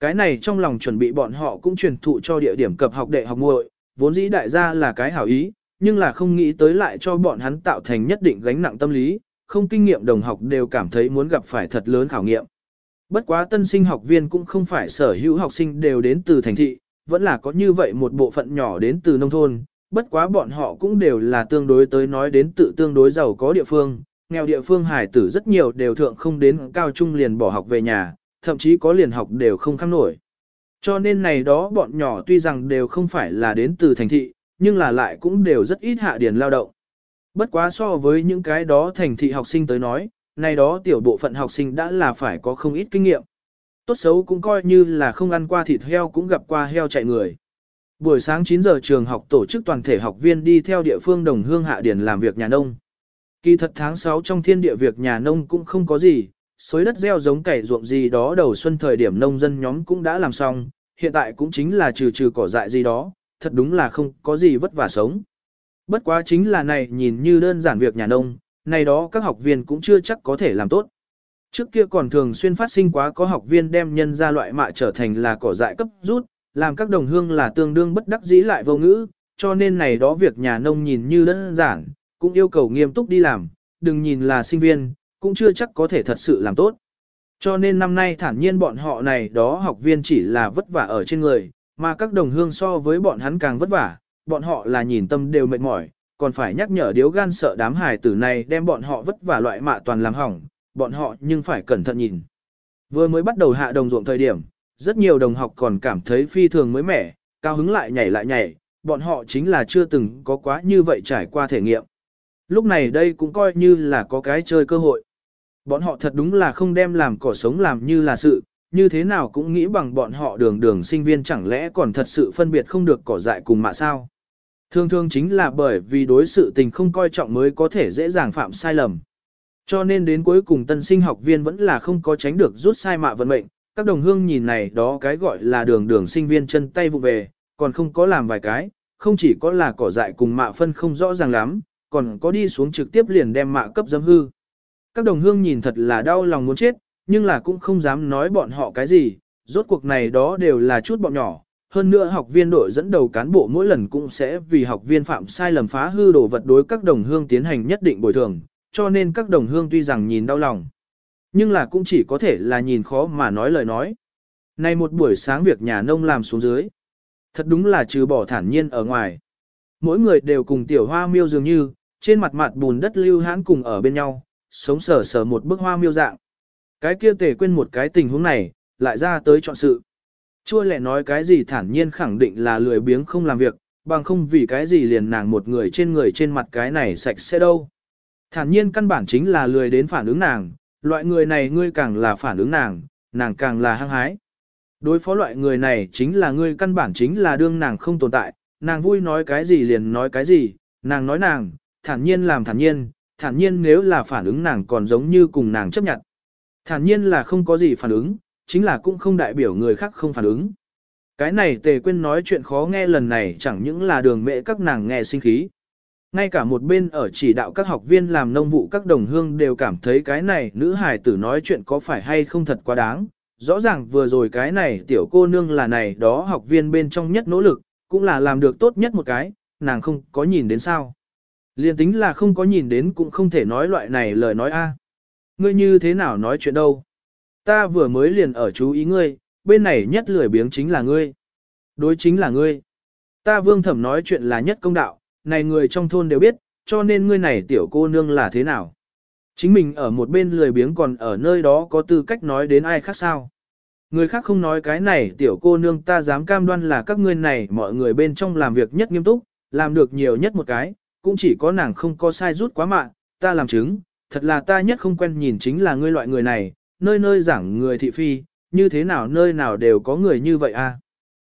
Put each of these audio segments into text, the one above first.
Cái này trong lòng chuẩn bị bọn họ cũng truyền thụ cho địa điểm cập học đệ học muội, vốn dĩ đại gia là cái hảo ý, nhưng là không nghĩ tới lại cho bọn hắn tạo thành nhất định gánh nặng tâm lý, không kinh nghiệm đồng học đều cảm thấy muốn gặp phải thật lớn khảo nghiệm. Bất quá tân sinh học viên cũng không phải sở hữu học sinh đều đến từ thành thị, vẫn là có như vậy một bộ phận nhỏ đến từ nông thôn, bất quá bọn họ cũng đều là tương đối tới nói đến tự tương đối giàu có địa phương, nghèo địa phương hải tử rất nhiều đều thượng không đến cao trung liền bỏ học về nhà, thậm chí có liền học đều không kham nổi. Cho nên này đó bọn nhỏ tuy rằng đều không phải là đến từ thành thị, nhưng là lại cũng đều rất ít hạ điển lao động. Bất quá so với những cái đó thành thị học sinh tới nói, này đó tiểu bộ phận học sinh đã là phải có không ít kinh nghiệm. Tốt xấu cũng coi như là không ăn qua thịt heo cũng gặp qua heo chạy người. Buổi sáng 9 giờ trường học tổ chức toàn thể học viên đi theo địa phương đồng hương hạ điển làm việc nhà nông. Kỳ thật tháng 6 trong thiên địa việc nhà nông cũng không có gì, xới đất gieo giống cày ruộng gì đó đầu xuân thời điểm nông dân nhóm cũng đã làm xong, hiện tại cũng chính là trừ trừ cỏ dại gì đó, thật đúng là không có gì vất vả sống. Bất quá chính là này nhìn như đơn giản việc nhà nông, này đó các học viên cũng chưa chắc có thể làm tốt. Trước kia còn thường xuyên phát sinh quá có học viên đem nhân ra loại mạ trở thành là cỏ dại cấp rút, làm các đồng hương là tương đương bất đắc dĩ lại vô ngữ, cho nên này đó việc nhà nông nhìn như đơn giản, cũng yêu cầu nghiêm túc đi làm, đừng nhìn là sinh viên, cũng chưa chắc có thể thật sự làm tốt. Cho nên năm nay thản nhiên bọn họ này đó học viên chỉ là vất vả ở trên người, mà các đồng hương so với bọn hắn càng vất vả, bọn họ là nhìn tâm đều mệt mỏi, còn phải nhắc nhở điếu gan sợ đám hài tử này đem bọn họ vất vả loại mạ toàn làm hỏng, bọn họ nhưng phải cẩn thận nhìn. Vừa mới bắt đầu hạ đồng ruộng thời điểm, rất nhiều đồng học còn cảm thấy phi thường mới mẻ, cao hứng lại nhảy lại nhảy, bọn họ chính là chưa từng có quá như vậy trải qua thể nghiệm. Lúc này đây cũng coi như là có cái chơi cơ hội. Bọn họ thật đúng là không đem làm cỏ sống làm như là sự, như thế nào cũng nghĩ bằng bọn họ đường đường sinh viên chẳng lẽ còn thật sự phân biệt không được cỏ dại cùng mạ sao. Thường thường chính là bởi vì đối sự tình không coi trọng mới có thể dễ dàng phạm sai lầm. Cho nên đến cuối cùng tân sinh học viên vẫn là không có tránh được rút sai mạ vận mệnh, các đồng hương nhìn này đó cái gọi là đường đường sinh viên chân tay vụ về, còn không có làm vài cái, không chỉ có là cỏ dại cùng mạ phân không rõ ràng lắm, còn có đi xuống trực tiếp liền đem mạ cấp dâm hư. Các đồng hương nhìn thật là đau lòng muốn chết, nhưng là cũng không dám nói bọn họ cái gì, rốt cuộc này đó đều là chút bọn nhỏ. Hơn nữa học viên đội dẫn đầu cán bộ mỗi lần cũng sẽ vì học viên phạm sai lầm phá hư đồ vật đối các đồng hương tiến hành nhất định bồi thường, cho nên các đồng hương tuy rằng nhìn đau lòng. Nhưng là cũng chỉ có thể là nhìn khó mà nói lời nói. nay một buổi sáng việc nhà nông làm xuống dưới. Thật đúng là trừ bỏ thản nhiên ở ngoài. Mỗi người đều cùng tiểu hoa miêu dường như, trên mặt mặt bùn đất lưu hãn cùng ở bên nhau, sống sờ sờ một bức hoa miêu dạng. Cái kia tề quên một cái tình huống này, lại ra tới chọn sự. Chua lẹ nói cái gì thản nhiên khẳng định là lười biếng không làm việc, bằng không vì cái gì liền nàng một người trên người trên mặt cái này sạch sẽ đâu. Thản nhiên căn bản chính là lười đến phản ứng nàng, loại người này ngươi càng là phản ứng nàng, nàng càng là hăng hái. Đối phó loại người này chính là ngươi căn bản chính là đương nàng không tồn tại, nàng vui nói cái gì liền nói cái gì, nàng nói nàng, thản nhiên làm thản nhiên, thản nhiên nếu là phản ứng nàng còn giống như cùng nàng chấp nhận. Thản nhiên là không có gì phản ứng, chính là cũng không đại biểu người khác không phản ứng. Cái này tề quên nói chuyện khó nghe lần này chẳng những là đường mẹ các nàng nghe sinh khí. Ngay cả một bên ở chỉ đạo các học viên làm nông vụ các đồng hương đều cảm thấy cái này nữ hài tử nói chuyện có phải hay không thật quá đáng. Rõ ràng vừa rồi cái này tiểu cô nương là này đó học viên bên trong nhất nỗ lực, cũng là làm được tốt nhất một cái, nàng không có nhìn đến sao. Liên tính là không có nhìn đến cũng không thể nói loại này lời nói a. Ngươi như thế nào nói chuyện đâu? Ta vừa mới liền ở chú ý ngươi, bên này nhất lười biếng chính là ngươi. Đối chính là ngươi. Ta vương thẩm nói chuyện là nhất công đạo, này người trong thôn đều biết, cho nên ngươi này tiểu cô nương là thế nào. Chính mình ở một bên lười biếng còn ở nơi đó có tư cách nói đến ai khác sao. Người khác không nói cái này tiểu cô nương ta dám cam đoan là các ngươi này mọi người bên trong làm việc nhất nghiêm túc, làm được nhiều nhất một cái, cũng chỉ có nàng không có sai rút quá mạng, ta làm chứng, thật là ta nhất không quen nhìn chính là ngươi loại người này, nơi nơi giảng người thị phi, như thế nào nơi nào đều có người như vậy à.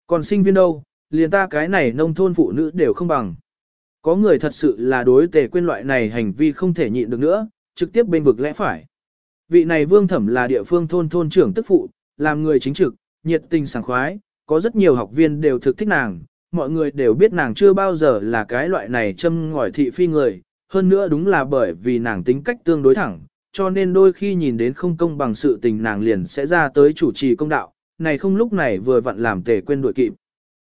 Còn sinh viên đâu, liền ta cái này nông thôn phụ nữ đều không bằng. Có người thật sự là đối tề quên loại này hành vi không thể nhịn được nữa, trực tiếp bên vực lẽ phải. Vị này vương thẩm là địa phương thôn thôn trưởng tức phụ, làm người chính trực, nhiệt tình sảng khoái, có rất nhiều học viên đều thực thích nàng, mọi người đều biết nàng chưa bao giờ là cái loại này châm ngòi thị phi người, hơn nữa đúng là bởi vì nàng tính cách tương đối thẳng, cho nên đôi khi nhìn đến không công bằng sự tình nàng liền sẽ ra tới chủ trì công đạo, này không lúc này vừa vặn làm tề quên đuổi kịp.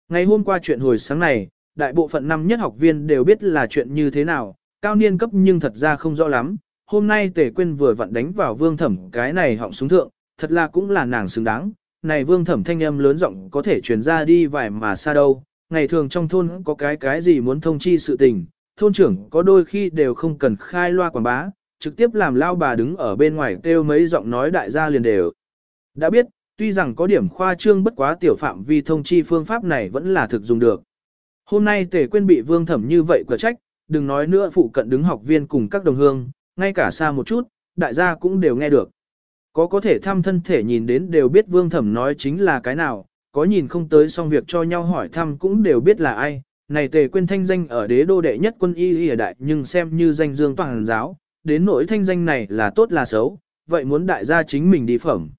Ngày hôm qua chuyện hồi sáng này, đại bộ phận năm nhất học viên đều biết là chuyện như thế nào, cao niên cấp nhưng thật ra không rõ lắm. Hôm nay tề quên vừa vặn đánh vào vương thẩm cái này họng súng thượng, thật là cũng là nàng xứng đáng. Này vương thẩm thanh âm lớn giọng có thể truyền ra đi vài mà xa đâu, ngày thường trong thôn có cái cái gì muốn thông chi sự tình, thôn trưởng có đôi khi đều không cần khai loa quảng bá, trực tiếp làm lao bà đứng ở bên ngoài kêu mấy giọng nói đại gia liền đều. Đã biết, tuy rằng có điểm khoa trương bất quá tiểu phạm vi thông chi phương pháp này vẫn là thực dùng được. Hôm nay tề quên bị vương thẩm như vậy cửa trách, đừng nói nữa phụ cận đứng học viên cùng các đồng hương, ngay cả xa một chút, đại gia cũng đều nghe được. Có có thể thăm thân thể nhìn đến đều biết vương thẩm nói chính là cái nào, có nhìn không tới xong việc cho nhau hỏi thăm cũng đều biết là ai. Này tề quên thanh danh ở đế đô đệ nhất quân y y đại nhưng xem như danh dương toàn giáo, đến nỗi thanh danh này là tốt là xấu, vậy muốn đại gia chính mình đi phẩm.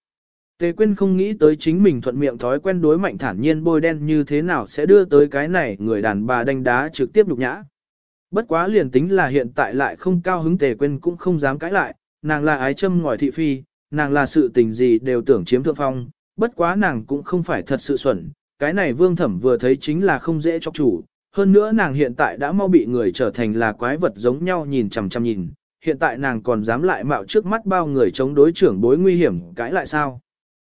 Tề Quyên không nghĩ tới chính mình thuận miệng thói quen đối mạnh thản nhiên bôi đen như thế nào sẽ đưa tới cái này người đàn bà đánh đá trực tiếp nhục nhã. Bất quá liền tính là hiện tại lại không cao hứng Tề Quyên cũng không dám cãi lại, nàng là ái châm ngòi thị phi, nàng là sự tình gì đều tưởng chiếm thượng phong, bất quá nàng cũng không phải thật sự xuẩn, cái này vương thẩm vừa thấy chính là không dễ cho chủ, hơn nữa nàng hiện tại đã mau bị người trở thành là quái vật giống nhau nhìn chằm chằm nhìn, hiện tại nàng còn dám lại mạo trước mắt bao người chống đối trưởng bối nguy hiểm cãi lại sao.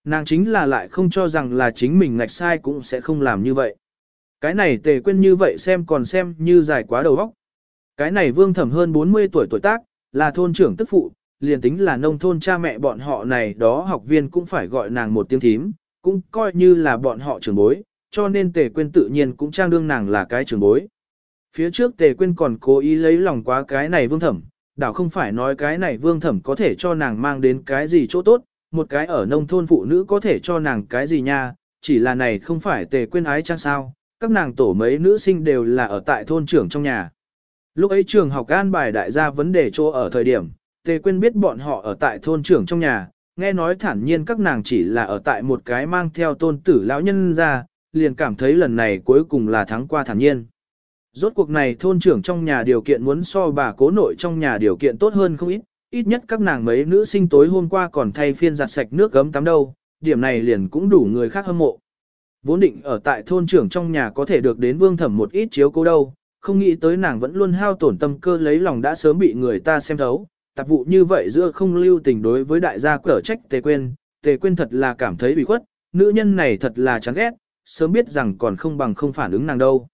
Nàng chính là lại không cho rằng là chính mình ngạch sai cũng sẽ không làm như vậy. Cái này tề quên như vậy xem còn xem như dài quá đầu óc. Cái này vương thẩm hơn 40 tuổi tuổi tác, là thôn trưởng tức phụ, liền tính là nông thôn cha mẹ bọn họ này đó học viên cũng phải gọi nàng một tiếng thím, cũng coi như là bọn họ trưởng bối, cho nên tề quên tự nhiên cũng trang đương nàng là cái trưởng bối. Phía trước tề quên còn cố ý lấy lòng quá cái này vương thẩm, đảo không phải nói cái này vương thẩm có thể cho nàng mang đến cái gì chỗ tốt, một cái ở nông thôn phụ nữ có thể cho nàng cái gì nha, chỉ là này không phải tề quên ái chăng sao, các nàng tổ mấy nữ sinh đều là ở tại thôn trưởng trong nhà. Lúc ấy trường học an bài đại gia vấn đề chỗ ở thời điểm, tề Quyên biết bọn họ ở tại thôn trưởng trong nhà, nghe nói thản nhiên các nàng chỉ là ở tại một cái mang theo tôn tử lão nhân ra, liền cảm thấy lần này cuối cùng là thắng qua thản nhiên. Rốt cuộc này thôn trưởng trong nhà điều kiện muốn so bà cố nội trong nhà điều kiện tốt hơn không ít, ít nhất các nàng mấy nữ sinh tối hôm qua còn thay phiên giặt sạch nước gấm tắm đâu, điểm này liền cũng đủ người khác hâm mộ. Vốn định ở tại thôn trưởng trong nhà có thể được đến vương thẩm một ít chiếu cố đâu, không nghĩ tới nàng vẫn luôn hao tổn tâm cơ lấy lòng đã sớm bị người ta xem thấu. Tạp vụ như vậy giữa không lưu tình đối với đại gia cở trách tề quên, tề quên thật là cảm thấy bị khuất, nữ nhân này thật là chán ghét, sớm biết rằng còn không bằng không phản ứng nàng đâu.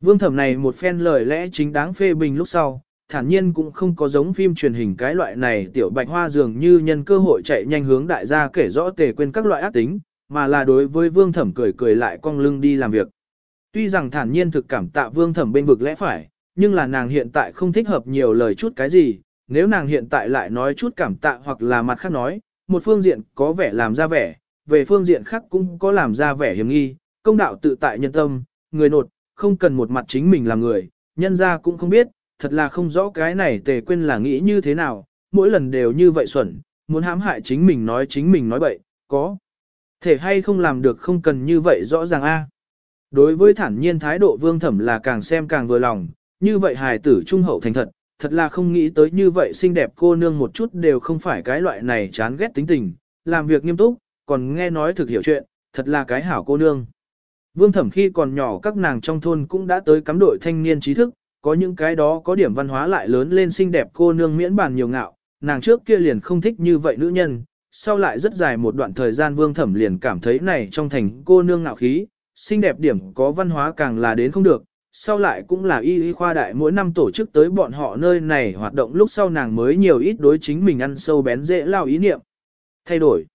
Vương thẩm này một phen lời lẽ chính đáng phê bình lúc sau, thản nhiên cũng không có giống phim truyền hình cái loại này tiểu bạch hoa dường như nhân cơ hội chạy nhanh hướng đại gia kể rõ tề quên các loại ác tính, mà là đối với vương thẩm cười cười lại cong lưng đi làm việc. Tuy rằng thản nhiên thực cảm tạ vương thẩm bên vực lẽ phải, nhưng là nàng hiện tại không thích hợp nhiều lời chút cái gì, nếu nàng hiện tại lại nói chút cảm tạ hoặc là mặt khác nói, một phương diện có vẻ làm ra vẻ, về phương diện khác cũng có làm ra vẻ hiểm nghi, công đạo tự tại nhân tâm, người nột, không cần một mặt chính mình là người, nhân ra cũng không biết, thật là không rõ cái này tề quên là nghĩ như thế nào, mỗi lần đều như vậy xuẩn, muốn hãm hại chính mình nói chính mình nói bậy, có. Thể hay không làm được không cần như vậy rõ ràng a. Đối với thản nhiên thái độ vương thẩm là càng xem càng vừa lòng, như vậy hài tử trung hậu thành thật, thật là không nghĩ tới như vậy xinh đẹp cô nương một chút đều không phải cái loại này chán ghét tính tình, làm việc nghiêm túc, còn nghe nói thực hiểu chuyện, thật là cái hảo cô nương. Vương thẩm khi còn nhỏ các nàng trong thôn cũng đã tới cắm đội thanh niên trí thức, có những cái đó có điểm văn hóa lại lớn lên xinh đẹp cô nương miễn bàn nhiều ngạo, nàng trước kia liền không thích như vậy nữ nhân, sau lại rất dài một đoạn thời gian vương thẩm liền cảm thấy này trong thành cô nương ngạo khí, xinh đẹp điểm có văn hóa càng là đến không được, sau lại cũng là y y khoa đại mỗi năm tổ chức tới bọn họ nơi này hoạt động lúc sau nàng mới nhiều ít đối chính mình ăn sâu bén dễ lao ý niệm. Thay đổi.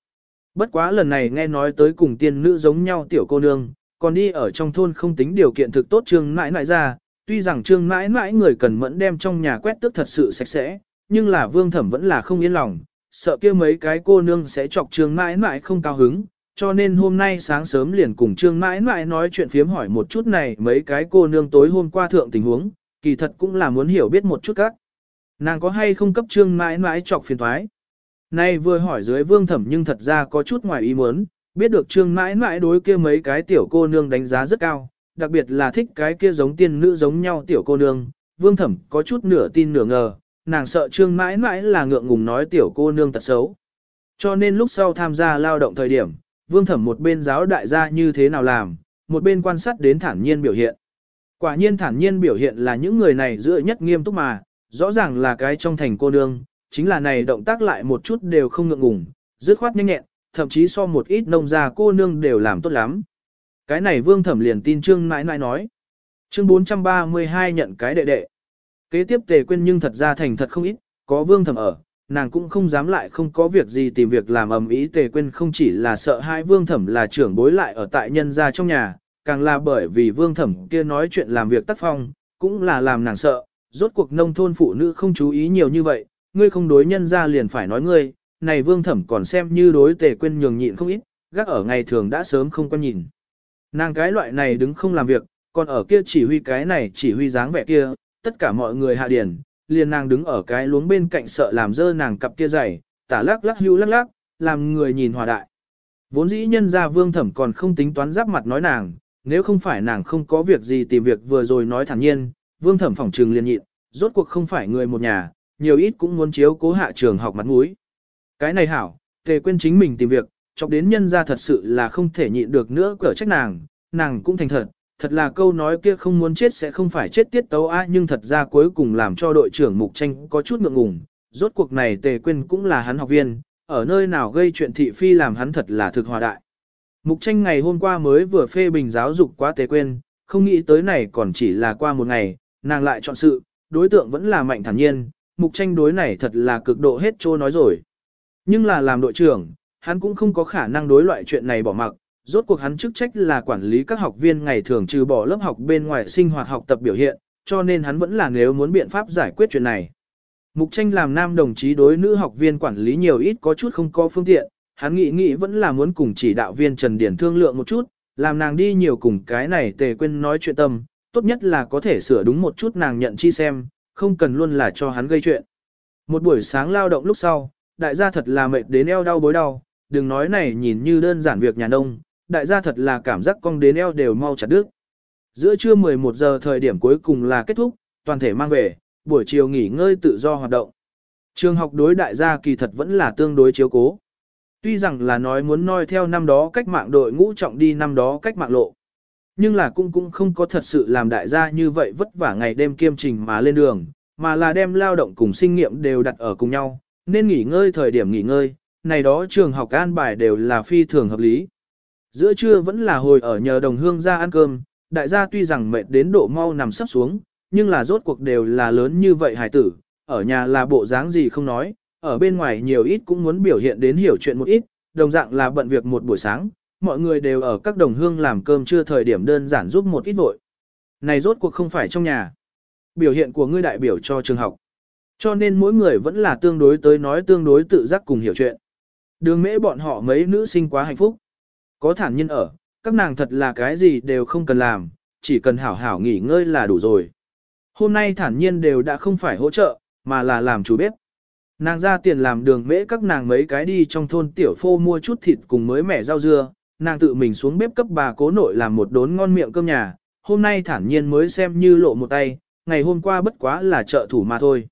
Bất quá lần này nghe nói tới cùng tiên nữ giống nhau tiểu cô nương, còn đi ở trong thôn không tính điều kiện thực tốt trương mãi mãi ra, tuy rằng trương mãi mãi người cần mẫn đem trong nhà quét tước thật sự sạch sẽ, nhưng là vương thẩm vẫn là không yên lòng, sợ kia mấy cái cô nương sẽ chọc trương mãi mãi không cao hứng, cho nên hôm nay sáng sớm liền cùng trương mãi mãi nói chuyện phiếm hỏi một chút này mấy cái cô nương tối hôm qua thượng tình huống, kỳ thật cũng là muốn hiểu biết một chút các. Nàng có hay không cấp trương mãi mãi chọc phiền thoái. Nay vừa hỏi dưới vương thẩm nhưng thật ra có chút ngoài ý muốn, biết được trương mãi mãi đối kia mấy cái tiểu cô nương đánh giá rất cao, đặc biệt là thích cái kia giống tiên nữ giống nhau tiểu cô nương, vương thẩm có chút nửa tin nửa ngờ, nàng sợ trương mãi mãi là ngượng ngùng nói tiểu cô nương tật xấu. Cho nên lúc sau tham gia lao động thời điểm, vương thẩm một bên giáo đại gia như thế nào làm, một bên quan sát đến thản nhiên biểu hiện. Quả nhiên thản nhiên biểu hiện là những người này giữa nhất nghiêm túc mà, rõ ràng là cái trong thành cô nương, chính là này động tác lại một chút đều không ngượng ngùng, dứt khoát nhanh nhẹn, thậm chí so một ít nông gia cô nương đều làm tốt lắm. Cái này vương thẩm liền tin trương nãi nãi nói. Chương 432 nhận cái đệ đệ. Kế tiếp tề quên nhưng thật ra thành thật không ít, có vương thẩm ở, nàng cũng không dám lại không có việc gì tìm việc làm ầm ý tề quên không chỉ là sợ hai vương thẩm là trưởng bối lại ở tại nhân gia trong nhà, càng là bởi vì vương thẩm kia nói chuyện làm việc tác phong, cũng là làm nàng sợ, rốt cuộc nông thôn phụ nữ không chú ý nhiều như vậy, ngươi không đối nhân gia liền phải nói ngươi, này vương thẩm còn xem như đối tề quên nhường nhịn không ít, gác ở ngày thường đã sớm không có nhìn. Nàng cái loại này đứng không làm việc, còn ở kia chỉ huy cái này chỉ huy dáng vẻ kia, tất cả mọi người hạ điển, liền nàng đứng ở cái luống bên cạnh sợ làm dơ nàng cặp kia dày, tả lắc lắc hưu lắc lắc, làm người nhìn hòa đại. Vốn dĩ nhân gia vương thẩm còn không tính toán giáp mặt nói nàng, nếu không phải nàng không có việc gì tìm việc vừa rồi nói thẳng nhiên, vương thẩm phỏng trừng liền nhịn, rốt cuộc không phải người một nhà, nhiều ít cũng muốn chiếu cố hạ trường học mặt mũi. Cái này hảo, tề quên chính mình tìm việc, chọc đến nhân gia thật sự là không thể nhịn được nữa cỡ trách nàng, nàng cũng thành thật, thật là câu nói kia không muốn chết sẽ không phải chết tiết tấu a nhưng thật ra cuối cùng làm cho đội trưởng Mục Tranh có chút ngượng ngùng, rốt cuộc này tề quên cũng là hắn học viên, ở nơi nào gây chuyện thị phi làm hắn thật là thực hòa đại. Mục Tranh ngày hôm qua mới vừa phê bình giáo dục quá tề quên, không nghĩ tới này còn chỉ là qua một ngày, nàng lại chọn sự, đối tượng vẫn là mạnh thản nhiên, Mục Tranh đối này thật là cực độ hết trô nói rồi. Nhưng là làm đội trưởng, hắn cũng không có khả năng đối loại chuyện này bỏ mặc, rốt cuộc hắn chức trách là quản lý các học viên ngày thường trừ bỏ lớp học bên ngoài sinh hoạt học tập biểu hiện, cho nên hắn vẫn là nếu muốn biện pháp giải quyết chuyện này. Mục tranh làm nam đồng chí đối nữ học viên quản lý nhiều ít có chút không có phương tiện, hắn nghĩ nghĩ vẫn là muốn cùng chỉ đạo viên Trần Điển thương lượng một chút, làm nàng đi nhiều cùng cái này tề quên nói chuyện tâm, tốt nhất là có thể sửa đúng một chút nàng nhận chi xem, không cần luôn là cho hắn gây chuyện. Một buổi sáng lao động lúc sau, đại gia thật là mệt đến eo đau bối đau, đừng nói này nhìn như đơn giản việc nhà nông, đại gia thật là cảm giác cong đến eo đều mau chặt đứt. Giữa trưa 11 giờ thời điểm cuối cùng là kết thúc, toàn thể mang về, buổi chiều nghỉ ngơi tự do hoạt động. Trường học đối đại gia kỳ thật vẫn là tương đối chiếu cố. Tuy rằng là nói muốn noi theo năm đó cách mạng đội ngũ trọng đi năm đó cách mạng lộ. Nhưng là cũng cũng không có thật sự làm đại gia như vậy vất vả ngày đêm kiêm trình mà lên đường, mà là đem lao động cùng sinh nghiệm đều đặt ở cùng nhau, nên nghỉ ngơi thời điểm nghỉ ngơi, này đó trường học an bài đều là phi thường hợp lý. Giữa trưa vẫn là hồi ở nhờ đồng hương ra ăn cơm, đại gia tuy rằng mệt đến độ mau nằm sắp xuống, nhưng là rốt cuộc đều là lớn như vậy hải tử, ở nhà là bộ dáng gì không nói, ở bên ngoài nhiều ít cũng muốn biểu hiện đến hiểu chuyện một ít, đồng dạng là bận việc một buổi sáng, mọi người đều ở các đồng hương làm cơm chưa thời điểm đơn giản giúp một ít vội. Này rốt cuộc không phải trong nhà. Biểu hiện của ngươi đại biểu cho trường học. Cho nên mỗi người vẫn là tương đối tới nói tương đối tự giác cùng hiểu chuyện. Đường mễ bọn họ mấy nữ sinh quá hạnh phúc. Có thản nhân ở, các nàng thật là cái gì đều không cần làm, chỉ cần hảo hảo nghỉ ngơi là đủ rồi. Hôm nay thản nhiên đều đã không phải hỗ trợ, mà là làm chủ bếp. Nàng ra tiền làm đường mễ các nàng mấy cái đi trong thôn tiểu phô mua chút thịt cùng mới mẻ rau dưa, nàng tự mình xuống bếp cấp bà cố nội làm một đốn ngon miệng cơm nhà, hôm nay thản nhiên mới xem như lộ một tay, ngày hôm qua bất quá là trợ thủ mà thôi.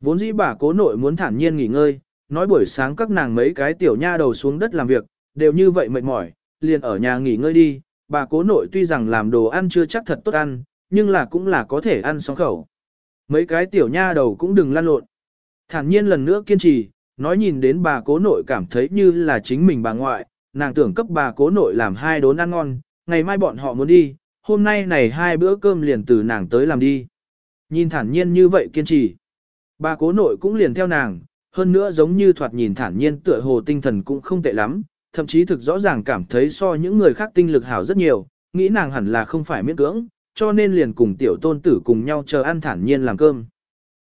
Vốn dĩ bà cố nội muốn thản nhiên nghỉ ngơi, nói buổi sáng các nàng mấy cái tiểu nha đầu xuống đất làm việc, đều như vậy mệt mỏi, liền ở nhà nghỉ ngơi đi, bà cố nội tuy rằng làm đồ ăn chưa chắc thật tốt ăn, nhưng là cũng là có thể ăn xong khẩu. Mấy cái tiểu nha đầu cũng đừng lăn lộn. Thản nhiên lần nữa kiên trì, nói nhìn đến bà cố nội cảm thấy như là chính mình bà ngoại, nàng tưởng cấp bà cố nội làm hai đốn ăn ngon, ngày mai bọn họ muốn đi, hôm nay này hai bữa cơm liền từ nàng tới làm đi. Nhìn thản nhiên như vậy kiên trì. Bà cố nội cũng liền theo nàng, hơn nữa giống như thoạt nhìn thản nhiên tựa hồ tinh thần cũng không tệ lắm, thậm chí thực rõ ràng cảm thấy so những người khác tinh lực hảo rất nhiều, nghĩ nàng hẳn là không phải miễn cưỡng, cho nên liền cùng tiểu tôn tử cùng nhau chờ ăn thản nhiên làm cơm.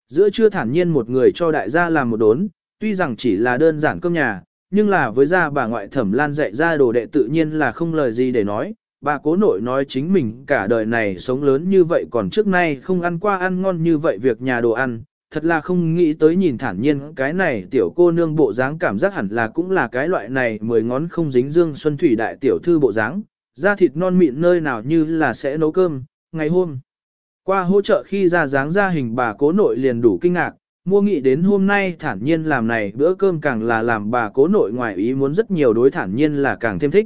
Giữa trưa thản nhiên một người cho đại gia làm một đốn, tuy rằng chỉ là đơn giản cơm nhà, nhưng là với gia bà ngoại thẩm lan dạy ra đồ đệ tự nhiên là không lời gì để nói. Bà cố nội nói chính mình cả đời này sống lớn như vậy còn trước nay không ăn qua ăn ngon như vậy việc nhà đồ ăn, thật là không nghĩ tới nhìn thản nhiên cái này tiểu cô nương bộ dáng cảm giác hẳn là cũng là cái loại này mười ngón không dính dương xuân thủy đại tiểu thư bộ dáng, da thịt non mịn nơi nào như là sẽ nấu cơm, ngày hôm. Qua hỗ trợ khi ra dáng ra hình bà cố nội liền đủ kinh ngạc, mua nghị đến hôm nay thản nhiên làm này bữa cơm càng là làm bà cố nội ngoài ý muốn rất nhiều đối thản nhiên là càng thêm thích.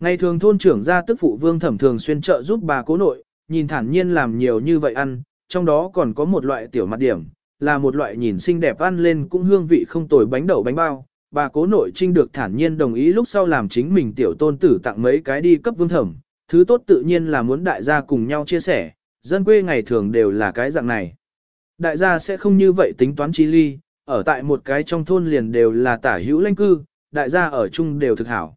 Ngày thường thôn trưởng gia tức phụ vương thẩm thường xuyên trợ giúp bà cố nội, nhìn thản nhiên làm nhiều như vậy ăn, trong đó còn có một loại tiểu mặt điểm, là một loại nhìn xinh đẹp ăn lên cũng hương vị không tồi bánh đậu bánh bao. Bà cố nội trinh được thản nhiên đồng ý lúc sau làm chính mình tiểu tôn tử tặng mấy cái đi cấp vương thẩm, thứ tốt tự nhiên là muốn đại gia cùng nhau chia sẻ, dân quê ngày thường đều là cái dạng này. Đại gia sẽ không như vậy tính toán chi ly, ở tại một cái trong thôn liền đều là tả hữu lãnh cư, đại gia ở chung đều thực hảo.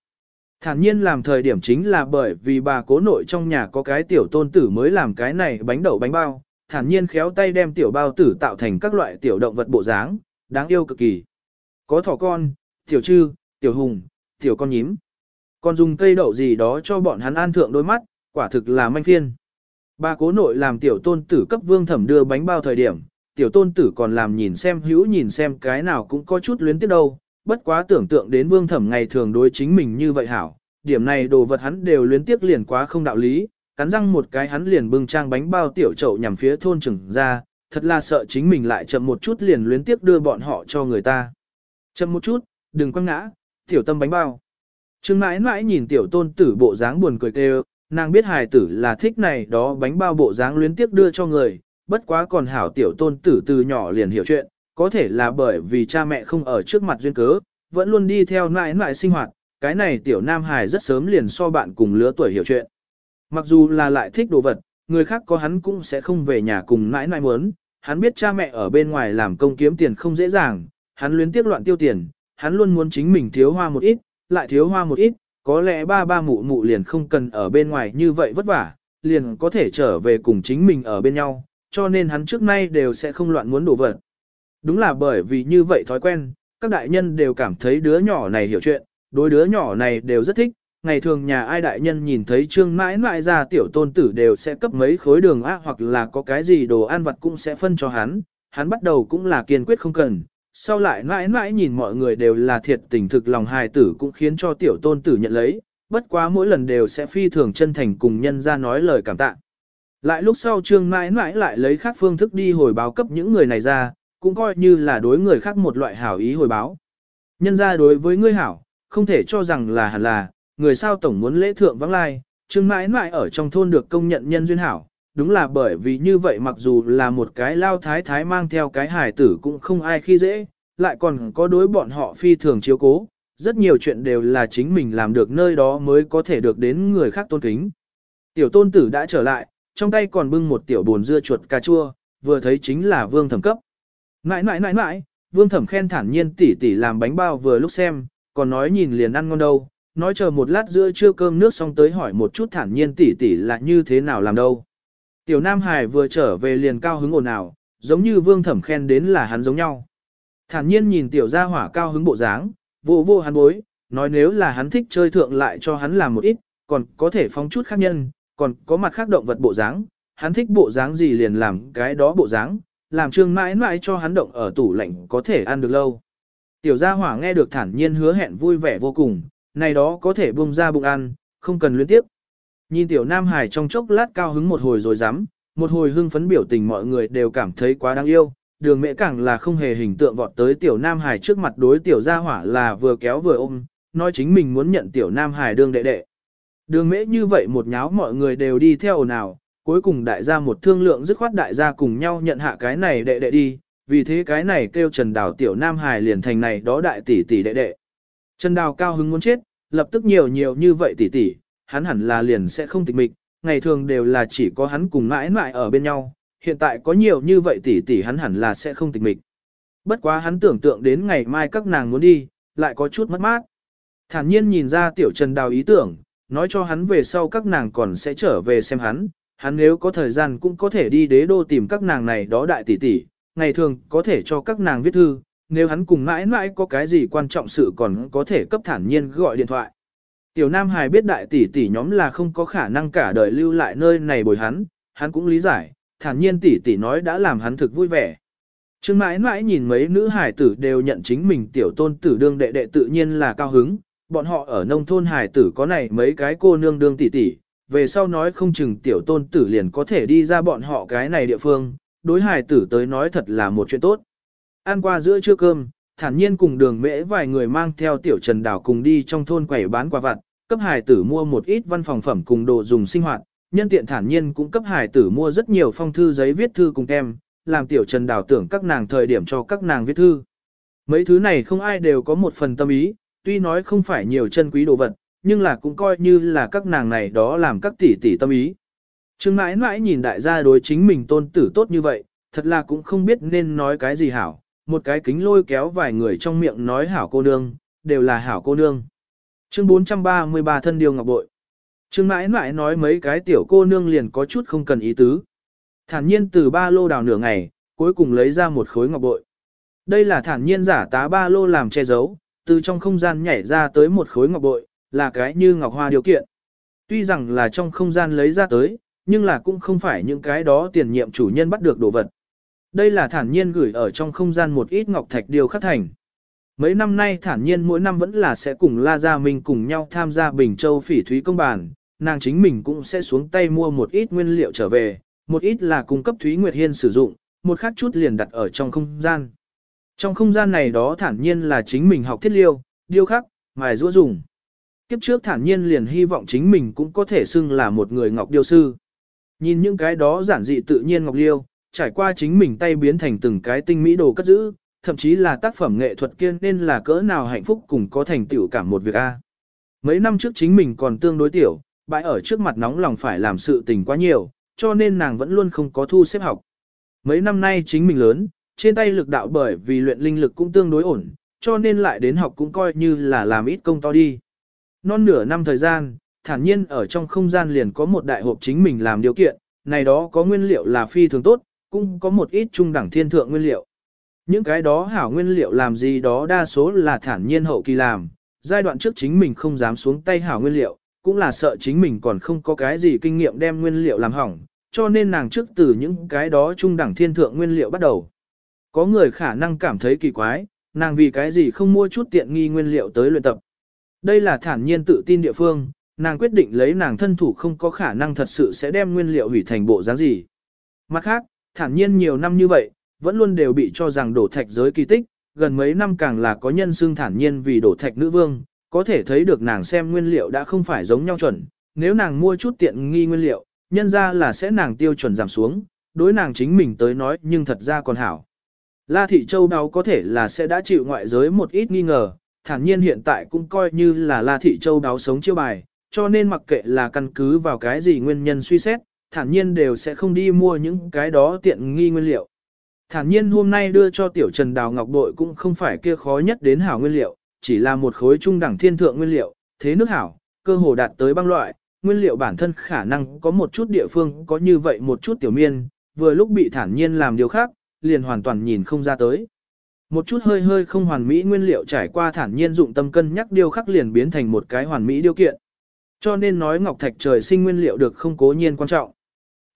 Thản nhiên làm thời điểm chính là bởi vì bà cố nội trong nhà có cái tiểu tôn tử mới làm cái này bánh đậu bánh bao, thản nhiên khéo tay đem tiểu bao tử tạo thành các loại tiểu động vật bộ dáng, đáng yêu cực kỳ. Có thỏ con, tiểu trư, tiểu hùng, tiểu con nhím. Còn dùng cây đậu gì đó cho bọn hắn an thượng đôi mắt, quả thực là manh phiên. Bà cố nội làm tiểu tôn tử cấp vương thẩm đưa bánh bao thời điểm, tiểu tôn tử còn làm nhìn xem hữu nhìn xem cái nào cũng có chút luyến tiếc đâu, bất quá tưởng tượng đến vương thẩm ngày thường đối chính mình như vậy hảo, điểm này đồ vật hắn đều luyến tiếc liền quá không đạo lý, cắn răng một cái hắn liền bưng trang bánh bao tiểu chậu nhằm phía thôn trưởng ra, thật là sợ chính mình lại chậm một chút liền luyến tiếc đưa bọn họ cho người ta. Chậm một chút, đừng quăng ngã, tiểu tâm bánh bao. Trương mãi mãi nhìn tiểu tôn tử bộ dáng buồn cười kêu, nàng biết hài tử là thích này đó bánh bao bộ dáng luyến tiếc đưa cho người, bất quá còn hảo tiểu tôn tử từ nhỏ liền hiểu chuyện, có thể là bởi vì cha mẹ không ở trước mặt duyên cớ, vẫn luôn đi theo mãi mãi sinh hoạt, cái này tiểu nam hài rất sớm liền so bạn cùng lứa tuổi hiểu chuyện. Mặc dù là lại thích đồ vật, người khác có hắn cũng sẽ không về nhà cùng nãi nãi muốn, hắn biết cha mẹ ở bên ngoài làm công kiếm tiền không dễ dàng, hắn luyến tiếc loạn tiêu tiền, hắn luôn muốn chính mình thiếu hoa một ít, lại thiếu hoa một ít, có lẽ ba ba mụ mụ liền không cần ở bên ngoài như vậy vất vả, liền có thể trở về cùng chính mình ở bên nhau, cho nên hắn trước nay đều sẽ không loạn muốn đổ vật. Đúng là bởi vì như vậy thói quen, các đại nhân đều cảm thấy đứa nhỏ này hiểu chuyện, đối đứa nhỏ này đều rất thích, ngày thường nhà ai đại nhân nhìn thấy trương mãi mãi ra tiểu tôn tử đều sẽ cấp mấy khối đường á hoặc là có cái gì đồ ăn vặt cũng sẽ phân cho hắn, hắn bắt đầu cũng là kiên quyết không cần, sau lại mãi mãi nhìn mọi người đều là thiệt tình thực lòng hài tử cũng khiến cho tiểu tôn tử nhận lấy, bất quá mỗi lần đều sẽ phi thường chân thành cùng nhân ra nói lời cảm tạ. Lại lúc sau trương mãi mãi lại lấy khác phương thức đi hồi báo cấp những người này ra, cũng coi như là đối người khác một loại hảo ý hồi báo. Nhân ra đối với ngươi hảo, không thể cho rằng là hẳn là, người sao tổng muốn lễ thượng vắng lai, trương mãi mãi ở trong thôn được công nhận nhân duyên hảo. Đúng là bởi vì như vậy mặc dù là một cái lao thái thái mang theo cái hài tử cũng không ai khi dễ, lại còn có đối bọn họ phi thường chiếu cố, rất nhiều chuyện đều là chính mình làm được nơi đó mới có thể được đến người khác tôn kính. Tiểu tôn tử đã trở lại, trong tay còn bưng một tiểu bồn dưa chuột cà chua, vừa thấy chính là vương thẩm cấp. Nãi nãi nãi nãi, vương thẩm khen thản nhiên tỉ tỉ làm bánh bao vừa lúc xem, còn nói nhìn liền ăn ngon đâu, nói chờ một lát giữa trưa cơm nước xong tới hỏi một chút thản nhiên tỷ tỷ là như thế nào làm đâu. Tiểu Nam Hải vừa trở về liền cao hứng ồn ào, giống như vương thẩm khen đến là hắn giống nhau. Thản nhiên nhìn tiểu gia hỏa cao hứng bộ dáng, vô vô hắn bối, nói nếu là hắn thích chơi thượng lại cho hắn làm một ít, còn có thể phóng chút khác nhân, còn có mặt khác động vật bộ dáng, hắn thích bộ dáng gì liền làm cái đó bộ dáng, làm trương mãi mãi cho hắn động ở tủ lạnh có thể ăn được lâu. Tiểu gia hỏa nghe được thản nhiên hứa hẹn vui vẻ vô cùng, này đó có thể buông ra bụng ăn, không cần luyến tiếp. Nhìn tiểu nam hải trong chốc lát cao hứng một hồi rồi dám, một hồi hưng phấn biểu tình mọi người đều cảm thấy quá đáng yêu, đường mẹ càng là không hề hình tượng vọt tới tiểu nam hải trước mặt đối tiểu gia hỏa là vừa kéo vừa ôm, nói chính mình muốn nhận tiểu nam hải đương đệ đệ. Đường mễ như vậy một nháo mọi người đều đi theo ồn ào, cuối cùng đại gia một thương lượng dứt khoát đại gia cùng nhau nhận hạ cái này đệ đệ đi, vì thế cái này kêu Trần Đào tiểu Nam Hải liền thành này đó đại tỷ tỷ đệ đệ. Trần Đào cao hứng muốn chết, lập tức nhiều nhiều như vậy tỷ tỷ, hắn hẳn là liền sẽ không tịch mịch, ngày thường đều là chỉ có hắn cùng mãi mãi ở bên nhau, hiện tại có nhiều như vậy tỷ tỷ hắn hẳn là sẽ không tịch mịch. Bất quá hắn tưởng tượng đến ngày mai các nàng muốn đi, lại có chút mất mát. Thản nhiên nhìn ra tiểu Trần Đào ý tưởng, nói cho hắn về sau các nàng còn sẽ trở về xem hắn, hắn nếu có thời gian cũng có thể đi đế đô tìm các nàng này đó đại tỷ tỷ, ngày thường có thể cho các nàng viết thư, nếu hắn cùng mãi mãi có cái gì quan trọng sự còn có thể cấp thản nhiên gọi điện thoại. Tiểu Nam Hải biết đại tỷ tỷ nhóm là không có khả năng cả đời lưu lại nơi này bồi hắn, hắn cũng lý giải, thản nhiên tỷ tỷ nói đã làm hắn thực vui vẻ. Trương mãi mãi nhìn mấy nữ hải tử đều nhận chính mình tiểu tôn tử đương đệ đệ tự nhiên là cao hứng, bọn họ ở nông thôn hải tử có này mấy cái cô nương đương tỷ tỷ, về sau nói không chừng tiểu tôn tử liền có thể đi ra bọn họ cái này địa phương, đối hải tử tới nói thật là một chuyện tốt ăn qua giữa trưa cơm, thản nhiên cùng đường mễ vài người mang theo tiểu trần đảo cùng đi trong thôn quẩy bán quà vặt, cấp hải tử mua một ít văn phòng phẩm cùng đồ dùng sinh hoạt, nhân tiện thản nhiên cũng cấp hải tử mua rất nhiều phong thư giấy viết thư cùng em. làm tiểu trần đảo tưởng các nàng thời điểm cho các nàng viết thư. Mấy thứ này không ai đều có một phần tâm ý, tuy nói không phải nhiều chân quý đồ vật, nhưng là cũng coi như là các nàng này đó làm các tỷ tỷ tâm ý. Trương mãi mãi nhìn đại gia đối chính mình tôn tử tốt như vậy, thật là cũng không biết nên nói cái gì hảo, một cái kính lôi kéo vài người trong miệng nói hảo cô nương, đều là hảo cô nương. Chương 433 thân điều ngọc bội. Trương mãi mãi nói mấy cái tiểu cô nương liền có chút không cần ý tứ. Thản nhiên từ ba lô đào nửa ngày, cuối cùng lấy ra một khối ngọc bội. Đây là thản nhiên giả tá ba lô làm che giấu, từ trong không gian nhảy ra tới một khối ngọc bội, là cái như ngọc hoa điều kiện. Tuy rằng là trong không gian lấy ra tới, nhưng là cũng không phải những cái đó tiền nhiệm chủ nhân bắt được đồ vật. Đây là thản nhiên gửi ở trong không gian một ít ngọc thạch điều khắc thành. Mấy năm nay thản nhiên mỗi năm vẫn là sẽ cùng La Gia Minh cùng nhau tham gia Bình Châu phỉ thúy công bản, nàng chính mình cũng sẽ xuống tay mua một ít nguyên liệu trở về, một ít là cung cấp Thúy Nguyệt Hiên sử dụng, một khác chút liền đặt ở trong không gian. Trong không gian này đó thản nhiên là chính mình học thiết liêu, điêu khắc, mài rũa dùng. Kiếp trước thản nhiên liền hy vọng chính mình cũng có thể xưng là một người ngọc điêu sư. Nhìn những cái đó giản dị tự nhiên ngọc liêu, trải qua chính mình tay biến thành từng cái tinh mỹ đồ cất giữ, thậm chí là tác phẩm nghệ thuật kiên nên là cỡ nào hạnh phúc cùng có thành tựu cảm một việc A. Mấy năm trước chính mình còn tương đối tiểu, bãi ở trước mặt nóng lòng phải làm sự tình quá nhiều, cho nên nàng vẫn luôn không có thu xếp học. Mấy năm nay chính mình lớn, trên tay lực đạo bởi vì luyện linh lực cũng tương đối ổn, cho nên lại đến học cũng coi như là làm ít công to đi. Non nửa năm thời gian, thản nhiên ở trong không gian liền có một đại hộp chính mình làm điều kiện, này đó có nguyên liệu là phi thường tốt, cũng có một ít trung đẳng thiên thượng nguyên liệu. Những cái đó hảo nguyên liệu làm gì đó đa số là thản nhiên hậu kỳ làm, giai đoạn trước chính mình không dám xuống tay hảo nguyên liệu, cũng là sợ chính mình còn không có cái gì kinh nghiệm đem nguyên liệu làm hỏng, cho nên nàng trước từ những cái đó trung đẳng thiên thượng nguyên liệu bắt đầu. Có người khả năng cảm thấy kỳ quái, nàng vì cái gì không mua chút tiện nghi nguyên liệu tới luyện tập. Đây là thản nhiên tự tin địa phương, nàng quyết định lấy nàng thân thủ không có khả năng thật sự sẽ đem nguyên liệu hủy thành bộ dáng gì. Mặt khác, thản nhiên nhiều năm như vậy, vẫn luôn đều bị cho rằng đổ thạch giới kỳ tích, gần mấy năm càng là có nhân xương thản nhiên vì đổ thạch nữ vương, có thể thấy được nàng xem nguyên liệu đã không phải giống nhau chuẩn, nếu nàng mua chút tiện nghi nguyên liệu, nhân ra là sẽ nàng tiêu chuẩn giảm xuống, đối nàng chính mình tới nói nhưng thật ra còn hảo. La Thị Châu Đáo có thể là sẽ đã chịu ngoại giới một ít nghi ngờ, thản nhiên hiện tại cũng coi như là La Thị Châu Đáo sống chiêu bài, cho nên mặc kệ là căn cứ vào cái gì nguyên nhân suy xét, thản nhiên đều sẽ không đi mua những cái đó tiện nghi nguyên liệu. Thản nhiên hôm nay đưa cho tiểu Trần Đào Ngọc Bội cũng không phải kia khó nhất đến hảo nguyên liệu, chỉ là một khối trung đẳng thiên thượng nguyên liệu, thế nước hảo, cơ hồ đạt tới băng loại, nguyên liệu bản thân khả năng có một chút địa phương có như vậy một chút tiểu miên, vừa lúc bị thản nhiên làm điều khác, liền hoàn toàn nhìn không ra tới. Một chút hơi hơi không hoàn mỹ nguyên liệu trải qua thản nhiên dụng tâm cân nhắc điều khắc liền biến thành một cái hoàn mỹ điều kiện. Cho nên nói ngọc thạch trời sinh nguyên liệu được không cố nhiên quan trọng.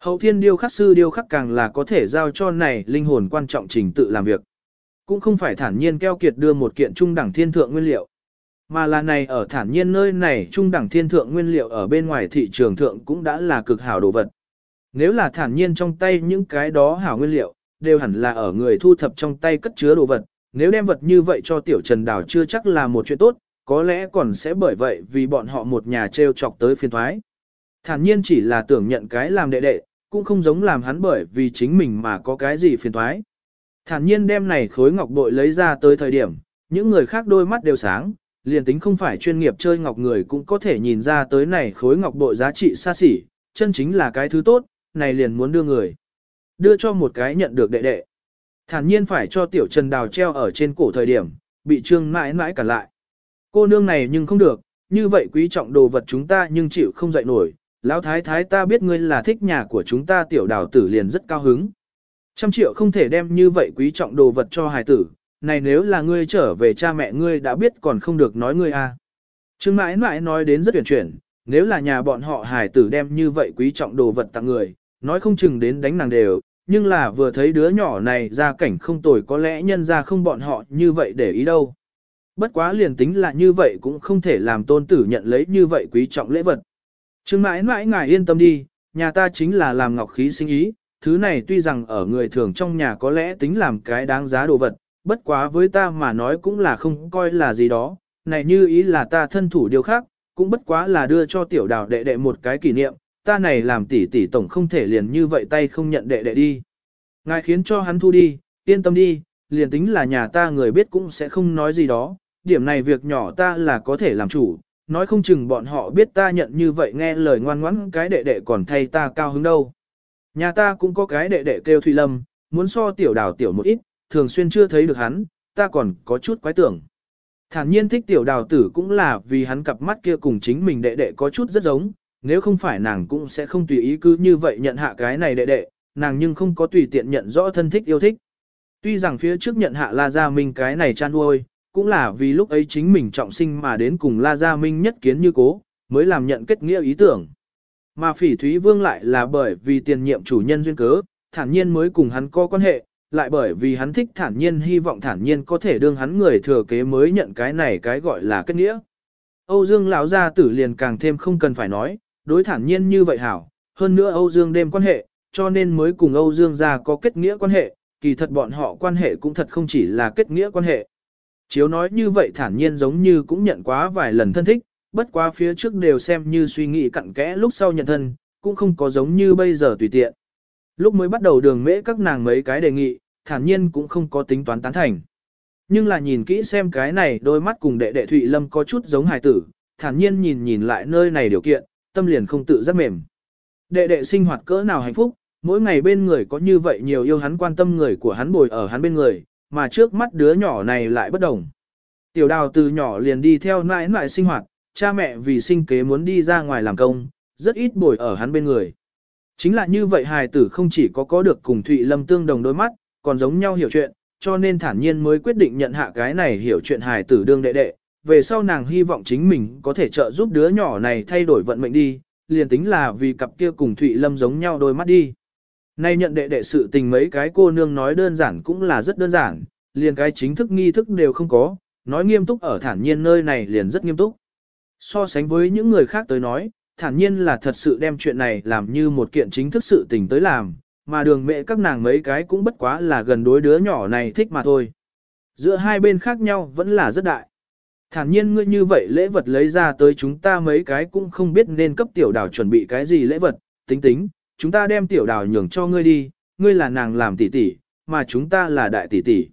Hậu thiên điêu khắc sư điêu khắc càng là có thể giao cho này linh hồn quan trọng trình tự làm việc. Cũng không phải thản nhiên keo kiệt đưa một kiện trung đẳng thiên thượng nguyên liệu. Mà là này ở thản nhiên nơi này trung đẳng thiên thượng nguyên liệu ở bên ngoài thị trường thượng cũng đã là cực hảo đồ vật. Nếu là thản nhiên trong tay những cái đó hảo nguyên liệu, đều hẳn là ở người thu thập trong tay cất chứa đồ vật. Nếu đem vật như vậy cho tiểu trần đảo chưa chắc là một chuyện tốt, có lẽ còn sẽ bởi vậy vì bọn họ một nhà treo chọc tới phiên thoái. Thản nhiên chỉ là tưởng nhận cái làm đệ đệ, cũng không giống làm hắn bởi vì chính mình mà có cái gì phiền thoái. Thản nhiên đem này khối ngọc bội lấy ra tới thời điểm, những người khác đôi mắt đều sáng, liền tính không phải chuyên nghiệp chơi ngọc người cũng có thể nhìn ra tới này khối ngọc bội giá trị xa xỉ, chân chính là cái thứ tốt, này liền muốn đưa người. Đưa cho một cái nhận được đệ đệ. Thản nhiên phải cho tiểu trần đào treo ở trên cổ thời điểm, bị trương mãi mãi cản lại. Cô nương này nhưng không được, như vậy quý trọng đồ vật chúng ta nhưng chịu không dậy nổi, lão thái thái ta biết ngươi là thích nhà của chúng ta tiểu đào tử liền rất cao hứng. Trăm triệu không thể đem như vậy quý trọng đồ vật cho hài tử, này nếu là ngươi trở về cha mẹ ngươi đã biết còn không được nói ngươi a. À. Trương mãi mãi nói đến rất tuyển chuyển, nếu là nhà bọn họ hài tử đem như vậy quý trọng đồ vật tặng người, nói không chừng đến đánh nàng đều, nhưng là vừa thấy đứa nhỏ này ra cảnh không tồi có lẽ nhân ra không bọn họ như vậy để ý đâu. Bất quá liền tính là như vậy cũng không thể làm tôn tử nhận lấy như vậy quý trọng lễ vật. Trương mãi mãi ngài yên tâm đi, nhà ta chính là làm ngọc khí sinh ý, thứ này tuy rằng ở người thường trong nhà có lẽ tính làm cái đáng giá đồ vật, bất quá với ta mà nói cũng là không coi là gì đó, này như ý là ta thân thủ điều khác, cũng bất quá là đưa cho tiểu đào đệ đệ một cái kỷ niệm, ta này làm tỷ tỷ tổng không thể liền như vậy tay không nhận đệ đệ đi. Ngài khiến cho hắn thu đi, yên tâm đi, liền tính là nhà ta người biết cũng sẽ không nói gì đó, điểm này việc nhỏ ta là có thể làm chủ, nói không chừng bọn họ biết ta nhận như vậy nghe lời ngoan ngoãn cái đệ đệ còn thay ta cao hứng đâu. Nhà ta cũng có cái đệ đệ kêu Thụy Lâm, muốn so tiểu đào tiểu một ít, thường xuyên chưa thấy được hắn, ta còn có chút quái tưởng. Thản nhiên thích tiểu đào tử cũng là vì hắn cặp mắt kia cùng chính mình đệ đệ có chút rất giống, nếu không phải nàng cũng sẽ không tùy ý cứ như vậy nhận hạ cái này đệ đệ, nàng nhưng không có tùy tiện nhận rõ thân thích yêu thích. Tuy rằng phía trước nhận hạ La Gia Minh cái này chan nuôi, cũng là vì lúc ấy chính mình trọng sinh mà đến cùng La Gia Minh nhất kiến như cố, mới làm nhận kết nghĩa ý tưởng. Mà phỉ Thúy Vương lại là bởi vì tiền nhiệm chủ nhân duyên cớ, thản nhiên mới cùng hắn có quan hệ, lại bởi vì hắn thích thản nhiên hy vọng thản nhiên có thể đương hắn người thừa kế mới nhận cái này cái gọi là kết nghĩa. Âu Dương lão gia tử liền càng thêm không cần phải nói, đối thản nhiên như vậy hảo, hơn nữa Âu Dương đêm quan hệ, cho nên mới cùng Âu Dương gia có kết nghĩa quan hệ, kỳ thật bọn họ quan hệ cũng thật không chỉ là kết nghĩa quan hệ. Chiếu nói như vậy thản nhiên giống như cũng nhận quá vài lần thân thích, bất quá phía trước đều xem như suy nghĩ cặn kẽ lúc sau nhận thân, cũng không có giống như bây giờ tùy tiện. Lúc mới bắt đầu đường mễ các nàng mấy cái đề nghị, thản nhiên cũng không có tính toán tán thành. Nhưng là nhìn kỹ xem cái này đôi mắt cùng đệ đệ Thụy Lâm có chút giống hài tử, thản nhiên nhìn nhìn lại nơi này điều kiện, tâm liền không tự giác mềm. Đệ đệ sinh hoạt cỡ nào hạnh phúc, mỗi ngày bên người có như vậy nhiều yêu hắn quan tâm người của hắn bồi ở hắn bên người, mà trước mắt đứa nhỏ này lại bất đồng. Tiểu đào từ nhỏ liền đi theo nãi nãi sinh hoạt, cha mẹ vì sinh kế muốn đi ra ngoài làm công, rất ít bồi ở hắn bên người. Chính là như vậy hài tử không chỉ có có được cùng Thụy Lâm tương đồng đôi mắt, còn giống nhau hiểu chuyện, cho nên thản nhiên mới quyết định nhận hạ cái này hiểu chuyện hài tử đương đệ đệ. Về sau nàng hy vọng chính mình có thể trợ giúp đứa nhỏ này thay đổi vận mệnh đi, liền tính là vì cặp kia cùng Thụy Lâm giống nhau đôi mắt đi. Nay nhận đệ đệ sự tình mấy cái cô nương nói đơn giản cũng là rất đơn giản, liền cái chính thức nghi thức đều không có, nói nghiêm túc ở thản nhiên nơi này liền rất nghiêm túc. So sánh với những người khác tới nói, thản nhiên là thật sự đem chuyện này làm như một kiện chính thức sự tình tới làm, mà đường mẹ các nàng mấy cái cũng bất quá là gần đối đứa nhỏ này thích mà thôi. Giữa hai bên khác nhau vẫn là rất đại. Thản nhiên ngươi như vậy lễ vật lấy ra tới chúng ta mấy cái cũng không biết nên cấp tiểu đảo chuẩn bị cái gì lễ vật, tính tính, chúng ta đem tiểu đào nhường cho ngươi đi, ngươi là nàng làm tỷ tỷ, mà chúng ta là đại tỷ tỷ.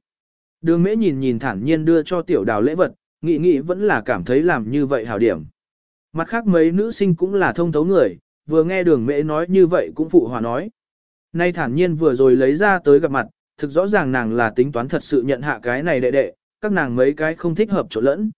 Đường mễ nhìn nhìn thản nhiên đưa cho tiểu đào lễ vật, nghĩ nghĩ vẫn là cảm thấy làm như vậy hảo điểm. Mặt khác mấy nữ sinh cũng là thông thấu người, vừa nghe đường mễ nói như vậy cũng phụ hòa nói. Nay thản nhiên vừa rồi lấy ra tới gặp mặt, thực rõ ràng nàng là tính toán thật sự nhận hạ cái này đệ đệ, các nàng mấy cái không thích hợp chỗ lẫn.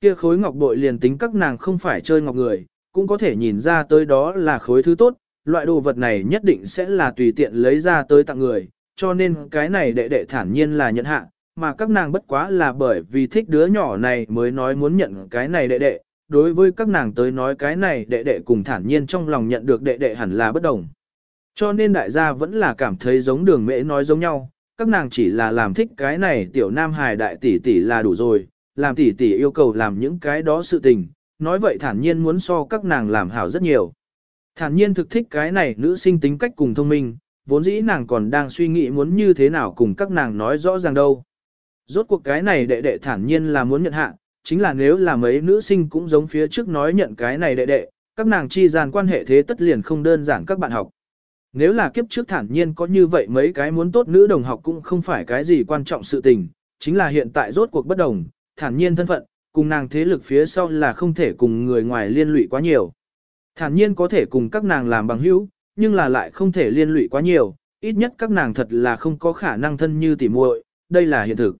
Kia khối ngọc bội liền tính các nàng không phải chơi ngọc người, cũng có thể nhìn ra tới đó là khối thứ tốt, loại đồ vật này nhất định sẽ là tùy tiện lấy ra tới tặng người, cho nên cái này đệ đệ thản nhiên là nhận hạ, mà các nàng bất quá là bởi vì thích đứa nhỏ này mới nói muốn nhận cái này đệ đệ, đối với các nàng tới nói cái này đệ đệ cùng thản nhiên trong lòng nhận được đệ đệ hẳn là bất đồng. Cho nên đại gia vẫn là cảm thấy giống đường mễ nói giống nhau, các nàng chỉ là làm thích cái này tiểu nam hài đại tỷ tỷ là đủ rồi, làm tỷ tỷ yêu cầu làm những cái đó sự tình, nói vậy thản nhiên muốn so các nàng làm hảo rất nhiều. Thản nhiên thực thích cái này nữ sinh tính cách cùng thông minh, vốn dĩ nàng còn đang suy nghĩ muốn như thế nào cùng các nàng nói rõ ràng đâu. Rốt cuộc cái này đệ đệ thản nhiên là muốn nhận hạ, chính là nếu là mấy nữ sinh cũng giống phía trước nói nhận cái này đệ đệ, các nàng chi gian quan hệ thế tất liền không đơn giản các bạn học. Nếu là kiếp trước thản nhiên có như vậy mấy cái muốn tốt nữ đồng học cũng không phải cái gì quan trọng sự tình, chính là hiện tại rốt cuộc bất đồng, thản nhiên thân phận, cùng nàng thế lực phía sau là không thể cùng người ngoài liên lụy quá nhiều. Thản nhiên có thể cùng các nàng làm bằng hữu, nhưng là lại không thể liên lụy quá nhiều, ít nhất các nàng thật là không có khả năng thân như tỉ muội, đây là hiện thực.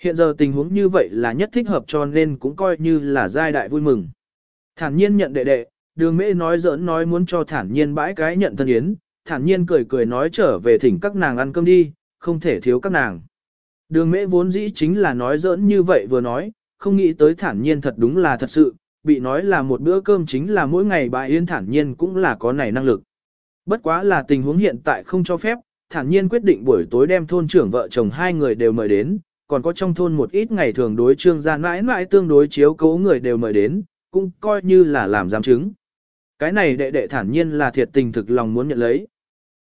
Hiện giờ tình huống như vậy là nhất thích hợp cho nên cũng coi như là giai đại vui mừng. Thản nhiên nhận đệ đệ, đường mễ nói giỡn nói muốn cho thản nhiên bãi cái nhận thân yến, thản nhiên cười cười nói trở về thỉnh các nàng ăn cơm đi, không thể thiếu các nàng. Đường mễ vốn dĩ chính là nói giỡn như vậy vừa nói, không nghĩ tới thản nhiên thật đúng là thật sự, bị nói là một bữa cơm chính là mỗi ngày bà Yên thản nhiên cũng là có này năng lực. Bất quá là tình huống hiện tại không cho phép, thản nhiên quyết định buổi tối đem thôn trưởng vợ chồng hai người đều mời đến, còn có trong thôn một ít ngày thường đối trương gia mãi mãi tương đối chiếu cố người đều mời đến, cũng coi như là làm giám chứng. Cái này đệ đệ thản nhiên là thiệt tình thực lòng muốn nhận lấy.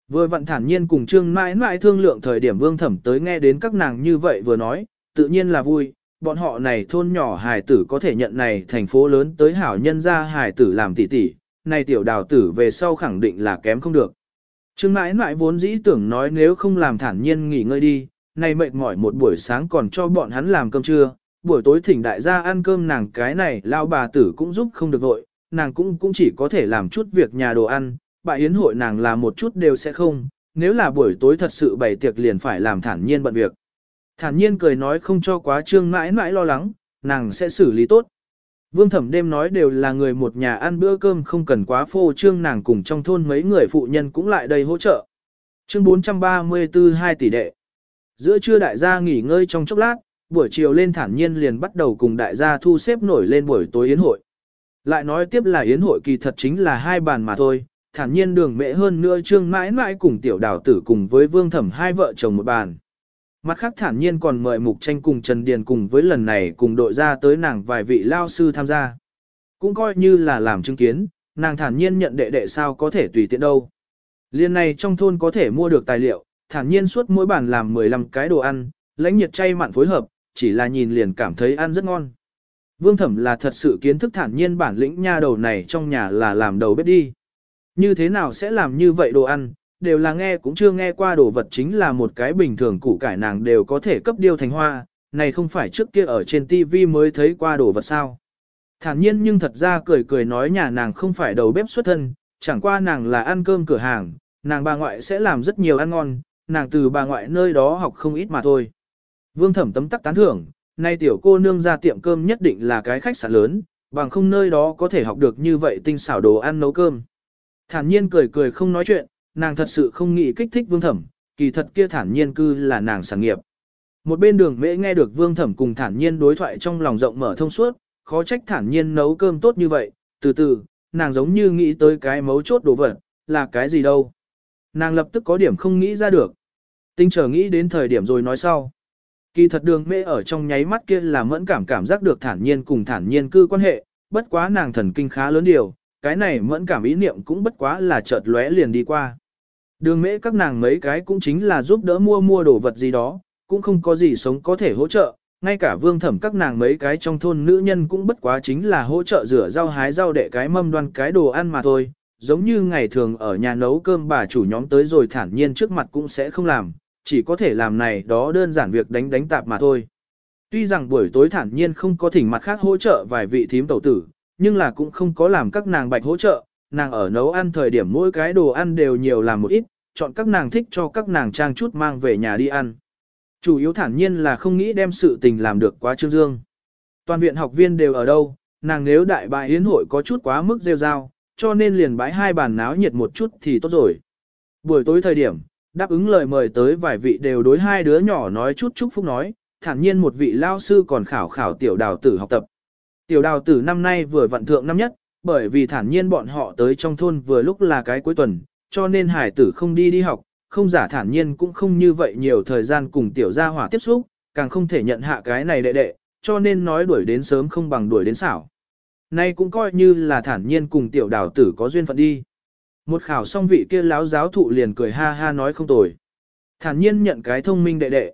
Vừa vận thản nhiên cùng trương mãi mãi thương lượng thời điểm vương thẩm tới nghe đến các nàng như vậy vừa nói, tự nhiên là vui, bọn họ này thôn nhỏ hài tử có thể nhận này thành phố lớn tới hảo nhân gia hài tử làm tỷ tỷ, này tiểu đào tử về sau khẳng định là kém không được. Trương mãi mãi vốn dĩ tưởng nói nếu không làm thản nhiên nghỉ ngơi đi, này mệt mỏi một buổi sáng còn cho bọn hắn làm cơm trưa, buổi tối thỉnh đại gia ăn cơm nàng cái này lao bà tử cũng giúp không được vội, nàng cũng cũng chỉ có thể làm chút việc nhà đồ ăn, bà yến hội nàng là một chút đều sẽ không, nếu là buổi tối thật sự bày tiệc liền phải làm thản nhiên bận việc. Thản nhiên cười nói không cho quá trương mãi mãi lo lắng, nàng sẽ xử lý tốt. Vương thẩm đêm nói đều là người một nhà ăn bữa cơm không cần quá phô trương nàng cùng trong thôn mấy người phụ nhân cũng lại đây hỗ trợ. Chương 434 2 tỷ đệ. Giữa trưa đại gia nghỉ ngơi trong chốc lát, buổi chiều lên thản nhiên liền bắt đầu cùng đại gia thu xếp nổi lên buổi tối yến hội. Lại nói tiếp là yến hội kỳ thật chính là hai bàn mà thôi, thản nhiên đường mẹ hơn nữa trương mãi mãi cùng tiểu đào tử cùng với vương thẩm hai vợ chồng một bàn. Mặt khác thản nhiên còn mời Mục Tranh cùng Trần Điền cùng với lần này cùng đội ra tới nàng vài vị lao sư tham gia. Cũng coi như là làm chứng kiến, nàng thản nhiên nhận đệ đệ sao có thể tùy tiện đâu. Liên này trong thôn có thể mua được tài liệu, thản nhiên suốt mỗi bàn làm 15 cái đồ ăn, lãnh nhiệt chay mặn phối hợp, chỉ là nhìn liền cảm thấy ăn rất ngon. Vương Thẩm là thật sự kiến thức thản nhiên bản lĩnh nha đầu này trong nhà là làm đầu bếp đi. Như thế nào sẽ làm như vậy đồ ăn, đều là nghe cũng chưa nghe qua đồ vật chính là một cái bình thường củ cải nàng đều có thể cấp điêu thành hoa, này không phải trước kia ở trên TV mới thấy qua đồ vật sao. Thản nhiên nhưng thật ra cười cười nói nhà nàng không phải đầu bếp xuất thân, chẳng qua nàng là ăn cơm cửa hàng, nàng bà ngoại sẽ làm rất nhiều ăn ngon, nàng từ bà ngoại nơi đó học không ít mà thôi. Vương thẩm tấm tắc tán thưởng, nay tiểu cô nương ra tiệm cơm nhất định là cái khách sạn lớn, bằng không nơi đó có thể học được như vậy tinh xảo đồ ăn nấu cơm. Thản nhiên cười cười không nói chuyện, nàng thật sự không nghĩ kích thích vương thẩm, kỳ thật kia thản nhiên cư là nàng sản nghiệp. Một bên đường mễ nghe được vương thẩm cùng thản nhiên đối thoại trong lòng rộng mở thông suốt, khó trách thản nhiên nấu cơm tốt như vậy, từ từ, nàng giống như nghĩ tới cái mấu chốt đồ vật, là cái gì đâu. Nàng lập tức có điểm không nghĩ ra được. Tinh chờ nghĩ đến thời điểm rồi nói sau. Kỳ thật đường mễ ở trong nháy mắt kia là mẫn cảm cảm giác được thản nhiên cùng thản nhiên cư quan hệ, bất quá nàng thần kinh khá lớn điều, cái này mẫn cảm ý niệm cũng bất quá là chợt lóe liền đi qua. Đường mễ các nàng mấy cái cũng chính là giúp đỡ mua mua đồ vật gì đó, cũng không có gì sống có thể hỗ trợ, ngay cả vương thẩm các nàng mấy cái trong thôn nữ nhân cũng bất quá chính là hỗ trợ rửa rau hái rau để cái mâm đoan cái đồ ăn mà thôi, giống như ngày thường ở nhà nấu cơm bà chủ nhóm tới rồi thản nhiên trước mặt cũng sẽ không làm, chỉ có thể làm này đó đơn giản việc đánh đánh tạp mà thôi. Tuy rằng buổi tối thản nhiên không có thỉnh mặt khác hỗ trợ vài vị thím tẩu tử, nhưng là cũng không có làm các nàng bạch hỗ trợ, nàng ở nấu ăn thời điểm mỗi cái đồ ăn đều nhiều làm một ít, chọn các nàng thích cho các nàng trang chút mang về nhà đi ăn. Chủ yếu thản nhiên là không nghĩ đem sự tình làm được quá trương dương. Toàn viện học viên đều ở đâu, nàng nếu đại bài yến hội có chút quá mức rêu rao, cho nên liền bãi hai bàn náo nhiệt một chút thì tốt rồi. Buổi tối thời điểm, đáp ứng lời mời tới vài vị đều đối hai đứa nhỏ nói chút chúc phúc nói, thản nhiên một vị lao sư còn khảo khảo tiểu đào tử học tập. Tiểu đào tử năm nay vừa vận thượng năm nhất, bởi vì thản nhiên bọn họ tới trong thôn vừa lúc là cái cuối tuần, cho nên hải tử không đi đi học, không giả thản nhiên cũng không như vậy nhiều thời gian cùng tiểu gia hỏa tiếp xúc, càng không thể nhận hạ cái này đệ đệ, cho nên nói đuổi đến sớm không bằng đuổi đến xảo. Nay cũng coi như là thản nhiên cùng tiểu đào tử có duyên phận đi. Một khảo xong vị kia láo giáo thụ liền cười ha ha nói không tồi. Thản nhiên nhận cái thông minh đệ đệ.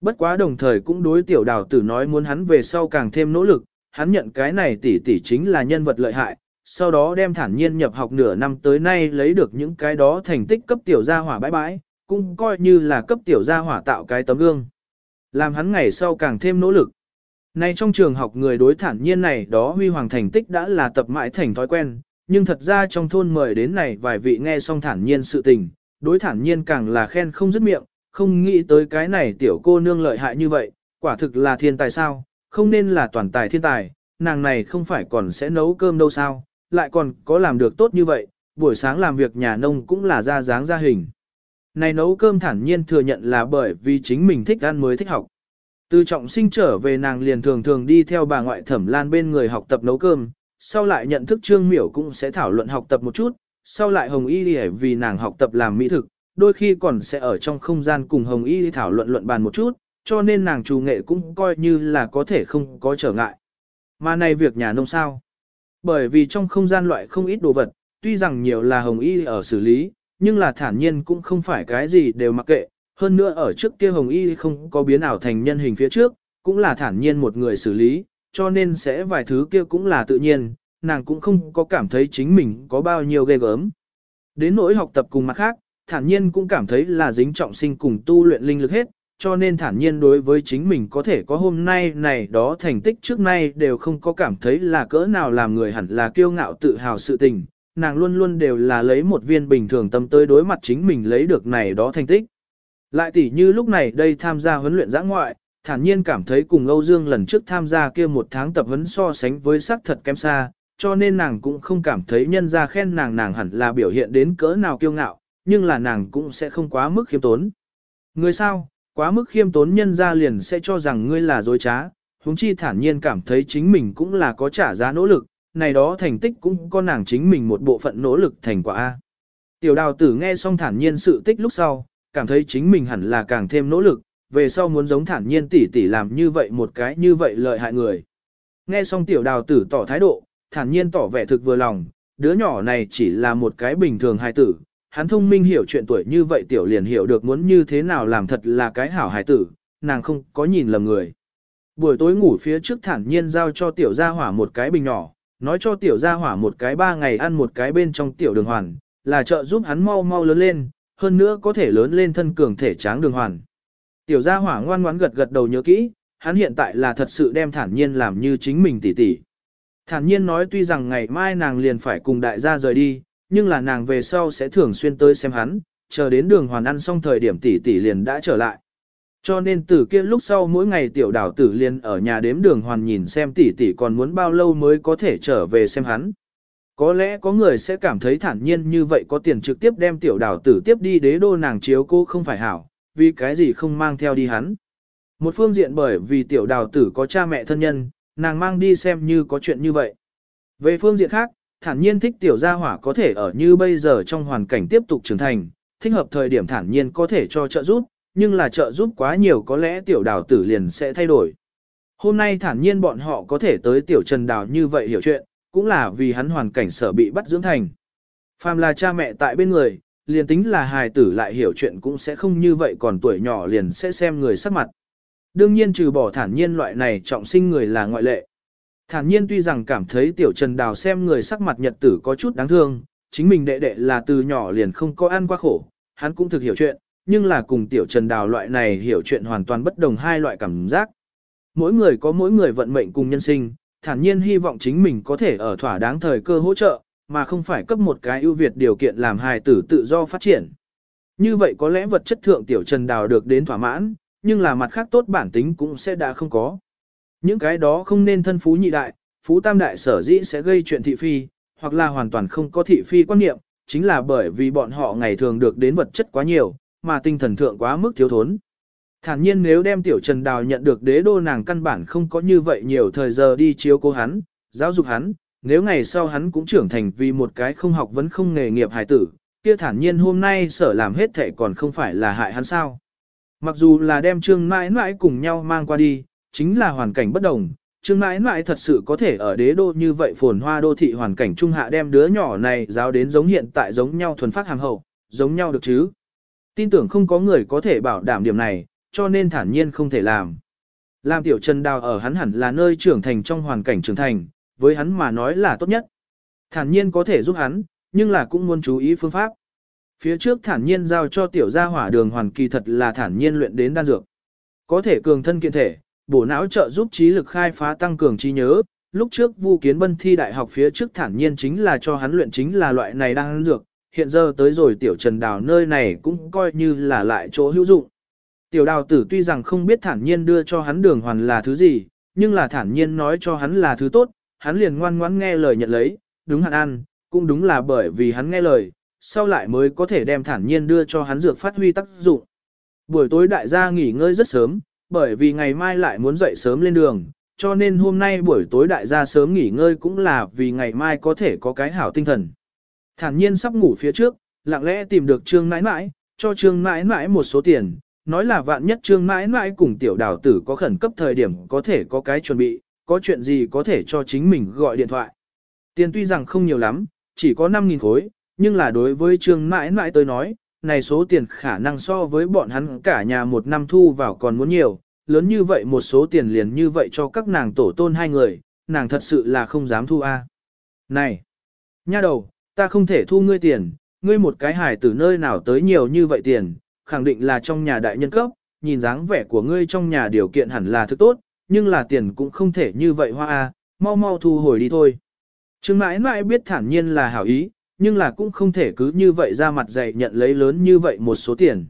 Bất quá đồng thời cũng đối tiểu đào tử nói muốn hắn về sau càng thêm nỗ lực, hắn nhận cái này tỷ tỷ chính là nhân vật lợi hại, sau đó đem thản nhiên nhập học nửa năm tới nay lấy được những cái đó thành tích cấp tiểu gia hỏa bãi bãi, cũng coi như là cấp tiểu gia hỏa tạo cái tấm gương. Làm hắn ngày sau càng thêm nỗ lực. Nay trong trường học người đối thản nhiên này đó huy hoàng thành tích đã là tập mãi thành thói quen, nhưng thật ra trong thôn mời đến này vài vị nghe xong thản nhiên sự tình, đối thản nhiên càng là khen không dứt miệng, không nghĩ tới cái này tiểu cô nương lợi hại như vậy, quả thực là thiên tài sao, không nên là toàn tài thiên tài, nàng này không phải còn sẽ nấu cơm đâu sao, lại còn có làm được tốt như vậy, buổi sáng làm việc nhà nông cũng là ra dáng ra hình. Này nấu cơm thản nhiên thừa nhận là bởi vì chính mình thích ăn mới thích học. Từ trọng sinh trở về nàng liền thường thường đi theo bà ngoại thẩm lan bên người học tập nấu cơm, sau lại nhận thức trương miểu cũng sẽ thảo luận học tập một chút, sau lại hồng y vì nàng học tập làm mỹ thực, đôi khi còn sẽ ở trong không gian cùng hồng y thảo luận luận bàn một chút, cho nên nàng chủ nghệ cũng coi như là có thể không có trở ngại. Mà này việc nhà nông sao? Bởi vì trong không gian loại không ít đồ vật, tuy rằng nhiều là hồng y ở xử lý, nhưng là thản nhiên cũng không phải cái gì đều mặc kệ, hơn nữa ở trước kia Hồng Y không có biến ảo thành nhân hình phía trước, cũng là thản nhiên một người xử lý, cho nên sẽ vài thứ kia cũng là tự nhiên, nàng cũng không có cảm thấy chính mình có bao nhiêu ghê gớm. Đến nỗi học tập cùng mặt khác, thản nhiên cũng cảm thấy là dính trọng sinh cùng tu luyện linh lực hết, cho nên thản nhiên đối với chính mình có thể có hôm nay này đó thành tích trước nay đều không có cảm thấy là cỡ nào làm người hẳn là kiêu ngạo tự hào sự tình, nàng luôn luôn đều là lấy một viên bình thường tâm tới đối mặt chính mình lấy được này đó thành tích. Lại tỉ như lúc này đây tham gia huấn luyện giã ngoại, thản nhiên cảm thấy cùng Âu Dương lần trước tham gia kia một tháng tập huấn so sánh với sắc thật kém xa, cho nên nàng cũng không cảm thấy nhân gia khen nàng nàng hẳn là biểu hiện đến cỡ nào kiêu ngạo, nhưng là nàng cũng sẽ không quá mức khiêm tốn. Người sao, quá mức khiêm tốn nhân ra liền sẽ cho rằng ngươi là dối trá, huống chi thản nhiên cảm thấy chính mình cũng là có trả giá nỗ lực, này đó thành tích cũng có nàng chính mình một bộ phận nỗ lực thành quả A. Tiểu đào tử nghe xong thản nhiên sự tích lúc sau, cảm thấy chính mình hẳn là càng thêm nỗ lực, về sau muốn giống thản nhiên tỷ tỷ làm như vậy một cái như vậy lợi hại người. Nghe xong tiểu đào tử tỏ thái độ, thản nhiên tỏ vẻ thực vừa lòng, đứa nhỏ này chỉ là một cái bình thường hài tử, hắn thông minh hiểu chuyện tuổi như vậy tiểu liền hiểu được muốn như thế nào làm thật là cái hảo hài tử, nàng không có nhìn lầm người. Buổi tối ngủ phía trước thản nhiên giao cho tiểu gia hỏa một cái bình nhỏ, nói cho tiểu gia hỏa một cái ba ngày ăn một cái bên trong tiểu đường hoàn, là trợ giúp hắn mau mau lớn lên, hơn nữa có thể lớn lên thân cường thể tráng đường hoàn. Tiểu gia hỏa ngoan ngoãn gật gật đầu nhớ kỹ, hắn hiện tại là thật sự đem thản nhiên làm như chính mình tỷ tỷ. Thản nhiên nói tuy rằng ngày mai nàng liền phải cùng đại gia rời đi, nhưng là nàng về sau sẽ thường xuyên tới xem hắn, chờ đến đường hoàn ăn xong thời điểm tỷ tỷ liền đã trở lại. Cho nên từ kia lúc sau mỗi ngày tiểu đảo tử liền ở nhà đếm đường hoàn nhìn xem tỷ tỷ còn muốn bao lâu mới có thể trở về xem hắn. Có lẽ có người sẽ cảm thấy thản nhiên như vậy có tiền trực tiếp đem tiểu đảo tử tiếp đi đế đô nàng chiếu cô không phải hảo, vì cái gì không mang theo đi hắn. Một phương diện bởi vì tiểu đào tử có cha mẹ thân nhân, nàng mang đi xem như có chuyện như vậy. Về phương diện khác, thản nhiên thích tiểu gia hỏa có thể ở như bây giờ trong hoàn cảnh tiếp tục trưởng thành, thích hợp thời điểm thản nhiên có thể cho trợ giúp, nhưng là trợ giúp quá nhiều có lẽ tiểu đào tử liền sẽ thay đổi. Hôm nay thản nhiên bọn họ có thể tới tiểu trần đào như vậy hiểu chuyện, cũng là vì hắn hoàn cảnh sở bị bắt dưỡng thành. Phàm là cha mẹ tại bên người, liền tính là hài tử lại hiểu chuyện cũng sẽ không như vậy còn tuổi nhỏ liền sẽ xem người sắc mặt. Đương nhiên trừ bỏ thản nhiên loại này trọng sinh người là ngoại lệ. Thản nhiên tuy rằng cảm thấy tiểu trần đào xem người sắc mặt nhật tử có chút đáng thương, chính mình đệ đệ là từ nhỏ liền không có ăn qua khổ, hắn cũng thực hiểu chuyện, nhưng là cùng tiểu trần đào loại này hiểu chuyện hoàn toàn bất đồng hai loại cảm giác. Mỗi người có mỗi người vận mệnh cùng nhân sinh, thản nhiên hy vọng chính mình có thể ở thỏa đáng thời cơ hỗ trợ, mà không phải cấp một cái ưu việt điều kiện làm hài tử tự do phát triển. Như vậy có lẽ vật chất thượng tiểu trần đào được đến thỏa mãn, nhưng là mặt khác tốt bản tính cũng sẽ đã không có. Những cái đó không nên thân phú nhị đại, phú tam đại sở dĩ sẽ gây chuyện thị phi, hoặc là hoàn toàn không có thị phi quan niệm, chính là bởi vì bọn họ ngày thường được đến vật chất quá nhiều, mà tinh thần thượng quá mức thiếu thốn. Thản nhiên nếu đem tiểu trần đào nhận được đế đô nàng căn bản không có như vậy nhiều thời giờ đi chiếu cố hắn, giáo dục hắn, nếu ngày sau hắn cũng trưởng thành vì một cái không học vẫn không nghề nghiệp hài tử, kia thản nhiên hôm nay sở làm hết thể còn không phải là hại hắn sao. Mặc dù là đem trương mãi mãi cùng nhau mang qua đi, chính là hoàn cảnh bất đồng, trương mãi mãi thật sự có thể ở đế đô như vậy phồn hoa đô thị hoàn cảnh trung hạ đem đứa nhỏ này giáo đến giống hiện tại giống nhau thuần phát hàng hậu, giống nhau được chứ. Tin tưởng không có người có thể bảo đảm điểm này, cho nên thản nhiên không thể làm. Làm tiểu trần đào ở hắn hẳn là nơi trưởng thành trong hoàn cảnh trưởng thành, với hắn mà nói là tốt nhất. Thản nhiên có thể giúp hắn, nhưng là cũng muốn chú ý phương pháp. Phía trước thản nhiên giao cho tiểu gia hỏa đường hoàn kỳ thật là thản nhiên luyện đến đan dược. Có thể cường thân kiện thể, bổ não trợ giúp trí lực khai phá tăng cường trí nhớ. Lúc trước Vu Kiến Bân thi đại học phía trước thản nhiên chính là cho hắn luyện chính là loại này đan dược, hiện giờ tới rồi tiểu Trần Đào nơi này cũng coi như là lại chỗ hữu dụng. Tiểu Đào tử tuy rằng không biết thản nhiên đưa cho hắn đường hoàn là thứ gì, nhưng là thản nhiên nói cho hắn là thứ tốt, hắn liền ngoan ngoãn nghe lời nhận lấy, đúng hạn ăn, cũng đúng là bởi vì hắn nghe lời, sau lại mới có thể đem thản nhiên đưa cho hắn dược phát huy tác dụng. Buổi tối đại gia nghỉ ngơi rất sớm, bởi vì ngày mai lại muốn dậy sớm lên đường, cho nên hôm nay buổi tối đại gia sớm nghỉ ngơi cũng là vì ngày mai có thể có cái hảo tinh thần. Thản nhiên sắp ngủ phía trước, lặng lẽ tìm được trương mãi mãi, cho trương mãi mãi một số tiền, nói là vạn nhất trương mãi mãi cùng tiểu đào tử có khẩn cấp thời điểm có thể có cái chuẩn bị, có chuyện gì có thể cho chính mình gọi điện thoại. Tiền tuy rằng không nhiều lắm, chỉ có 5.000 khối, nhưng là đối với trương mãi mãi tôi nói, này số tiền khả năng so với bọn hắn cả nhà một năm thu vào còn muốn nhiều, lớn như vậy một số tiền liền như vậy cho các nàng tổ tôn hai người, nàng thật sự là không dám thu a. Này, nha đầu, ta không thể thu ngươi tiền, ngươi một cái hài từ nơi nào tới nhiều như vậy tiền, khẳng định là trong nhà đại nhân cấp, nhìn dáng vẻ của ngươi trong nhà điều kiện hẳn là thứ tốt, nhưng là tiền cũng không thể như vậy hoa a, mau mau thu hồi đi thôi. Trương mãi mãi biết thản nhiên là hảo ý, nhưng là cũng không thể cứ như vậy ra mặt dạy nhận lấy lớn như vậy một số tiền.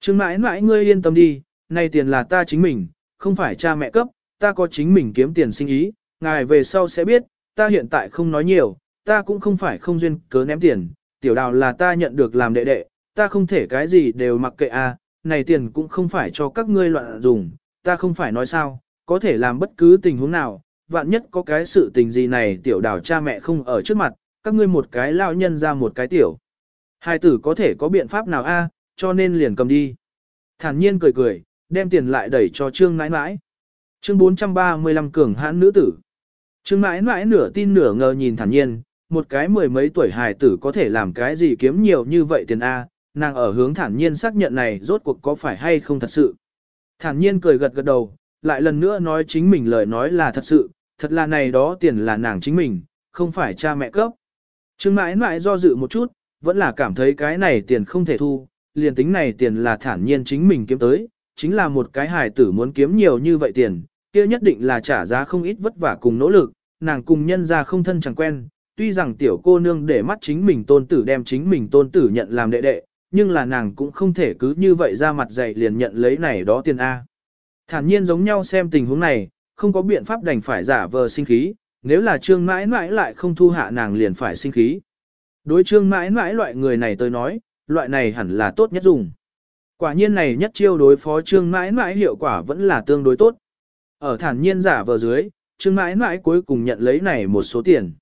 Trương mãi mãi ngươi yên tâm đi, này tiền là ta chính mình, không phải cha mẹ cấp, ta có chính mình kiếm tiền sinh ý, ngài về sau sẽ biết, ta hiện tại không nói nhiều, ta cũng không phải không duyên cớ ném tiền, tiểu đào là ta nhận được làm đệ đệ, ta không thể cái gì đều mặc kệ a, này tiền cũng không phải cho các ngươi loạn dùng, ta không phải nói sao, có thể làm bất cứ tình huống nào, vạn nhất có cái sự tình gì này tiểu đào cha mẹ không ở trước mặt, các ngươi một cái lao nhân ra một cái tiểu. Hai tử có thể có biện pháp nào a, cho nên liền cầm đi. Thản nhiên cười cười, đem tiền lại đẩy cho trương nãi nãi. Chương 435 cường hãn nữ tử. Trương nãi nãi nửa tin nửa ngờ nhìn thản nhiên, một cái mười mấy tuổi hài tử có thể làm cái gì kiếm nhiều như vậy tiền A, nàng ở hướng thản nhiên xác nhận này rốt cuộc có phải hay không thật sự. Thản nhiên cười gật gật đầu, lại lần nữa nói chính mình lời nói là thật sự, thật là này đó tiền là nàng chính mình, không phải cha mẹ cấp. Trương mãi mãi do dự một chút, vẫn là cảm thấy cái này tiền không thể thu, liền tính này tiền là thản nhiên chính mình kiếm tới, chính là một cái hài tử muốn kiếm nhiều như vậy tiền, kia nhất định là trả giá không ít vất vả cùng nỗ lực, nàng cùng nhân ra không thân chẳng quen, tuy rằng tiểu cô nương để mắt chính mình tôn tử đem chính mình tôn tử nhận làm đệ đệ, nhưng là nàng cũng không thể cứ như vậy ra mặt dạy liền nhận lấy này đó tiền A. Thản nhiên giống nhau xem tình huống này, không có biện pháp đành phải giả vờ sinh khí, nếu là trương mãi mãi lại không thu hạ nàng liền phải sinh khí. Đối trương mãi mãi loại người này tôi nói, loại này hẳn là tốt nhất dùng. Quả nhiên này nhất chiêu đối phó trương mãi mãi hiệu quả vẫn là tương đối tốt. Ở thản nhiên giả vờ dưới, trương mãi mãi cuối cùng nhận lấy này một số tiền.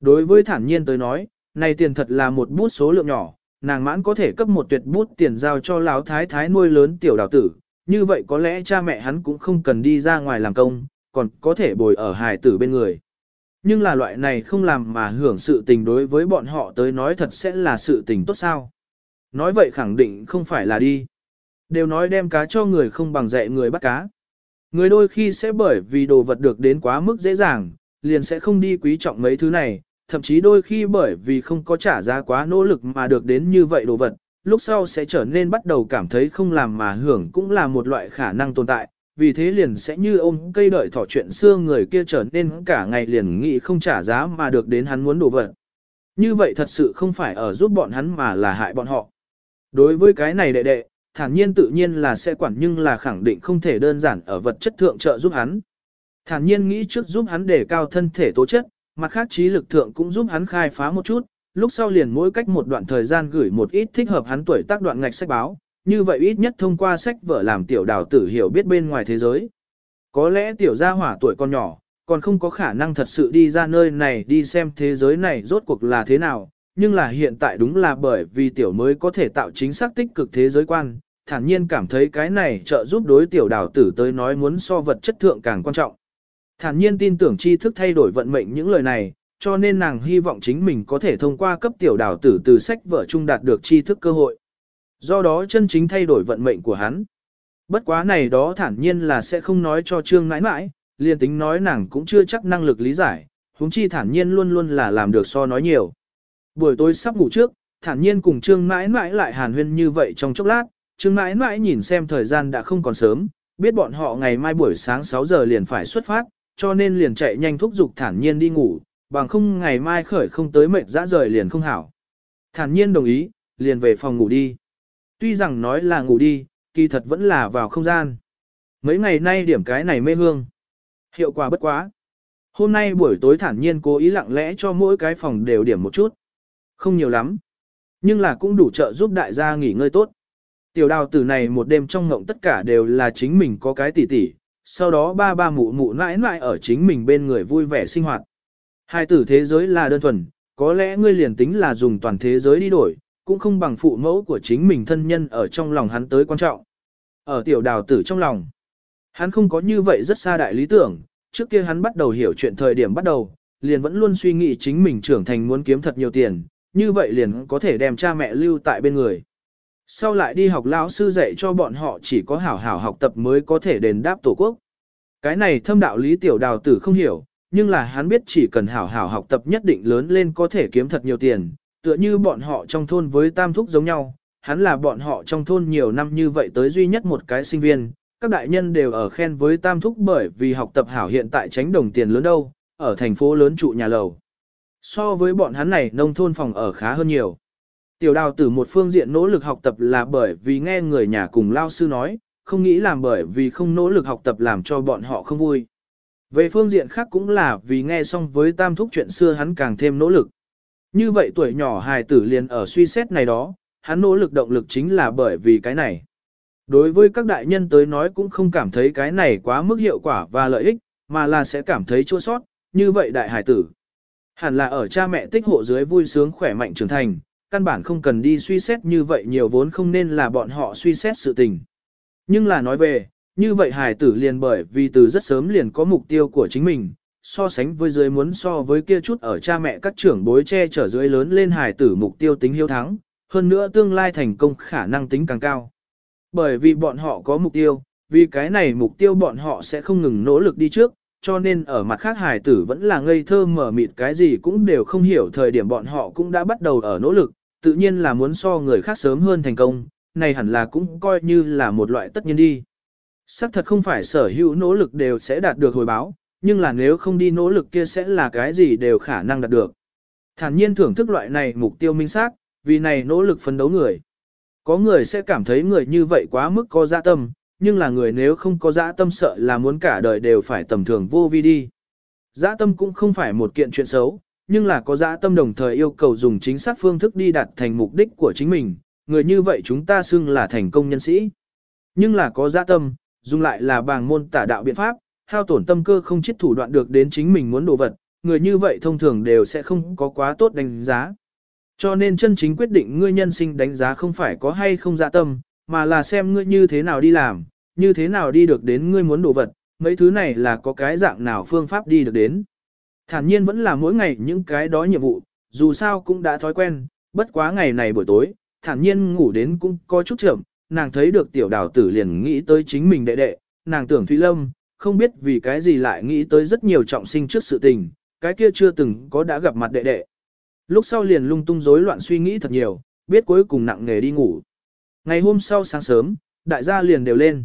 Đối với thản nhiên tới nói, này tiền thật là một bút số lượng nhỏ, nàng mãn có thể cấp một tuyệt bút tiền giao cho lão thái thái nuôi lớn tiểu đào tử, như vậy có lẽ cha mẹ hắn cũng không cần đi ra ngoài làm công, còn có thể bồi ở hài tử bên người. Nhưng là loại này không làm mà hưởng sự tình đối với bọn họ tới nói thật sẽ là sự tình tốt sao. Nói vậy khẳng định không phải là đi. Đều nói đem cá cho người không bằng dạy người bắt cá. Người đôi khi sẽ bởi vì đồ vật được đến quá mức dễ dàng, liền sẽ không đi quý trọng mấy thứ này, thậm chí đôi khi bởi vì không có trả giá quá nỗ lực mà được đến như vậy đồ vật, lúc sau sẽ trở nên bắt đầu cảm thấy không làm mà hưởng cũng là một loại khả năng tồn tại, vì thế liền sẽ như ôm cây đợi thỏ chuyện xưa người kia trở nên cả ngày liền nghĩ không trả giá mà được đến hắn muốn đồ vật. Như vậy thật sự không phải ở giúp bọn hắn mà là hại bọn họ. Đối với cái này đệ đệ, thản nhiên tự nhiên là sẽ quản nhưng là khẳng định không thể đơn giản ở vật chất thượng trợ giúp hắn. Thản nhiên nghĩ trước giúp hắn để cao thân thể tố chất, mặt khác trí lực thượng cũng giúp hắn khai phá một chút, lúc sau liền mỗi cách một đoạn thời gian gửi một ít thích hợp hắn tuổi tác đoạn ngạch sách báo, như vậy ít nhất thông qua sách vở làm tiểu đào tử hiểu biết bên ngoài thế giới. Có lẽ tiểu gia hỏa tuổi con nhỏ, còn không có khả năng thật sự đi ra nơi này đi xem thế giới này rốt cuộc là thế nào, nhưng là hiện tại đúng là bởi vì tiểu mới có thể tạo chính xác tích cực thế giới quan, thản nhiên cảm thấy cái này trợ giúp đối tiểu đào tử tới nói muốn so vật chất thượng càng quan trọng. Thản nhiên tin tưởng tri thức thay đổi vận mệnh những lời này, cho nên nàng hy vọng chính mình có thể thông qua cấp tiểu đào tử từ sách vở chung đạt được tri thức cơ hội. Do đó chân chính thay đổi vận mệnh của hắn. Bất quá này đó thản nhiên là sẽ không nói cho Trương mãi mãi, liền tính nói nàng cũng chưa chắc năng lực lý giải, huống chi thản nhiên luôn luôn là làm được so nói nhiều. Buổi tối sắp ngủ trước, thản nhiên cùng Trương mãi mãi lại hàn huyên như vậy trong chốc lát, Trương mãi mãi nhìn xem thời gian đã không còn sớm, biết bọn họ ngày mai buổi sáng 6 giờ liền phải xuất phát, cho nên liền chạy nhanh thúc giục thản nhiên đi ngủ, bằng không ngày mai khởi không tới mệt dã rời liền không hảo. Thản nhiên đồng ý, liền về phòng ngủ đi. Tuy rằng nói là ngủ đi, kỳ thật vẫn là vào không gian. Mấy ngày nay điểm cái này mê hương. Hiệu quả bất quá. Hôm nay buổi tối thản nhiên cố ý lặng lẽ cho mỗi cái phòng đều điểm một chút. Không nhiều lắm. Nhưng là cũng đủ trợ giúp đại gia nghỉ ngơi tốt. Tiểu đào tử này một đêm trong ngộng tất cả đều là chính mình có cái tỉ tỉ, sau đó ba ba mụ mụ mãi mãi ở chính mình bên người vui vẻ sinh hoạt. Hai tử thế giới là đơn thuần, có lẽ ngươi liền tính là dùng toàn thế giới đi đổi, cũng không bằng phụ mẫu của chính mình thân nhân ở trong lòng hắn tới quan trọng. Ở tiểu đào tử trong lòng, hắn không có như vậy rất xa đại lý tưởng, trước kia hắn bắt đầu hiểu chuyện thời điểm bắt đầu, liền vẫn luôn suy nghĩ chính mình trưởng thành muốn kiếm thật nhiều tiền, như vậy liền có thể đem cha mẹ lưu tại bên người. Sau lại đi học lão sư dạy cho bọn họ chỉ có hảo hảo học tập mới có thể đền đáp tổ quốc. Cái này thâm đạo lý tiểu đào tử không hiểu, nhưng là hắn biết chỉ cần hảo hảo học tập nhất định lớn lên có thể kiếm thật nhiều tiền, tựa như bọn họ trong thôn với tam thúc giống nhau, hắn là bọn họ trong thôn nhiều năm như vậy tới duy nhất một cái sinh viên, các đại nhân đều ở khen với tam thúc bởi vì học tập hảo hiện tại tránh đồng tiền lớn đâu, ở thành phố lớn trụ nhà lầu. So với bọn hắn này nông thôn phòng ở khá hơn nhiều. Tiểu đào tử một phương diện nỗ lực học tập là bởi vì nghe người nhà cùng lao sư nói, không nghĩ làm bởi vì không nỗ lực học tập làm cho bọn họ không vui. Về phương diện khác cũng là vì nghe xong với tam thúc chuyện xưa hắn càng thêm nỗ lực. Như vậy tuổi nhỏ hài tử liền ở suy xét này đó, hắn nỗ lực động lực chính là bởi vì cái này. Đối với các đại nhân tới nói cũng không cảm thấy cái này quá mức hiệu quả và lợi ích, mà là sẽ cảm thấy chua sót, như vậy đại hải tử. Hẳn là ở cha mẹ tích hộ dưới vui sướng khỏe mạnh trưởng thành, căn bản không cần đi suy xét như vậy nhiều vốn không nên là bọn họ suy xét sự tình. Nhưng là nói về, như vậy hải tử liền bởi vì từ rất sớm liền có mục tiêu của chính mình, so sánh với dưới muốn so với kia chút ở cha mẹ các trưởng bối che chở dưới lớn lên hải tử mục tiêu tính hiếu thắng, hơn nữa tương lai thành công khả năng tính càng cao. Bởi vì bọn họ có mục tiêu, vì cái này mục tiêu bọn họ sẽ không ngừng nỗ lực đi trước, cho nên ở mặt khác hải tử vẫn là ngây thơ mở mịt cái gì cũng đều không hiểu thời điểm bọn họ cũng đã bắt đầu ở nỗ lực, tự nhiên là muốn so người khác sớm hơn thành công, này hẳn là cũng coi như là một loại tất nhiên đi. Sắc thật không phải sở hữu nỗ lực đều sẽ đạt được hồi báo, nhưng là nếu không đi nỗ lực kia sẽ là cái gì đều khả năng đạt được. Thản nhiên thưởng thức loại này mục tiêu minh xác, vì này nỗ lực phấn đấu người. Có người sẽ cảm thấy người như vậy quá mức có dạ tâm, nhưng là người nếu không có dã tâm sợ là muốn cả đời đều phải tầm thường vô vi đi. Dã tâm cũng không phải một kiện chuyện xấu, nhưng là có dã tâm đồng thời yêu cầu dùng chính xác phương thức đi đạt thành mục đích của chính mình, người như vậy chúng ta xưng là thành công nhân sĩ. Nhưng là có dã tâm, dùng lại là bàng môn tả đạo biện pháp, hao tổn tâm cơ không chết thủ đoạn được đến chính mình muốn đồ vật, người như vậy thông thường đều sẽ không có quá tốt đánh giá. Cho nên chân chính quyết định ngươi nhân sinh đánh giá không phải có hay không dạ tâm, mà là xem ngươi như thế nào đi làm, như thế nào đi được đến ngươi muốn đồ vật, mấy thứ này là có cái dạng nào phương pháp đi được đến. Thản nhiên vẫn là mỗi ngày những cái đó nhiệm vụ, dù sao cũng đã thói quen, bất quá ngày này buổi tối, thản nhiên ngủ đến cũng có chút chậm, nàng thấy được tiểu đào tử liền nghĩ tới chính mình đệ đệ, nàng tưởng Thúy Lâm, không biết vì cái gì lại nghĩ tới rất nhiều trọng sinh trước sự tình, cái kia chưa từng có đã gặp mặt đệ đệ. Lúc sau liền lung tung rối loạn suy nghĩ thật nhiều, biết cuối cùng nặng nghề đi ngủ. Ngày hôm sau sáng sớm, đại gia liền đều lên.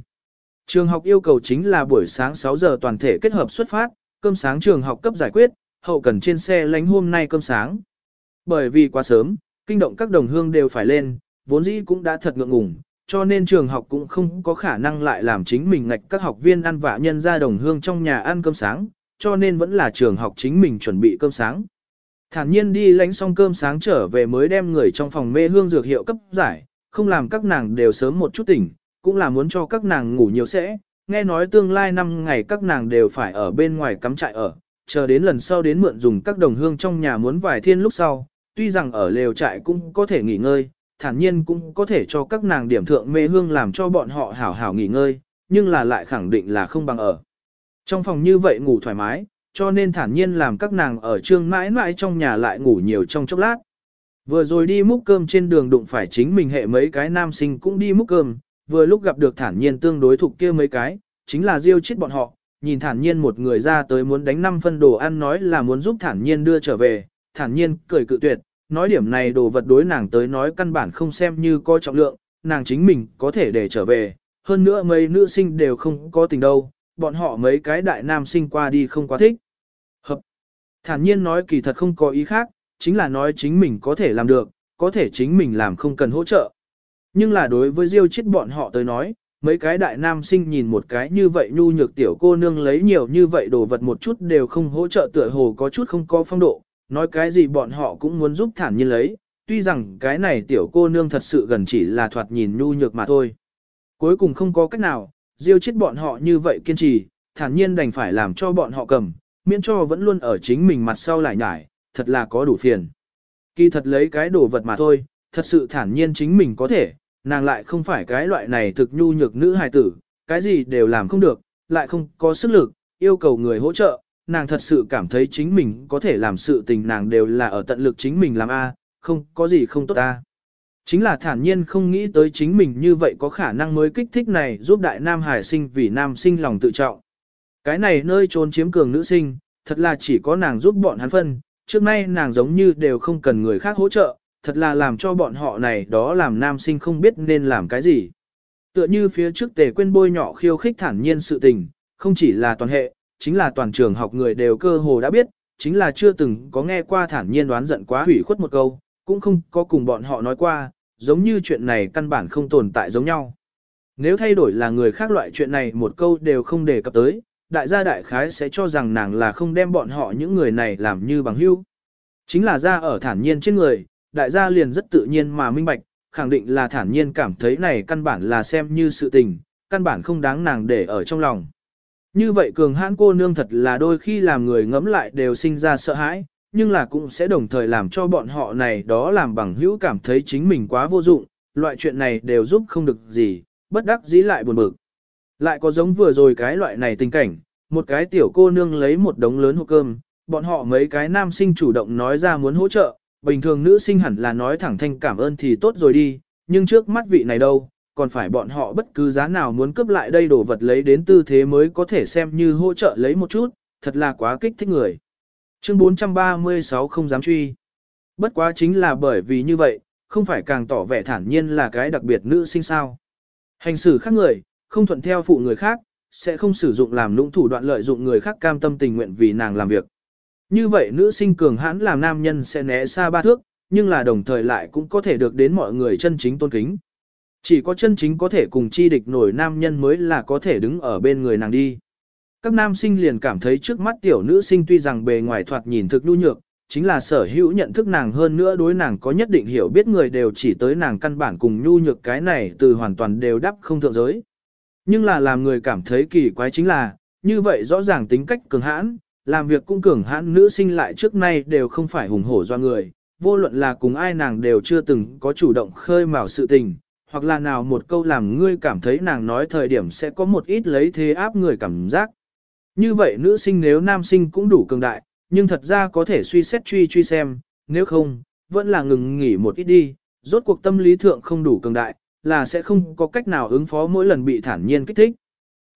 Trường học yêu cầu chính là buổi sáng 6 giờ toàn thể kết hợp xuất phát, cơm sáng trường học cấp giải quyết, hậu cần trên xe lánh hôm nay cơm sáng. Bởi vì quá sớm, kinh động các đồng hương đều phải lên, vốn dĩ cũng đã thật ngượng ngùng, cho nên trường học cũng không có khả năng lại làm chính mình ngạch các học viên ăn vạ nhân ra đồng hương trong nhà ăn cơm sáng, cho nên vẫn là trường học chính mình chuẩn bị cơm sáng. Thản nhiên đi lánh xong cơm sáng trở về mới đem người trong phòng mê hương dược hiệu cấp giải, không làm các nàng đều sớm một chút tỉnh, cũng là muốn cho các nàng ngủ nhiều sẽ, nghe nói tương lai năm ngày các nàng đều phải ở bên ngoài cắm trại ở, chờ đến lần sau đến mượn dùng các đồng hương trong nhà muốn vài thiên lúc sau, tuy rằng ở lều trại cũng có thể nghỉ ngơi, thản nhiên cũng có thể cho các nàng điểm thượng mê hương làm cho bọn họ hảo hảo nghỉ ngơi, nhưng là lại khẳng định là không bằng ở. Trong phòng như vậy ngủ thoải mái, cho nên thản nhiên làm các nàng ở trương mãi mãi trong nhà lại ngủ nhiều trong chốc lát. Vừa rồi đi múc cơm trên đường đụng phải chính mình hệ mấy cái nam sinh cũng đi múc cơm, vừa lúc gặp được thản nhiên tương đối thuộc kia mấy cái, chính là diêu chết bọn họ, nhìn thản nhiên một người ra tới muốn đánh năm phân đồ ăn nói là muốn giúp thản nhiên đưa trở về, thản nhiên cười cự tuyệt, nói điểm này đồ vật đối nàng tới nói căn bản không xem như có trọng lượng, nàng chính mình có thể để trở về, hơn nữa mấy nữ sinh đều không có tình đâu, bọn họ mấy cái đại nam sinh qua đi không quá thích. Hợp. Thản nhiên nói kỳ thật không có ý khác, chính là nói chính mình có thể làm được, có thể chính mình làm không cần hỗ trợ. Nhưng là đối với Diêu chết bọn họ tới nói, mấy cái đại nam sinh nhìn một cái như vậy nhu nhược tiểu cô nương lấy nhiều như vậy đồ vật một chút đều không hỗ trợ tựa hồ có chút không có phong độ, nói cái gì bọn họ cũng muốn giúp thản nhiên lấy, tuy rằng cái này tiểu cô nương thật sự gần chỉ là thoạt nhìn nhu nhược mà thôi. Cuối cùng không có cách nào, Diêu chết bọn họ như vậy kiên trì, thản nhiên đành phải làm cho bọn họ cầm, miễn cho vẫn luôn ở chính mình mặt sau lại nhải, thật là có đủ phiền. Kỳ thật lấy cái đồ vật mà thôi, thật sự thản nhiên chính mình có thể, nàng lại không phải cái loại này thực nhu nhược nữ hài tử, cái gì đều làm không được, lại không có sức lực, yêu cầu người hỗ trợ, nàng thật sự cảm thấy chính mình có thể làm sự tình nàng đều là ở tận lực chính mình làm A, không có gì không tốt ta. Chính là thản nhiên không nghĩ tới chính mình như vậy có khả năng mới kích thích này giúp đại nam hải sinh vì nam sinh lòng tự trọng. Cái này nơi trốn chiếm cường nữ sinh, thật là chỉ có nàng giúp bọn hắn phân, trước nay nàng giống như đều không cần người khác hỗ trợ, thật là làm cho bọn họ này đó làm nam sinh không biết nên làm cái gì. Tựa như phía trước tề quên bôi nhỏ khiêu khích thản nhiên sự tình, không chỉ là toàn hệ, chính là toàn trường học người đều cơ hồ đã biết, chính là chưa từng có nghe qua thản nhiên đoán giận quá hủy khuất một câu, cũng không có cùng bọn họ nói qua, giống như chuyện này căn bản không tồn tại giống nhau. Nếu thay đổi là người khác loại chuyện này một câu đều không đề cập tới, đại gia đại khái sẽ cho rằng nàng là không đem bọn họ những người này làm như bằng hữu. Chính là ra ở thản nhiên trên người, đại gia liền rất tự nhiên mà minh bạch, khẳng định là thản nhiên cảm thấy này căn bản là xem như sự tình, căn bản không đáng nàng để ở trong lòng. Như vậy cường hãn cô nương thật là đôi khi làm người ngẫm lại đều sinh ra sợ hãi, nhưng là cũng sẽ đồng thời làm cho bọn họ này đó làm bằng hữu cảm thấy chính mình quá vô dụng, loại chuyện này đều giúp không được gì, bất đắc dĩ lại buồn bực. Lại có giống vừa rồi cái loại này tình cảnh, một cái tiểu cô nương lấy một đống lớn hộp cơm, bọn họ mấy cái nam sinh chủ động nói ra muốn hỗ trợ, bình thường nữ sinh hẳn là nói thẳng thanh cảm ơn thì tốt rồi đi, nhưng trước mắt vị này đâu, còn phải bọn họ bất cứ giá nào muốn cướp lại đây đồ vật lấy đến tư thế mới có thể xem như hỗ trợ lấy một chút, thật là quá kích thích người. Chương 436 không dám truy. Bất quá chính là bởi vì như vậy, không phải càng tỏ vẻ thản nhiên là cái đặc biệt nữ sinh sao. Hành xử khác người, không thuận theo phụ người khác, sẽ không sử dụng làm lũng thủ đoạn lợi dụng người khác cam tâm tình nguyện vì nàng làm việc. Như vậy nữ sinh cường hãn làm nam nhân sẽ né xa ba thước, nhưng là đồng thời lại cũng có thể được đến mọi người chân chính tôn kính. Chỉ có chân chính có thể cùng chi địch nổi nam nhân mới là có thể đứng ở bên người nàng đi. Các nam sinh liền cảm thấy trước mắt tiểu nữ sinh tuy rằng bề ngoài thoạt nhìn thực nhu nhược, chính là sở hữu nhận thức nàng hơn nữa đối nàng có nhất định hiểu biết người đều chỉ tới nàng căn bản cùng nhu nhược cái này từ hoàn toàn đều đắp không thượng giới. Nhưng là làm người cảm thấy kỳ quái chính là, như vậy rõ ràng tính cách cường hãn, làm việc cũng cường hãn nữ sinh lại trước nay đều không phải hùng hổ do người, vô luận là cùng ai nàng đều chưa từng có chủ động khơi mào sự tình, hoặc là nào một câu làm ngươi cảm thấy nàng nói thời điểm sẽ có một ít lấy thế áp người cảm giác. Như vậy nữ sinh nếu nam sinh cũng đủ cường đại, nhưng thật ra có thể suy xét truy truy xem, nếu không, vẫn là ngừng nghỉ một ít đi, rốt cuộc tâm lý thượng không đủ cường đại, là sẽ không có cách nào ứng phó mỗi lần bị thản nhiên kích thích.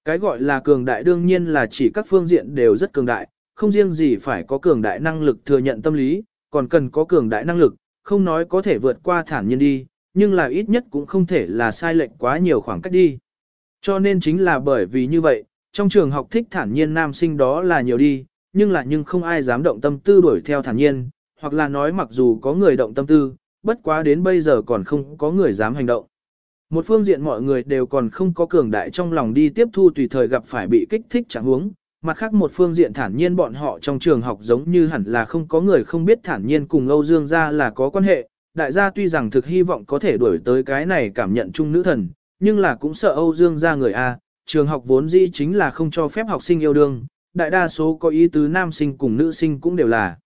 Cái gọi là cường đại đương nhiên là chỉ các phương diện đều rất cường đại, không riêng gì phải có cường đại năng lực thừa nhận tâm lý, còn cần có cường đại năng lực, không nói có thể vượt qua thản nhiên đi, nhưng là ít nhất cũng không thể là sai lệch quá nhiều khoảng cách đi. Cho nên chính là bởi vì như vậy, trong trường học thích thản nhiên nam sinh đó là nhiều đi, nhưng là nhưng không ai dám động tâm tư đuổi theo thản nhiên, hoặc là nói mặc dù có người động tâm tư, bất quá đến bây giờ còn không có người dám hành động. Một phương diện mọi người đều còn không có cường đại trong lòng đi tiếp thu tùy thời gặp phải bị kích thích chẳng huống, mặt khác một phương diện thản nhiên bọn họ trong trường học giống như hẳn là không có người không biết thản nhiên cùng Âu Dương gia là có quan hệ, đại gia tuy rằng thực hy vọng có thể đuổi tới cái này cảm nhận chung nữ thần, nhưng là cũng sợ Âu Dương gia người A, trường học vốn dĩ chính là không cho phép học sinh yêu đương, đại đa số có ý tứ nam sinh cùng nữ sinh cũng đều là.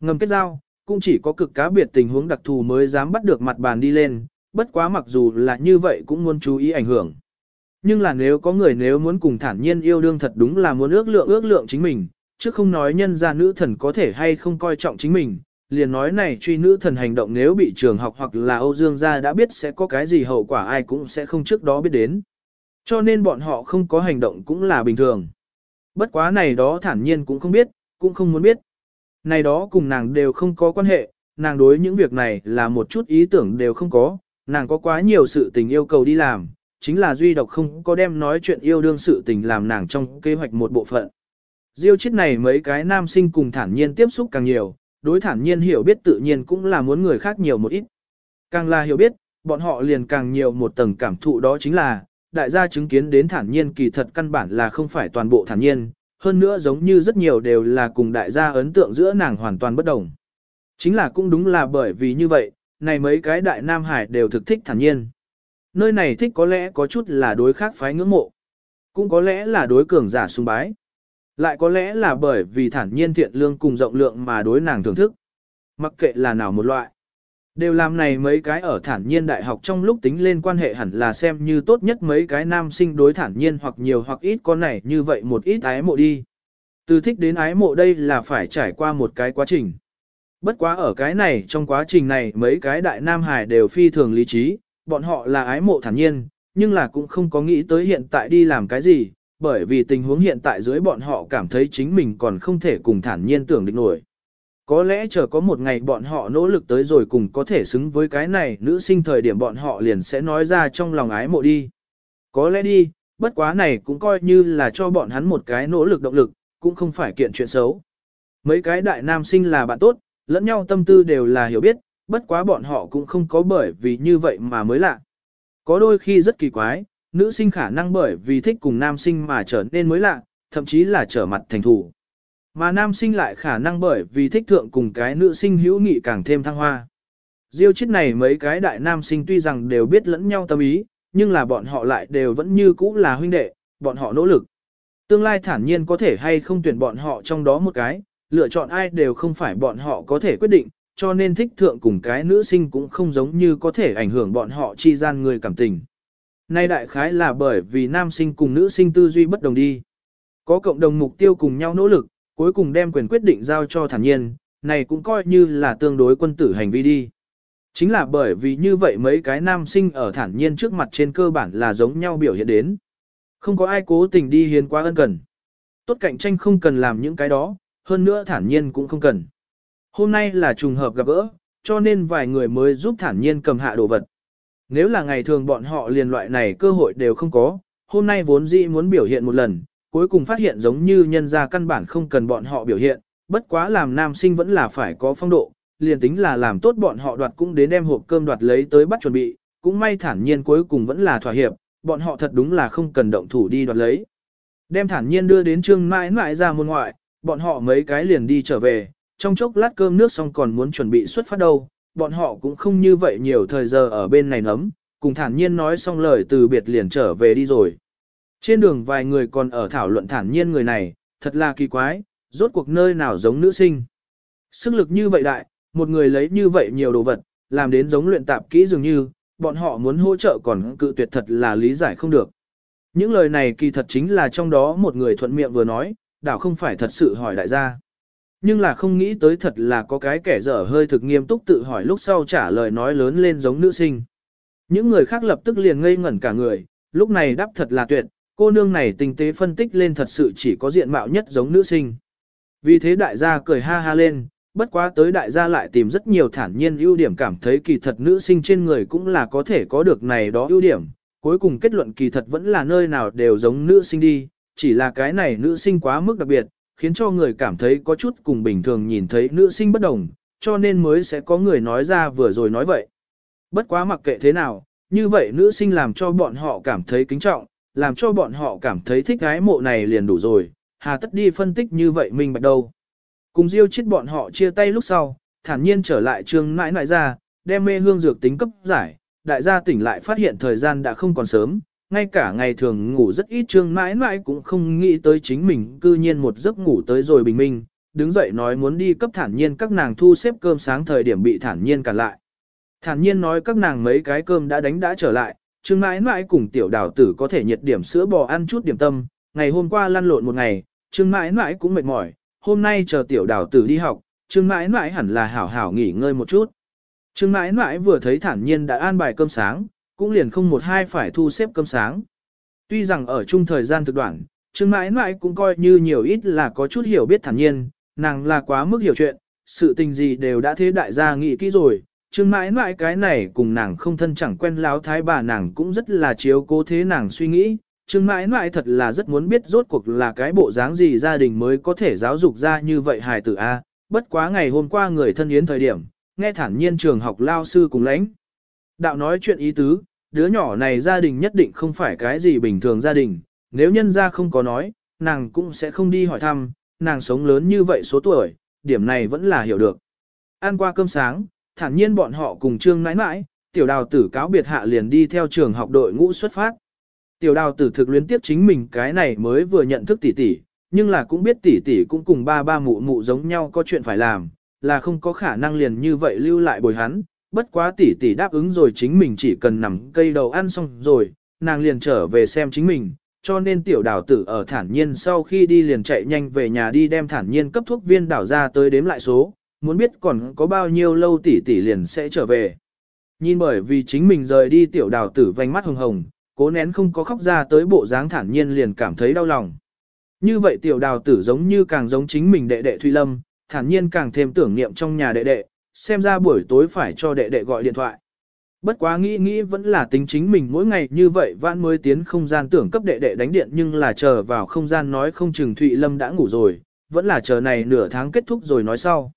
Ngầm kết giao, cũng chỉ có cực cá biệt tình huống đặc thù mới dám bắt được mặt bàn đi lên, bất quá mặc dù là như vậy cũng muốn chú ý ảnh hưởng. Nhưng là nếu có người nếu muốn cùng thản nhiên yêu đương thật đúng là muốn ước lượng ước lượng chính mình, chứ không nói nhân gia nữ thần có thể hay không coi trọng chính mình, liền nói này truy nữ thần hành động nếu bị trường học hoặc là Âu Dương gia đã biết sẽ có cái gì hậu quả ai cũng sẽ không trước đó biết đến. Cho nên bọn họ không có hành động cũng là bình thường. Bất quá này đó thản nhiên cũng không biết, cũng không muốn biết. Này đó cùng nàng đều không có quan hệ, nàng đối những việc này là một chút ý tưởng đều không có, nàng có quá nhiều sự tình yêu cầu đi làm, chính là duy độc không có đem nói chuyện yêu đương sự tình làm nàng trong kế hoạch một bộ phận. Diêu chết này mấy cái nam sinh cùng thản nhiên tiếp xúc càng nhiều, đối thản nhiên hiểu biết tự nhiên cũng là muốn người khác nhiều một ít. Càng là hiểu biết, bọn họ liền càng nhiều một tầng cảm thụ đó chính là, đại gia chứng kiến đến thản nhiên kỳ thật căn bản là không phải toàn bộ thản nhiên, hơn nữa giống như rất nhiều đều là cùng đại gia ấn tượng giữa nàng hoàn toàn bất đồng. Chính là cũng đúng là bởi vì như vậy, này mấy cái đại nam hải đều thực thích thản nhiên. Nơi này thích có lẽ có chút là đối khác phái ngưỡng mộ, cũng có lẽ là đối cường giả sung bái. Lại có lẽ là bởi vì thản nhiên thiện lương cùng rộng lượng mà đối nàng thưởng thức. Mặc kệ là nào một loại. Đều làm này mấy cái ở thản nhiên đại học trong lúc tính lên quan hệ hẳn là xem như tốt nhất mấy cái nam sinh đối thản nhiên hoặc nhiều hoặc ít con này như vậy một ít ái mộ đi. Từ thích đến ái mộ đây là phải trải qua một cái quá trình. Bất quá ở cái này trong quá trình này mấy cái đại nam hải đều phi thường lý trí, bọn họ là ái mộ thản nhiên, nhưng là cũng không có nghĩ tới hiện tại đi làm cái gì, bởi vì tình huống hiện tại dưới bọn họ cảm thấy chính mình còn không thể cùng thản nhiên tưởng định nổi. Có lẽ chờ có một ngày bọn họ nỗ lực tới rồi cùng có thể xứng với cái này nữ sinh thời điểm bọn họ liền sẽ nói ra trong lòng ái mộ đi. Có lẽ đi, bất quá này cũng coi như là cho bọn hắn một cái nỗ lực động lực, cũng không phải kiện chuyện xấu. Mấy cái đại nam sinh là bạn tốt, lẫn nhau tâm tư đều là hiểu biết, bất quá bọn họ cũng không có bởi vì như vậy mà mới lạ. Có đôi khi rất kỳ quái, nữ sinh khả năng bởi vì thích cùng nam sinh mà trở nên mới lạ, thậm chí là trở mặt thành thủ. Mà nam sinh lại khả năng bởi vì thích thượng cùng cái nữ sinh hữu nghị càng thêm thăng hoa. Diêu chết này mấy cái đại nam sinh tuy rằng đều biết lẫn nhau tâm ý, nhưng là bọn họ lại đều vẫn như cũ là huynh đệ, bọn họ nỗ lực. Tương lai thản nhiên có thể hay không tuyển bọn họ trong đó một cái, lựa chọn ai đều không phải bọn họ có thể quyết định, cho nên thích thượng cùng cái nữ sinh cũng không giống như có thể ảnh hưởng bọn họ chi gian người cảm tình. Nay đại khái là bởi vì nam sinh cùng nữ sinh tư duy bất đồng đi. Có cộng đồng mục tiêu cùng nhau nỗ lực, cuối cùng đem quyền quyết định giao cho thản nhiên, này cũng coi như là tương đối quân tử hành vi đi. Chính là bởi vì như vậy mấy cái nam sinh ở thản nhiên trước mặt trên cơ bản là giống nhau biểu hiện đến. Không có ai cố tình đi hiến quá ân cần. Tốt cạnh tranh không cần làm những cái đó, hơn nữa thản nhiên cũng không cần. Hôm nay là trùng hợp gặp gỡ, cho nên vài người mới giúp thản nhiên cầm hạ đồ vật. Nếu là ngày thường bọn họ liền loại này cơ hội đều không có, hôm nay vốn dĩ muốn biểu hiện một lần, cuối cùng phát hiện giống như nhân gia căn bản không cần bọn họ biểu hiện, bất quá làm nam sinh vẫn là phải có phong độ, liền tính là làm tốt bọn họ đoạt cũng đến đem hộp cơm đoạt lấy tới bắt chuẩn bị, cũng may thản nhiên cuối cùng vẫn là thỏa hiệp, bọn họ thật đúng là không cần động thủ đi đoạt lấy. Đem thản nhiên đưa đến trương mãi mãi ra môn ngoại, bọn họ mấy cái liền đi trở về, trong chốc lát cơm nước xong còn muốn chuẩn bị xuất phát đâu, bọn họ cũng không như vậy nhiều thời giờ ở bên này nấm, cùng thản nhiên nói xong lời từ biệt liền trở về đi rồi. Trên đường vài người còn ở thảo luận thản nhiên người này, thật là kỳ quái, rốt cuộc nơi nào giống nữ sinh. Sức lực như vậy đại, một người lấy như vậy nhiều đồ vật, làm đến giống luyện tạp kỹ dường như, bọn họ muốn hỗ trợ còn cự tuyệt thật là lý giải không được. Những lời này kỳ thật chính là trong đó một người thuận miệng vừa nói, đảo không phải thật sự hỏi đại gia. Nhưng là không nghĩ tới thật là có cái kẻ dở hơi thực nghiêm túc tự hỏi lúc sau trả lời nói lớn lên giống nữ sinh. Những người khác lập tức liền ngây ngẩn cả người, lúc này đáp thật là tuyệt, cô nương này tinh tế phân tích lên thật sự chỉ có diện mạo nhất giống nữ sinh. Vì thế đại gia cười ha ha lên, bất quá tới đại gia lại tìm rất nhiều thản nhiên ưu điểm cảm thấy kỳ thật nữ sinh trên người cũng là có thể có được này đó ưu điểm. Cuối cùng kết luận kỳ thật vẫn là nơi nào đều giống nữ sinh đi, chỉ là cái này nữ sinh quá mức đặc biệt, khiến cho người cảm thấy có chút cùng bình thường nhìn thấy nữ sinh bất đồng, cho nên mới sẽ có người nói ra vừa rồi nói vậy. Bất quá mặc kệ thế nào, như vậy nữ sinh làm cho bọn họ cảm thấy kính trọng, làm cho bọn họ cảm thấy thích gái mộ này liền đủ rồi, hà tất đi phân tích như vậy mình bạch đâu. Cùng diêu chết bọn họ chia tay lúc sau, thản nhiên trở lại trường nãi nãi ra, đem mê hương dược tính cấp giải, đại gia tỉnh lại phát hiện thời gian đã không còn sớm, ngay cả ngày thường ngủ rất ít trương mãi mãi cũng không nghĩ tới chính mình cư nhiên một giấc ngủ tới rồi bình minh, đứng dậy nói muốn đi cấp thản nhiên các nàng thu xếp cơm sáng thời điểm bị thản nhiên cản lại. Thản nhiên nói các nàng mấy cái cơm đã đánh đã trở lại, trương mãi mãi cùng tiểu đào tử có thể nhiệt điểm sữa bò ăn chút điểm tâm, ngày hôm qua lăn lộn một ngày, trương mãi mãi cũng mệt mỏi, hôm nay chờ tiểu đào tử đi học, trương mãi mãi hẳn là hảo hảo nghỉ ngơi một chút. Trương mãi mãi vừa thấy thản nhiên đã an bài cơm sáng, cũng liền không một hai phải thu xếp cơm sáng. Tuy rằng ở chung thời gian thực đoạn, Trương mãi mãi cũng coi như nhiều ít là có chút hiểu biết thản nhiên, nàng là quá mức hiểu chuyện, sự tình gì đều đã thế đại gia nghĩ kỹ rồi. Trương mãi mãi cái này cùng nàng không thân chẳng quen láo thái bà nàng cũng rất là chiếu cố thế nàng suy nghĩ. Trương mãi mãi thật là rất muốn biết rốt cuộc là cái bộ dáng gì gia đình mới có thể giáo dục ra như vậy hài tử A. Bất quá ngày hôm qua người thân yến thời điểm, nghe thản nhiên trường học lao sư cùng lãnh. Đạo nói chuyện ý tứ, đứa nhỏ này gia đình nhất định không phải cái gì bình thường gia đình, nếu nhân gia không có nói, nàng cũng sẽ không đi hỏi thăm, nàng sống lớn như vậy số tuổi, điểm này vẫn là hiểu được. Ăn qua cơm sáng, thản nhiên bọn họ cùng trương nãi nãi, tiểu đào tử cáo biệt hạ liền đi theo trường học đội ngũ xuất phát. Tiểu đào tử thực luyến tiếp chính mình cái này mới vừa nhận thức tỷ tỷ, nhưng là cũng biết tỷ tỷ cũng cùng ba ba mụ mụ giống nhau có chuyện phải làm, là không có khả năng liền như vậy lưu lại bồi hắn, bất quá tỷ tỷ đáp ứng rồi chính mình chỉ cần nằm cây đầu ăn xong rồi, nàng liền trở về xem chính mình, cho nên tiểu đào tử ở thản nhiên sau khi đi liền chạy nhanh về nhà đi đem thản nhiên cấp thuốc viên đảo ra tới đếm lại số, muốn biết còn có bao nhiêu lâu tỷ tỷ liền sẽ trở về. Nhìn bởi vì chính mình rời đi tiểu đào tử vành mắt hồng hồng, cố nén không có khóc ra tới bộ dáng thản nhiên liền cảm thấy đau lòng. Như vậy tiểu đào tử giống như càng giống chính mình đệ đệ Thuy Lâm, thản nhiên càng thêm tưởng niệm trong nhà đệ đệ, xem ra buổi tối phải cho đệ đệ gọi điện thoại. Bất quá nghĩ nghĩ vẫn là tính chính mình mỗi ngày như vậy vãn mới tiến không gian tưởng cấp đệ đệ đánh điện nhưng là chờ vào không gian nói không chừng Thụy Lâm đã ngủ rồi, vẫn là chờ này nửa tháng kết thúc rồi nói sau.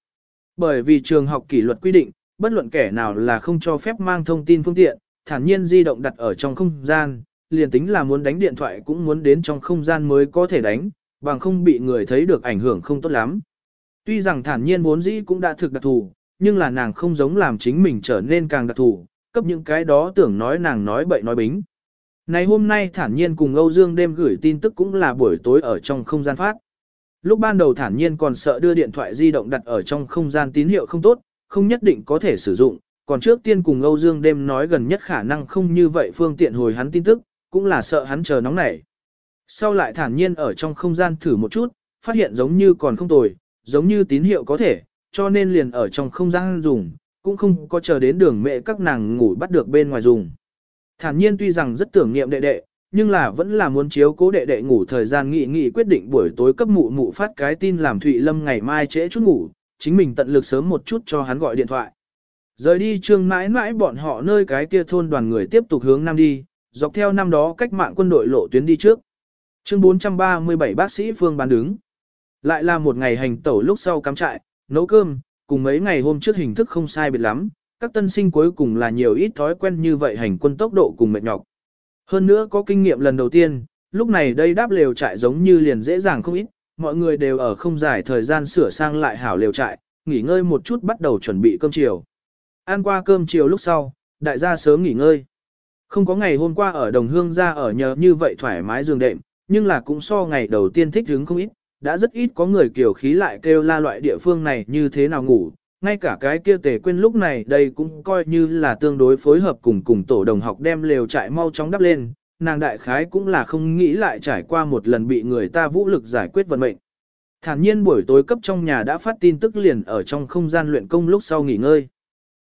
Bởi vì trường học kỷ luật quy định, bất luận kẻ nào là không cho phép mang thông tin phương tiện, thản nhiên di động đặt ở trong không gian, liền tính là muốn đánh điện thoại cũng muốn đến trong không gian mới có thể đánh, bằng không bị người thấy được ảnh hưởng không tốt lắm. Tuy rằng thản nhiên vốn dĩ cũng đã thực đặc thù, nhưng là nàng không giống làm chính mình trở nên càng đặc thù, cấp những cái đó tưởng nói nàng nói bậy nói bính. Này hôm nay thản nhiên cùng Âu Dương đêm gửi tin tức cũng là buổi tối ở trong không gian phát. Lúc ban đầu thản nhiên còn sợ đưa điện thoại di động đặt ở trong không gian tín hiệu không tốt, không nhất định có thể sử dụng, còn trước tiên cùng Âu Dương đêm nói gần nhất khả năng không như vậy phương tiện hồi hắn tin tức, cũng là sợ hắn chờ nóng nảy. Sau lại thản nhiên ở trong không gian thử một chút, phát hiện giống như còn không tồi, giống như tín hiệu có thể, cho nên liền ở trong không gian dùng, cũng không có chờ đến đường mẹ các nàng ngủ bắt được bên ngoài dùng. Thản nhiên tuy rằng rất tưởng niệm đệ đệ, nhưng là vẫn là muốn chiếu cố đệ đệ ngủ thời gian nghị nghị quyết định buổi tối cấp mụ mụ phát cái tin làm Thụy Lâm ngày mai trễ chút ngủ, chính mình tận lực sớm một chút cho hắn gọi điện thoại. Rời đi trương mãi mãi bọn họ nơi cái kia thôn đoàn người tiếp tục hướng nam đi, dọc theo năm đó cách mạng quân đội lộ tuyến đi trước. Chương 437 bác sĩ Phương bán đứng. Lại là một ngày hành tẩu lúc sau cắm trại, nấu cơm, cùng mấy ngày hôm trước hình thức không sai biệt lắm, các tân sinh cuối cùng là nhiều ít thói quen như vậy hành quân tốc độ cùng mệt nhọc. Hơn nữa có kinh nghiệm lần đầu tiên, lúc này đây đáp lều trại giống như liền dễ dàng không ít, mọi người đều ở không dài thời gian sửa sang lại hảo lều trại, nghỉ ngơi một chút bắt đầu chuẩn bị cơm chiều. Ăn qua cơm chiều lúc sau, đại gia sớm nghỉ ngơi. Không có ngày hôm qua ở đồng hương ra ở nhờ như vậy thoải mái giường đệm, nhưng là cũng so ngày đầu tiên thích hứng không ít, đã rất ít có người kiểu khí lại kêu la loại địa phương này như thế nào ngủ, ngay cả cái kia tề quên lúc này đây cũng coi như là tương đối phối hợp cùng cùng tổ đồng học đem lều trại mau chóng đắp lên, nàng đại khái cũng là không nghĩ lại trải qua một lần bị người ta vũ lực giải quyết vận mệnh. Thản nhiên buổi tối cấp trong nhà đã phát tin tức liền ở trong không gian luyện công lúc sau nghỉ ngơi.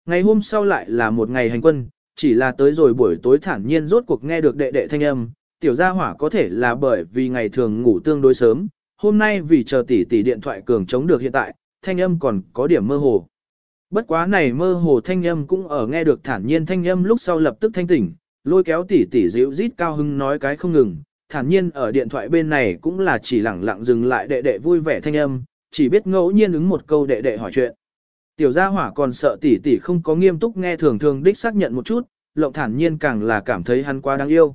Ngày hôm sau lại là một ngày hành quân, chỉ là tới rồi buổi tối thản nhiên rốt cuộc nghe được đệ đệ thanh âm, tiểu gia hỏa có thể là bởi vì ngày thường ngủ tương đối sớm, hôm nay vì chờ tỷ tỷ điện thoại cường chống được hiện tại, thanh âm còn có điểm mơ hồ. Bất quá này mơ hồ thanh âm cũng ở nghe được thản nhiên thanh âm lúc sau lập tức thanh tỉnh, lôi kéo tỷ tỷ dịu rít cao hưng nói cái không ngừng, thản nhiên ở điện thoại bên này cũng là chỉ lẳng lặng dừng lại đệ đệ vui vẻ thanh âm, chỉ biết ngẫu nhiên ứng một câu đệ đệ hỏi chuyện. Tiểu gia hỏa còn sợ tỷ tỷ không có nghiêm túc nghe thường thường đích xác nhận một chút, lộng thản nhiên càng là cảm thấy hắn quá đáng yêu.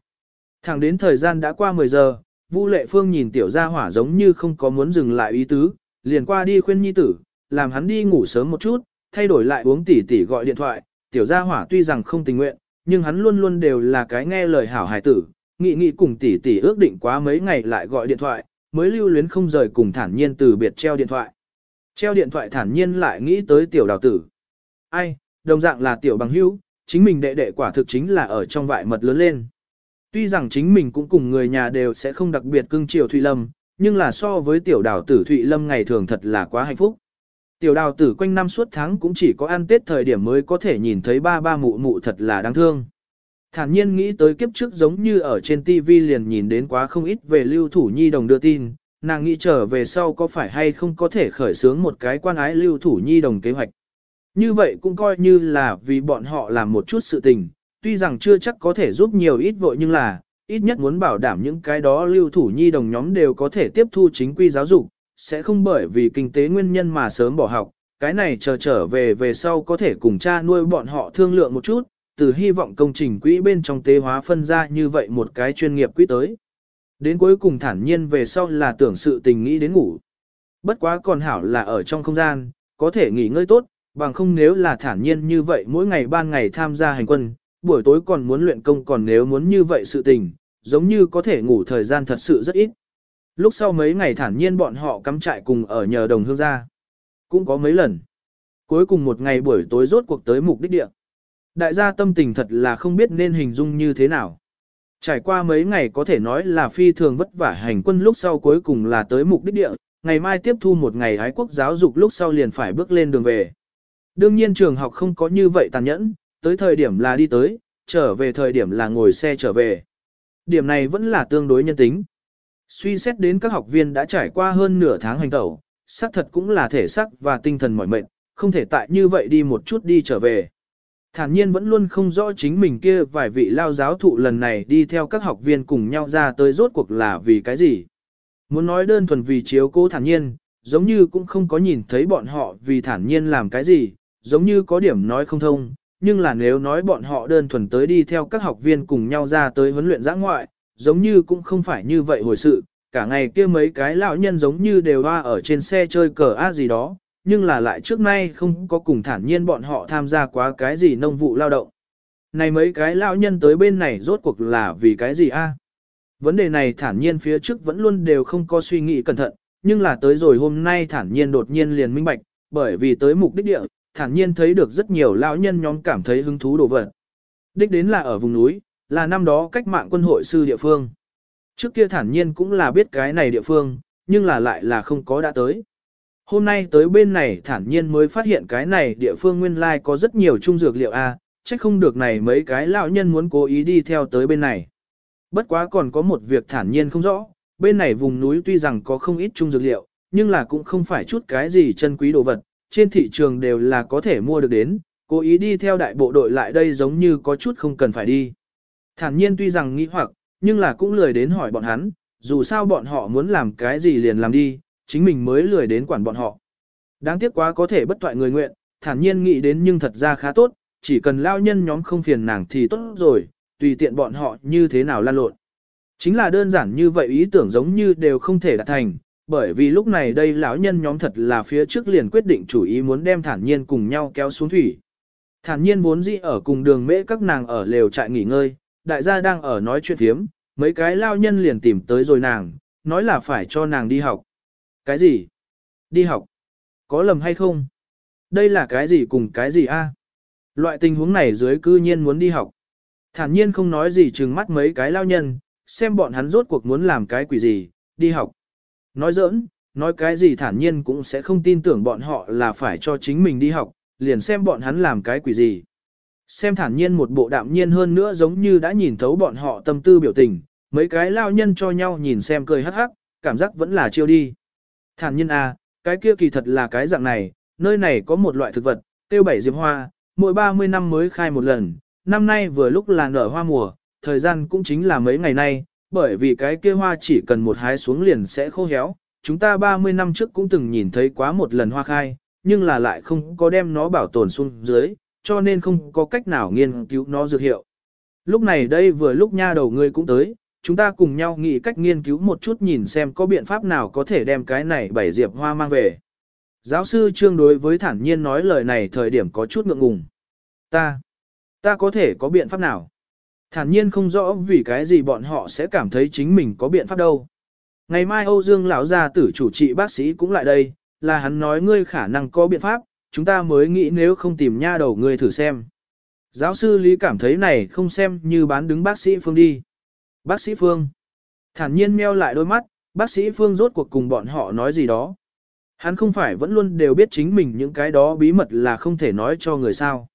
Thẳng đến thời gian đã qua 10 giờ, Vu Lệ Phương nhìn tiểu gia hỏa giống như không có muốn dừng lại ý tứ, liền qua đi khuyên nhi tử, làm hắn đi ngủ sớm một chút, thay đổi lại uống tỷ tỷ gọi điện thoại, tiểu gia hỏa tuy rằng không tình nguyện, nhưng hắn luôn luôn đều là cái nghe lời hảo hài tử, nghị nghị cùng tỷ tỷ ước định quá mấy ngày lại gọi điện thoại, mới lưu luyến không rời cùng thản nhiên từ biệt treo điện thoại. Treo điện thoại thản nhiên lại nghĩ tới tiểu đào tử. Ai, đồng dạng là tiểu bằng hữu, chính mình đệ đệ quả thực chính là ở trong vại mật lớn lên. Tuy rằng chính mình cũng cùng người nhà đều sẽ không đặc biệt cưng chiều Thụy Lâm, nhưng là so với tiểu đào tử Thụy Lâm ngày thường thật là quá hạnh phúc. Tiểu đào tử quanh năm suốt tháng cũng chỉ có ăn tết thời điểm mới có thể nhìn thấy ba ba mụ mụ thật là đáng thương. Thản nhiên nghĩ tới kiếp trước giống như ở trên TV liền nhìn đến quá không ít về lưu thủ nhi đồng đưa tin, nàng nghĩ trở về sau có phải hay không có thể khởi xướng một cái quan ái lưu thủ nhi đồng kế hoạch. Như vậy cũng coi như là vì bọn họ làm một chút sự tình, tuy rằng chưa chắc có thể giúp nhiều ít vội nhưng là, ít nhất muốn bảo đảm những cái đó lưu thủ nhi đồng nhóm đều có thể tiếp thu chính quy giáo dục, sẽ không bởi vì kinh tế nguyên nhân mà sớm bỏ học, cái này chờ trở về về sau có thể cùng cha nuôi bọn họ thương lượng một chút, từ hy vọng công trình quỹ bên trong tế hóa phân ra như vậy một cái chuyên nghiệp quỹ tới. Đến cuối cùng thản nhiên về sau là tưởng sự tình nghĩ đến ngủ. Bất quá còn hảo là ở trong không gian, có thể nghỉ ngơi tốt, bằng không nếu là thản nhiên như vậy mỗi ngày ban ngày tham gia hành quân, buổi tối còn muốn luyện công còn nếu muốn như vậy sự tình, giống như có thể ngủ thời gian thật sự rất ít. Lúc sau mấy ngày thản nhiên bọn họ cắm trại cùng ở nhờ đồng hương gia. Cũng có mấy lần. Cuối cùng một ngày buổi tối rốt cuộc tới mục đích địa. Đại gia tâm tình thật là không biết nên hình dung như thế nào. Trải qua mấy ngày có thể nói là phi thường vất vả hành quân lúc sau cuối cùng là tới mục đích địa, ngày mai tiếp thu một ngày ái quốc giáo dục lúc sau liền phải bước lên đường về. Đương nhiên trường học không có như vậy tàn nhẫn, tới thời điểm là đi tới, trở về thời điểm là ngồi xe trở về. Điểm này vẫn là tương đối nhân tính. Suy xét đến các học viên đã trải qua hơn nửa tháng hành tẩu, xác thật cũng là thể xác và tinh thần mỏi mệt, không thể tại như vậy đi một chút đi trở về. Thản nhiên vẫn luôn không rõ chính mình kia vài vị lao giáo thụ lần này đi theo các học viên cùng nhau ra tới rốt cuộc là vì cái gì. Muốn nói đơn thuần vì chiếu cố thản nhiên, giống như cũng không có nhìn thấy bọn họ vì thản nhiên làm cái gì, giống như có điểm nói không thông, nhưng là nếu nói bọn họ đơn thuần tới đi theo các học viên cùng nhau ra tới huấn luyện giã ngoại, giống như cũng không phải như vậy hồi sự, cả ngày kia mấy cái lão nhân giống như đều hoa ở trên xe chơi cờ a gì đó, nhưng là lại trước nay không có cùng thản nhiên bọn họ tham gia quá cái gì nông vụ lao động. Này mấy cái lão nhân tới bên này rốt cuộc là vì cái gì a? Vấn đề này thản nhiên phía trước vẫn luôn đều không có suy nghĩ cẩn thận, nhưng là tới rồi hôm nay thản nhiên đột nhiên liền minh bạch, bởi vì tới mục đích địa, thản nhiên thấy được rất nhiều lão nhân nhóm cảm thấy hứng thú đồ vật. Đích đến là ở vùng núi, là năm đó cách mạng quân hội sư địa phương. Trước kia thản nhiên cũng là biết cái này địa phương, nhưng là lại là không có đã tới. Hôm nay tới bên này thản nhiên mới phát hiện cái này địa phương nguyên lai có rất nhiều trung dược liệu A, chắc không được này mấy cái lão nhân muốn cố ý đi theo tới bên này. Bất quá còn có một việc thản nhiên không rõ, bên này vùng núi tuy rằng có không ít trung dược liệu, nhưng là cũng không phải chút cái gì chân quý đồ vật, trên thị trường đều là có thể mua được đến, cố ý đi theo đại bộ đội lại đây giống như có chút không cần phải đi. Thản nhiên tuy rằng nghĩ hoặc, nhưng là cũng lười đến hỏi bọn hắn, dù sao bọn họ muốn làm cái gì liền làm đi, chính mình mới lười đến quản bọn họ. Đáng tiếc quá có thể bất thoại người nguyện, thản nhiên nghĩ đến nhưng thật ra khá tốt, chỉ cần lao nhân nhóm không phiền nàng thì tốt rồi, tùy tiện bọn họ như thế nào lan lộn. Chính là đơn giản như vậy ý tưởng giống như đều không thể đạt thành, bởi vì lúc này đây lão nhân nhóm thật là phía trước liền quyết định chủ ý muốn đem thản nhiên cùng nhau kéo xuống thủy. Thản nhiên vốn dĩ ở cùng đường mễ các nàng ở lều trại nghỉ ngơi, đại gia đang ở nói chuyện thiếm, mấy cái lao nhân liền tìm tới rồi nàng, nói là phải cho nàng đi học. Cái gì? Đi học? Có lầm hay không? Đây là cái gì cùng cái gì a? Loại tình huống này dưới cư nhiên muốn đi học. Thản nhiên không nói gì trừng mắt mấy cái lao nhân, xem bọn hắn rốt cuộc muốn làm cái quỷ gì, đi học. Nói giỡn, nói cái gì thản nhiên cũng sẽ không tin tưởng bọn họ là phải cho chính mình đi học, liền xem bọn hắn làm cái quỷ gì. Xem thản nhiên một bộ đạm nhiên hơn nữa giống như đã nhìn thấu bọn họ tâm tư biểu tình, mấy cái lao nhân cho nhau nhìn xem cười hắc hắc, cảm giác vẫn là chiêu đi. Thản nhiên à, cái kia kỳ thật là cái dạng này, nơi này có một loại thực vật, tiêu bảy diệp hoa, mỗi 30 năm mới khai một lần, năm nay vừa lúc là nở hoa mùa, thời gian cũng chính là mấy ngày nay, bởi vì cái kia hoa chỉ cần một hái xuống liền sẽ khô héo. Chúng ta 30 năm trước cũng từng nhìn thấy quá một lần hoa khai, nhưng là lại không có đem nó bảo tồn xuống dưới, cho nên không có cách nào nghiên cứu nó dược hiệu. Lúc này đây vừa lúc nha đầu ngươi cũng tới, chúng ta cùng nhau nghĩ cách nghiên cứu một chút nhìn xem có biện pháp nào có thể đem cái này bảy diệp hoa mang về. Giáo sư Trương đối với thản nhiên nói lời này thời điểm có chút ngượng ngùng. Ta, ta có thể có biện pháp nào? Thản nhiên không rõ vì cái gì bọn họ sẽ cảm thấy chính mình có biện pháp đâu. Ngày mai Âu Dương lão gia tử chủ trị bác sĩ cũng lại đây, là hắn nói ngươi khả năng có biện pháp, chúng ta mới nghĩ nếu không tìm nha đầu ngươi thử xem. Giáo sư Lý cảm thấy này không xem như bán đứng bác sĩ Phương đi. Bác sĩ Phương. Thản nhiên meo lại đôi mắt, bác sĩ Phương rốt cuộc cùng bọn họ nói gì đó. Hắn không phải vẫn luôn đều biết chính mình những cái đó bí mật là không thể nói cho người sao.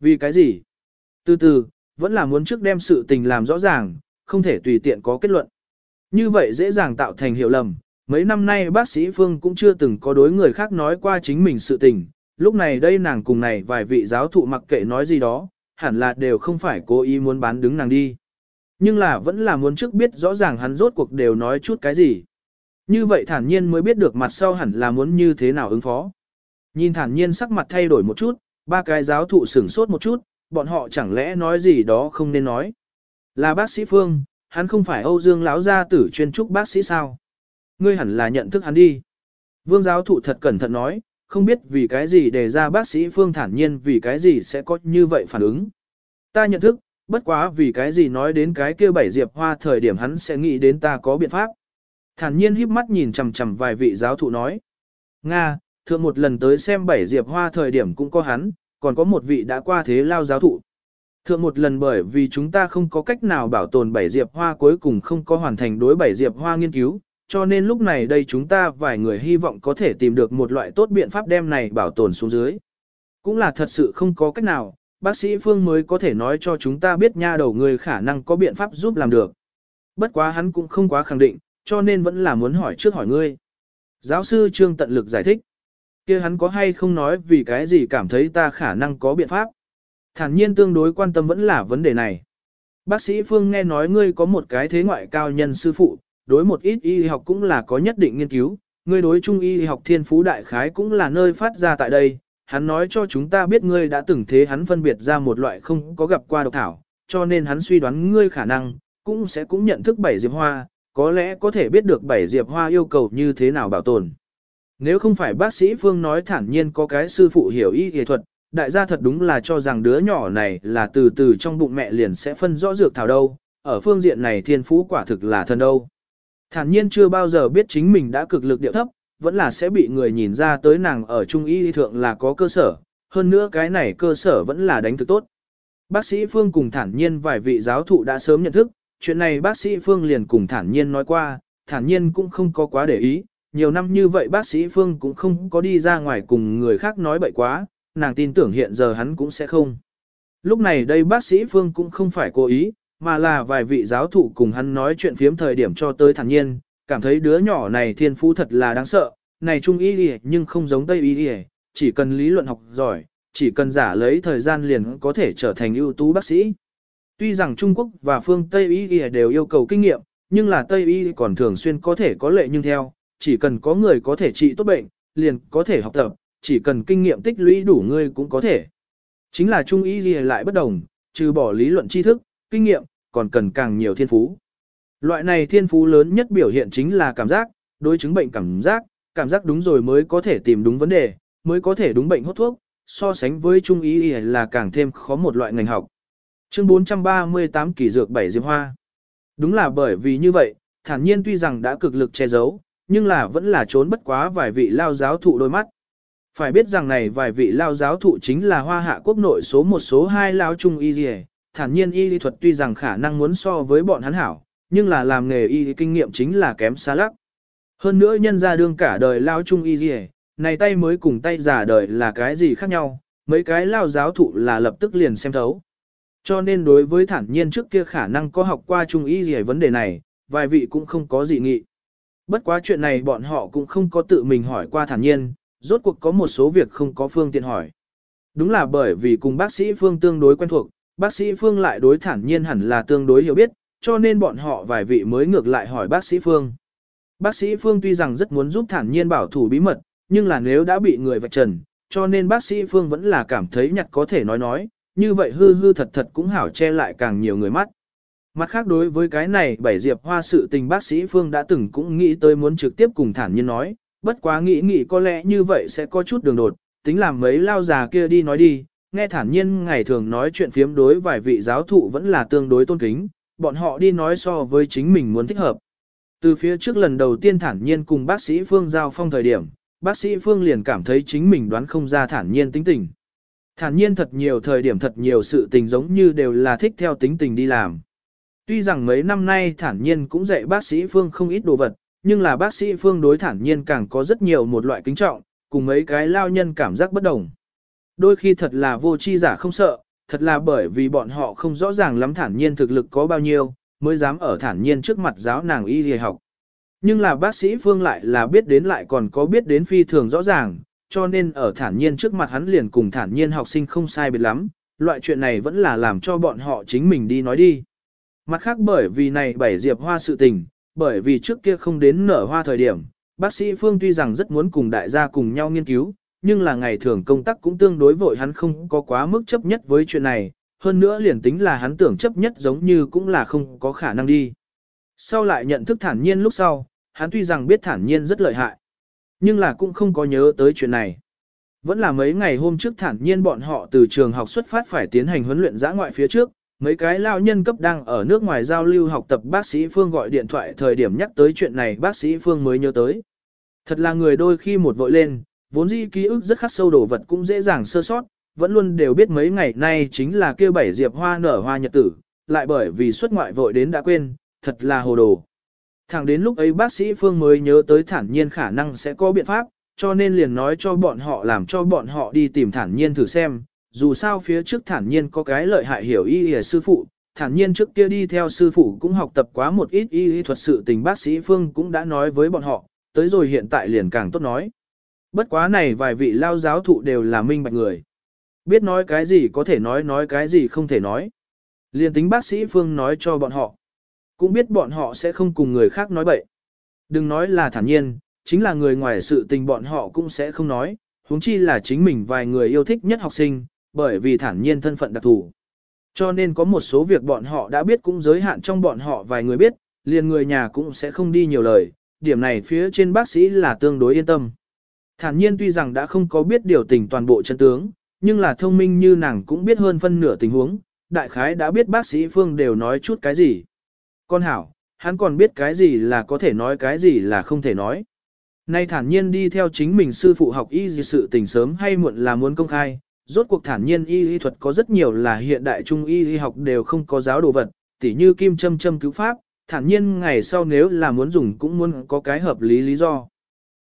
Vì cái gì? Từ từ, vẫn là muốn trước đem sự tình làm rõ ràng, không thể tùy tiện có kết luận. Như vậy dễ dàng tạo thành hiểu lầm. Mấy năm nay bác sĩ Phương cũng chưa từng có đối người khác nói qua chính mình sự tình. Lúc này đây nàng cùng này vài vị giáo thụ mặc kệ nói gì đó, hẳn là đều không phải cố ý muốn bán đứng nàng đi. Nhưng là vẫn là muốn trước biết rõ ràng hắn rốt cuộc đều nói chút cái gì. Như vậy thản nhiên mới biết được mặt sau hẳn là muốn như thế nào ứng phó. Nhìn thản nhiên sắc mặt thay đổi một chút, ba cái giáo thụ sửng sốt một chút, bọn họ chẳng lẽ nói gì đó không nên nói. Là bác sĩ Phương, hắn không phải Âu Dương lão gia tử chuyên trúc bác sĩ sao? Ngươi hẳn là nhận thức hắn đi. Vương giáo thụ thật cẩn thận nói, không biết vì cái gì đề ra bác sĩ Phương thản nhiên vì cái gì sẽ có như vậy phản ứng. Ta nhận thức, bất quá vì cái gì nói đến cái kia bảy diệp hoa thời điểm hắn sẽ nghĩ đến ta có biện pháp. Thản nhiên híp mắt nhìn chằm chằm vài vị giáo thụ nói. Nga, thượng một lần tới xem bảy diệp hoa thời điểm cũng có hắn, còn có một vị đã qua thế lao giáo thụ. Thượng một lần bởi vì chúng ta không có cách nào bảo tồn bảy diệp hoa cuối cùng không có hoàn thành đối bảy diệp hoa nghiên cứu, cho nên lúc này đây chúng ta vài người hy vọng có thể tìm được một loại tốt biện pháp đem này bảo tồn xuống dưới. Cũng là thật sự không có cách nào, bác sĩ Phương mới có thể nói cho chúng ta biết nha đầu người khả năng có biện pháp giúp làm được. Bất quá hắn cũng không quá khẳng định, cho nên vẫn là muốn hỏi trước hỏi ngươi. Giáo sư Trương tận lực giải thích kia hắn có hay không nói vì cái gì cảm thấy ta khả năng có biện pháp. Thản nhiên tương đối quan tâm vẫn là vấn đề này. Bác sĩ Phương nghe nói ngươi có một cái thế ngoại cao nhân sư phụ, đối một ít y học cũng là có nhất định nghiên cứu, ngươi đối trung y học thiên phú đại khái cũng là nơi phát ra tại đây. Hắn nói cho chúng ta biết ngươi đã từng thế hắn phân biệt ra một loại không có gặp qua độc thảo, cho nên hắn suy đoán ngươi khả năng, cũng sẽ cũng nhận thức bảy diệp hoa, có lẽ có thể biết được bảy diệp hoa yêu cầu như thế nào bảo tồn. Nếu không phải bác sĩ Phương nói thản nhiên có cái sư phụ hiểu y y thuật, đại gia thật đúng là cho rằng đứa nhỏ này là từ từ trong bụng mẹ liền sẽ phân rõ dược thảo đâu, ở phương diện này thiên phú quả thực là thần đâu. Thản nhiên chưa bao giờ biết chính mình đã cực lực điệu thấp, vẫn là sẽ bị người nhìn ra tới nàng ở trung y thượng là có cơ sở, hơn nữa cái này cơ sở vẫn là đánh thực tốt. Bác sĩ Phương cùng thản nhiên vài vị giáo thụ đã sớm nhận thức, chuyện này bác sĩ Phương liền cùng thản nhiên nói qua, thản nhiên cũng không có quá để ý, nhiều năm như vậy bác sĩ Phương cũng không có đi ra ngoài cùng người khác nói bậy quá, nàng tin tưởng hiện giờ hắn cũng sẽ không. Lúc này đây bác sĩ Phương cũng không phải cố ý, mà là vài vị giáo thụ cùng hắn nói chuyện phiếm thời điểm cho tới thản nhiên, cảm thấy đứa nhỏ này thiên phú thật là đáng sợ, này trung y đi nhưng không giống tây y đi chỉ cần lý luận học giỏi, chỉ cần giả lấy thời gian liền có thể trở thành ưu tú bác sĩ. Tuy rằng Trung Quốc và phương Tây y đều yêu cầu kinh nghiệm, nhưng là Tây y còn thường xuyên có thể có lệ nhưng theo, chỉ cần có người có thể trị tốt bệnh, liền có thể học tập, chỉ cần kinh nghiệm tích lũy đủ ngươi cũng có thể. Chính là Trung y lại bất đồng, trừ bỏ lý luận tri thức, kinh nghiệm, còn cần càng nhiều thiên phú. Loại này thiên phú lớn nhất biểu hiện chính là cảm giác, đối chứng bệnh cảm giác, cảm giác đúng rồi mới có thể tìm đúng vấn đề, mới có thể đúng bệnh hốt thuốc, so sánh với trung ý là càng thêm khó một loại ngành học. Chương 438 kỳ dược bảy diệp hoa. Đúng là bởi vì như vậy, thản nhiên tuy rằng đã cực lực che giấu, nhưng là vẫn là trốn bất quá vài vị lao giáo thụ đôi mắt. Phải biết rằng này vài vị lao giáo thụ chính là hoa hạ quốc nội số một số hai lao trung y dì thản nhiên y lý thuật tuy rằng khả năng muốn so với bọn hắn hảo, nhưng là làm nghề y kinh nghiệm chính là kém xa lắc. Hơn nữa nhân ra đương cả đời lao trung y dì này tay mới cùng tay giả đời là cái gì khác nhau, mấy cái lao giáo thụ là lập tức liền xem thấu. Cho nên đối với thản nhiên trước kia khả năng có học qua trung y dì vấn đề này, vài vị cũng không có gì nghị. Bất quá chuyện này bọn họ cũng không có tự mình hỏi qua thản nhiên, rốt cuộc có một số việc không có phương tiện hỏi. Đúng là bởi vì cùng bác sĩ Phương tương đối quen thuộc, bác sĩ Phương lại đối thản nhiên hẳn là tương đối hiểu biết, cho nên bọn họ vài vị mới ngược lại hỏi bác sĩ Phương. Bác sĩ Phương tuy rằng rất muốn giúp thản nhiên bảo thủ bí mật, nhưng là nếu đã bị người vạch trần, cho nên bác sĩ Phương vẫn là cảm thấy nhặt có thể nói nói, như vậy hư hư thật thật cũng hảo che lại càng nhiều người mắt. Mặt khác đối với cái này bảy diệp hoa sự tình bác sĩ Phương đã từng cũng nghĩ tới muốn trực tiếp cùng thản nhiên nói, bất quá nghĩ nghĩ có lẽ như vậy sẽ có chút đường đột, tính làm mấy lao già kia đi nói đi, nghe thản nhiên ngày thường nói chuyện phiếm đối vài vị giáo thụ vẫn là tương đối tôn kính, bọn họ đi nói so với chính mình muốn thích hợp. Từ phía trước lần đầu tiên thản nhiên cùng bác sĩ Phương giao phong thời điểm, bác sĩ Phương liền cảm thấy chính mình đoán không ra thản nhiên tính tình. Thản nhiên thật nhiều thời điểm thật nhiều sự tình giống như đều là thích theo tính tình đi làm. Tuy rằng mấy năm nay thản nhiên cũng dạy bác sĩ Phương không ít đồ vật, nhưng là bác sĩ Phương đối thản nhiên càng có rất nhiều một loại kính trọng, cùng mấy cái lao nhân cảm giác bất đồng. Đôi khi thật là vô chi giả không sợ, thật là bởi vì bọn họ không rõ ràng lắm thản nhiên thực lực có bao nhiêu, mới dám ở thản nhiên trước mặt giáo nàng y y học. Nhưng là bác sĩ Phương lại là biết đến lại còn có biết đến phi thường rõ ràng, cho nên ở thản nhiên trước mặt hắn liền cùng thản nhiên học sinh không sai biệt lắm, loại chuyện này vẫn là làm cho bọn họ chính mình đi nói đi. Mặt khác bởi vì này bảy diệp hoa sự tình, bởi vì trước kia không đến nở hoa thời điểm, bác sĩ Phương tuy rằng rất muốn cùng đại gia cùng nhau nghiên cứu, nhưng là ngày thường công tác cũng tương đối vội hắn không có quá mức chấp nhất với chuyện này, hơn nữa liền tính là hắn tưởng chấp nhất giống như cũng là không có khả năng đi. Sau lại nhận thức thản nhiên lúc sau, hắn tuy rằng biết thản nhiên rất lợi hại, nhưng là cũng không có nhớ tới chuyện này. Vẫn là mấy ngày hôm trước thản nhiên bọn họ từ trường học xuất phát phải tiến hành huấn luyện giã ngoại phía trước, mấy cái lao nhân cấp đang ở nước ngoài giao lưu học tập bác sĩ Phương gọi điện thoại thời điểm nhắc tới chuyện này bác sĩ Phương mới nhớ tới. Thật là người đôi khi một vội lên, vốn dĩ ký ức rất khắc sâu đồ vật cũng dễ dàng sơ sót, vẫn luôn đều biết mấy ngày nay chính là kêu bảy diệp hoa nở hoa nhật tử, lại bởi vì xuất ngoại vội đến đã quên, thật là hồ đồ. Thẳng đến lúc ấy bác sĩ Phương mới nhớ tới thản nhiên khả năng sẽ có biện pháp, cho nên liền nói cho bọn họ làm cho bọn họ đi tìm thản nhiên thử xem, dù sao phía trước thản nhiên có cái lợi hại hiểu y y sư phụ, thản nhiên trước kia đi theo sư phụ cũng học tập quá một ít y y thuật sự tình bác sĩ Phương cũng đã nói với bọn họ, tới rồi hiện tại liền càng tốt nói. Bất quá này vài vị lao giáo thụ đều là minh bạch người. Biết nói cái gì có thể nói nói cái gì không thể nói. Liền tính bác sĩ Phương nói cho bọn họ. Cũng biết bọn họ sẽ không cùng người khác nói bậy. Đừng nói là thản nhiên, chính là người ngoài sự tình bọn họ cũng sẽ không nói, huống chi là chính mình vài người yêu thích nhất học sinh, bởi vì thản nhiên thân phận đặc thù. Cho nên có một số việc bọn họ đã biết cũng giới hạn trong bọn họ vài người biết, liền người nhà cũng sẽ không đi nhiều lời, điểm này phía trên bác sĩ là tương đối yên tâm. Thản nhiên tuy rằng đã không có biết điều tình toàn bộ chân tướng, nhưng là thông minh như nàng cũng biết hơn phân nửa tình huống, đại khái đã biết bác sĩ Phương đều nói chút cái gì. Con hảo, hắn còn biết cái gì là có thể nói cái gì là không thể nói. Nay thản nhiên đi theo chính mình sư phụ học y gì sự tình sớm hay muộn là muốn công khai, rốt cuộc thản nhiên y y thuật có rất nhiều là hiện đại trung y y học đều không có giáo đồ vật, tỉ như kim châm châm cứu pháp, thản nhiên ngày sau nếu là muốn dùng cũng muốn có cái hợp lý lý do.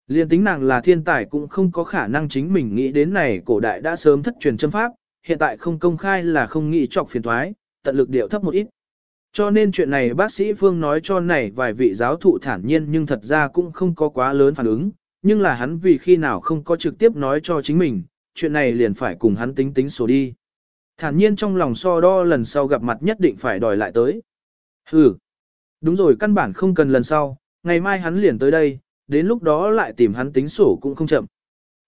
Liên tính nàng là thiên tài cũng không có khả năng chính mình nghĩ đến này cổ đại đã sớm thất truyền châm pháp, hiện tại không công khai là không nghĩ trọc phiền thoái, tận lực điệu thấp một ít. Cho nên chuyện này bác sĩ Phương nói cho này vài vị giáo thụ thản nhiên nhưng thật ra cũng không có quá lớn phản ứng, nhưng là hắn vì khi nào không có trực tiếp nói cho chính mình, chuyện này liền phải cùng hắn tính tính số đi. Thản nhiên trong lòng so đo lần sau gặp mặt nhất định phải đòi lại tới. Hừ, đúng rồi căn bản không cần lần sau, ngày mai hắn liền tới đây, đến lúc đó lại tìm hắn tính sổ cũng không chậm.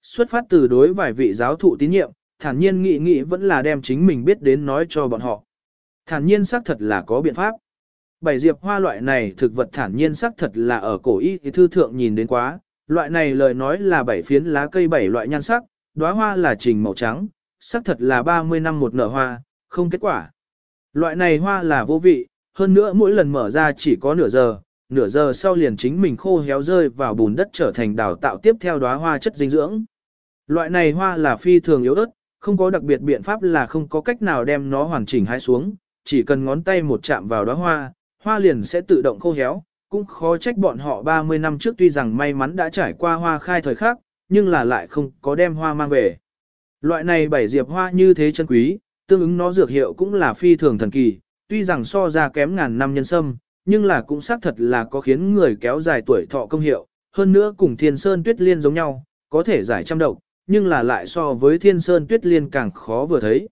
Xuất phát từ đối vài vị giáo thụ tín nhiệm, thản nhiên nghĩ nghĩ vẫn là đem chính mình biết đến nói cho bọn họ. Thản nhiên xác thật là có biện pháp. Bảy diệp hoa loại này thực vật thản nhiên xác thật là ở cổ y thì thư thượng nhìn đến quá, loại này lời nói là bảy phiến lá cây bảy loại nhan sắc, đóa hoa là trình màu trắng, xác thật là 30 năm một nở hoa, không kết quả. Loại này hoa là vô vị, hơn nữa mỗi lần mở ra chỉ có nửa giờ, nửa giờ sau liền chính mình khô héo rơi vào bùn đất trở thành đào tạo tiếp theo đóa hoa chất dinh dưỡng. Loại này hoa là phi thường yếu ớt, không có đặc biệt biện pháp là không có cách nào đem nó hoàn chỉnh hái xuống, chỉ cần ngón tay một chạm vào đóa hoa, hoa liền sẽ tự động khô héo, cũng khó trách bọn họ 30 năm trước tuy rằng may mắn đã trải qua hoa khai thời khắc, nhưng là lại không có đem hoa mang về. Loại này bảy diệp hoa như thế chân quý, tương ứng nó dược hiệu cũng là phi thường thần kỳ, tuy rằng so ra kém ngàn năm nhân sâm, nhưng là cũng xác thật là có khiến người kéo dài tuổi thọ công hiệu, hơn nữa cùng thiên sơn tuyết liên giống nhau, có thể giải trăm độc, nhưng là lại so với thiên sơn tuyết liên càng khó vừa thấy.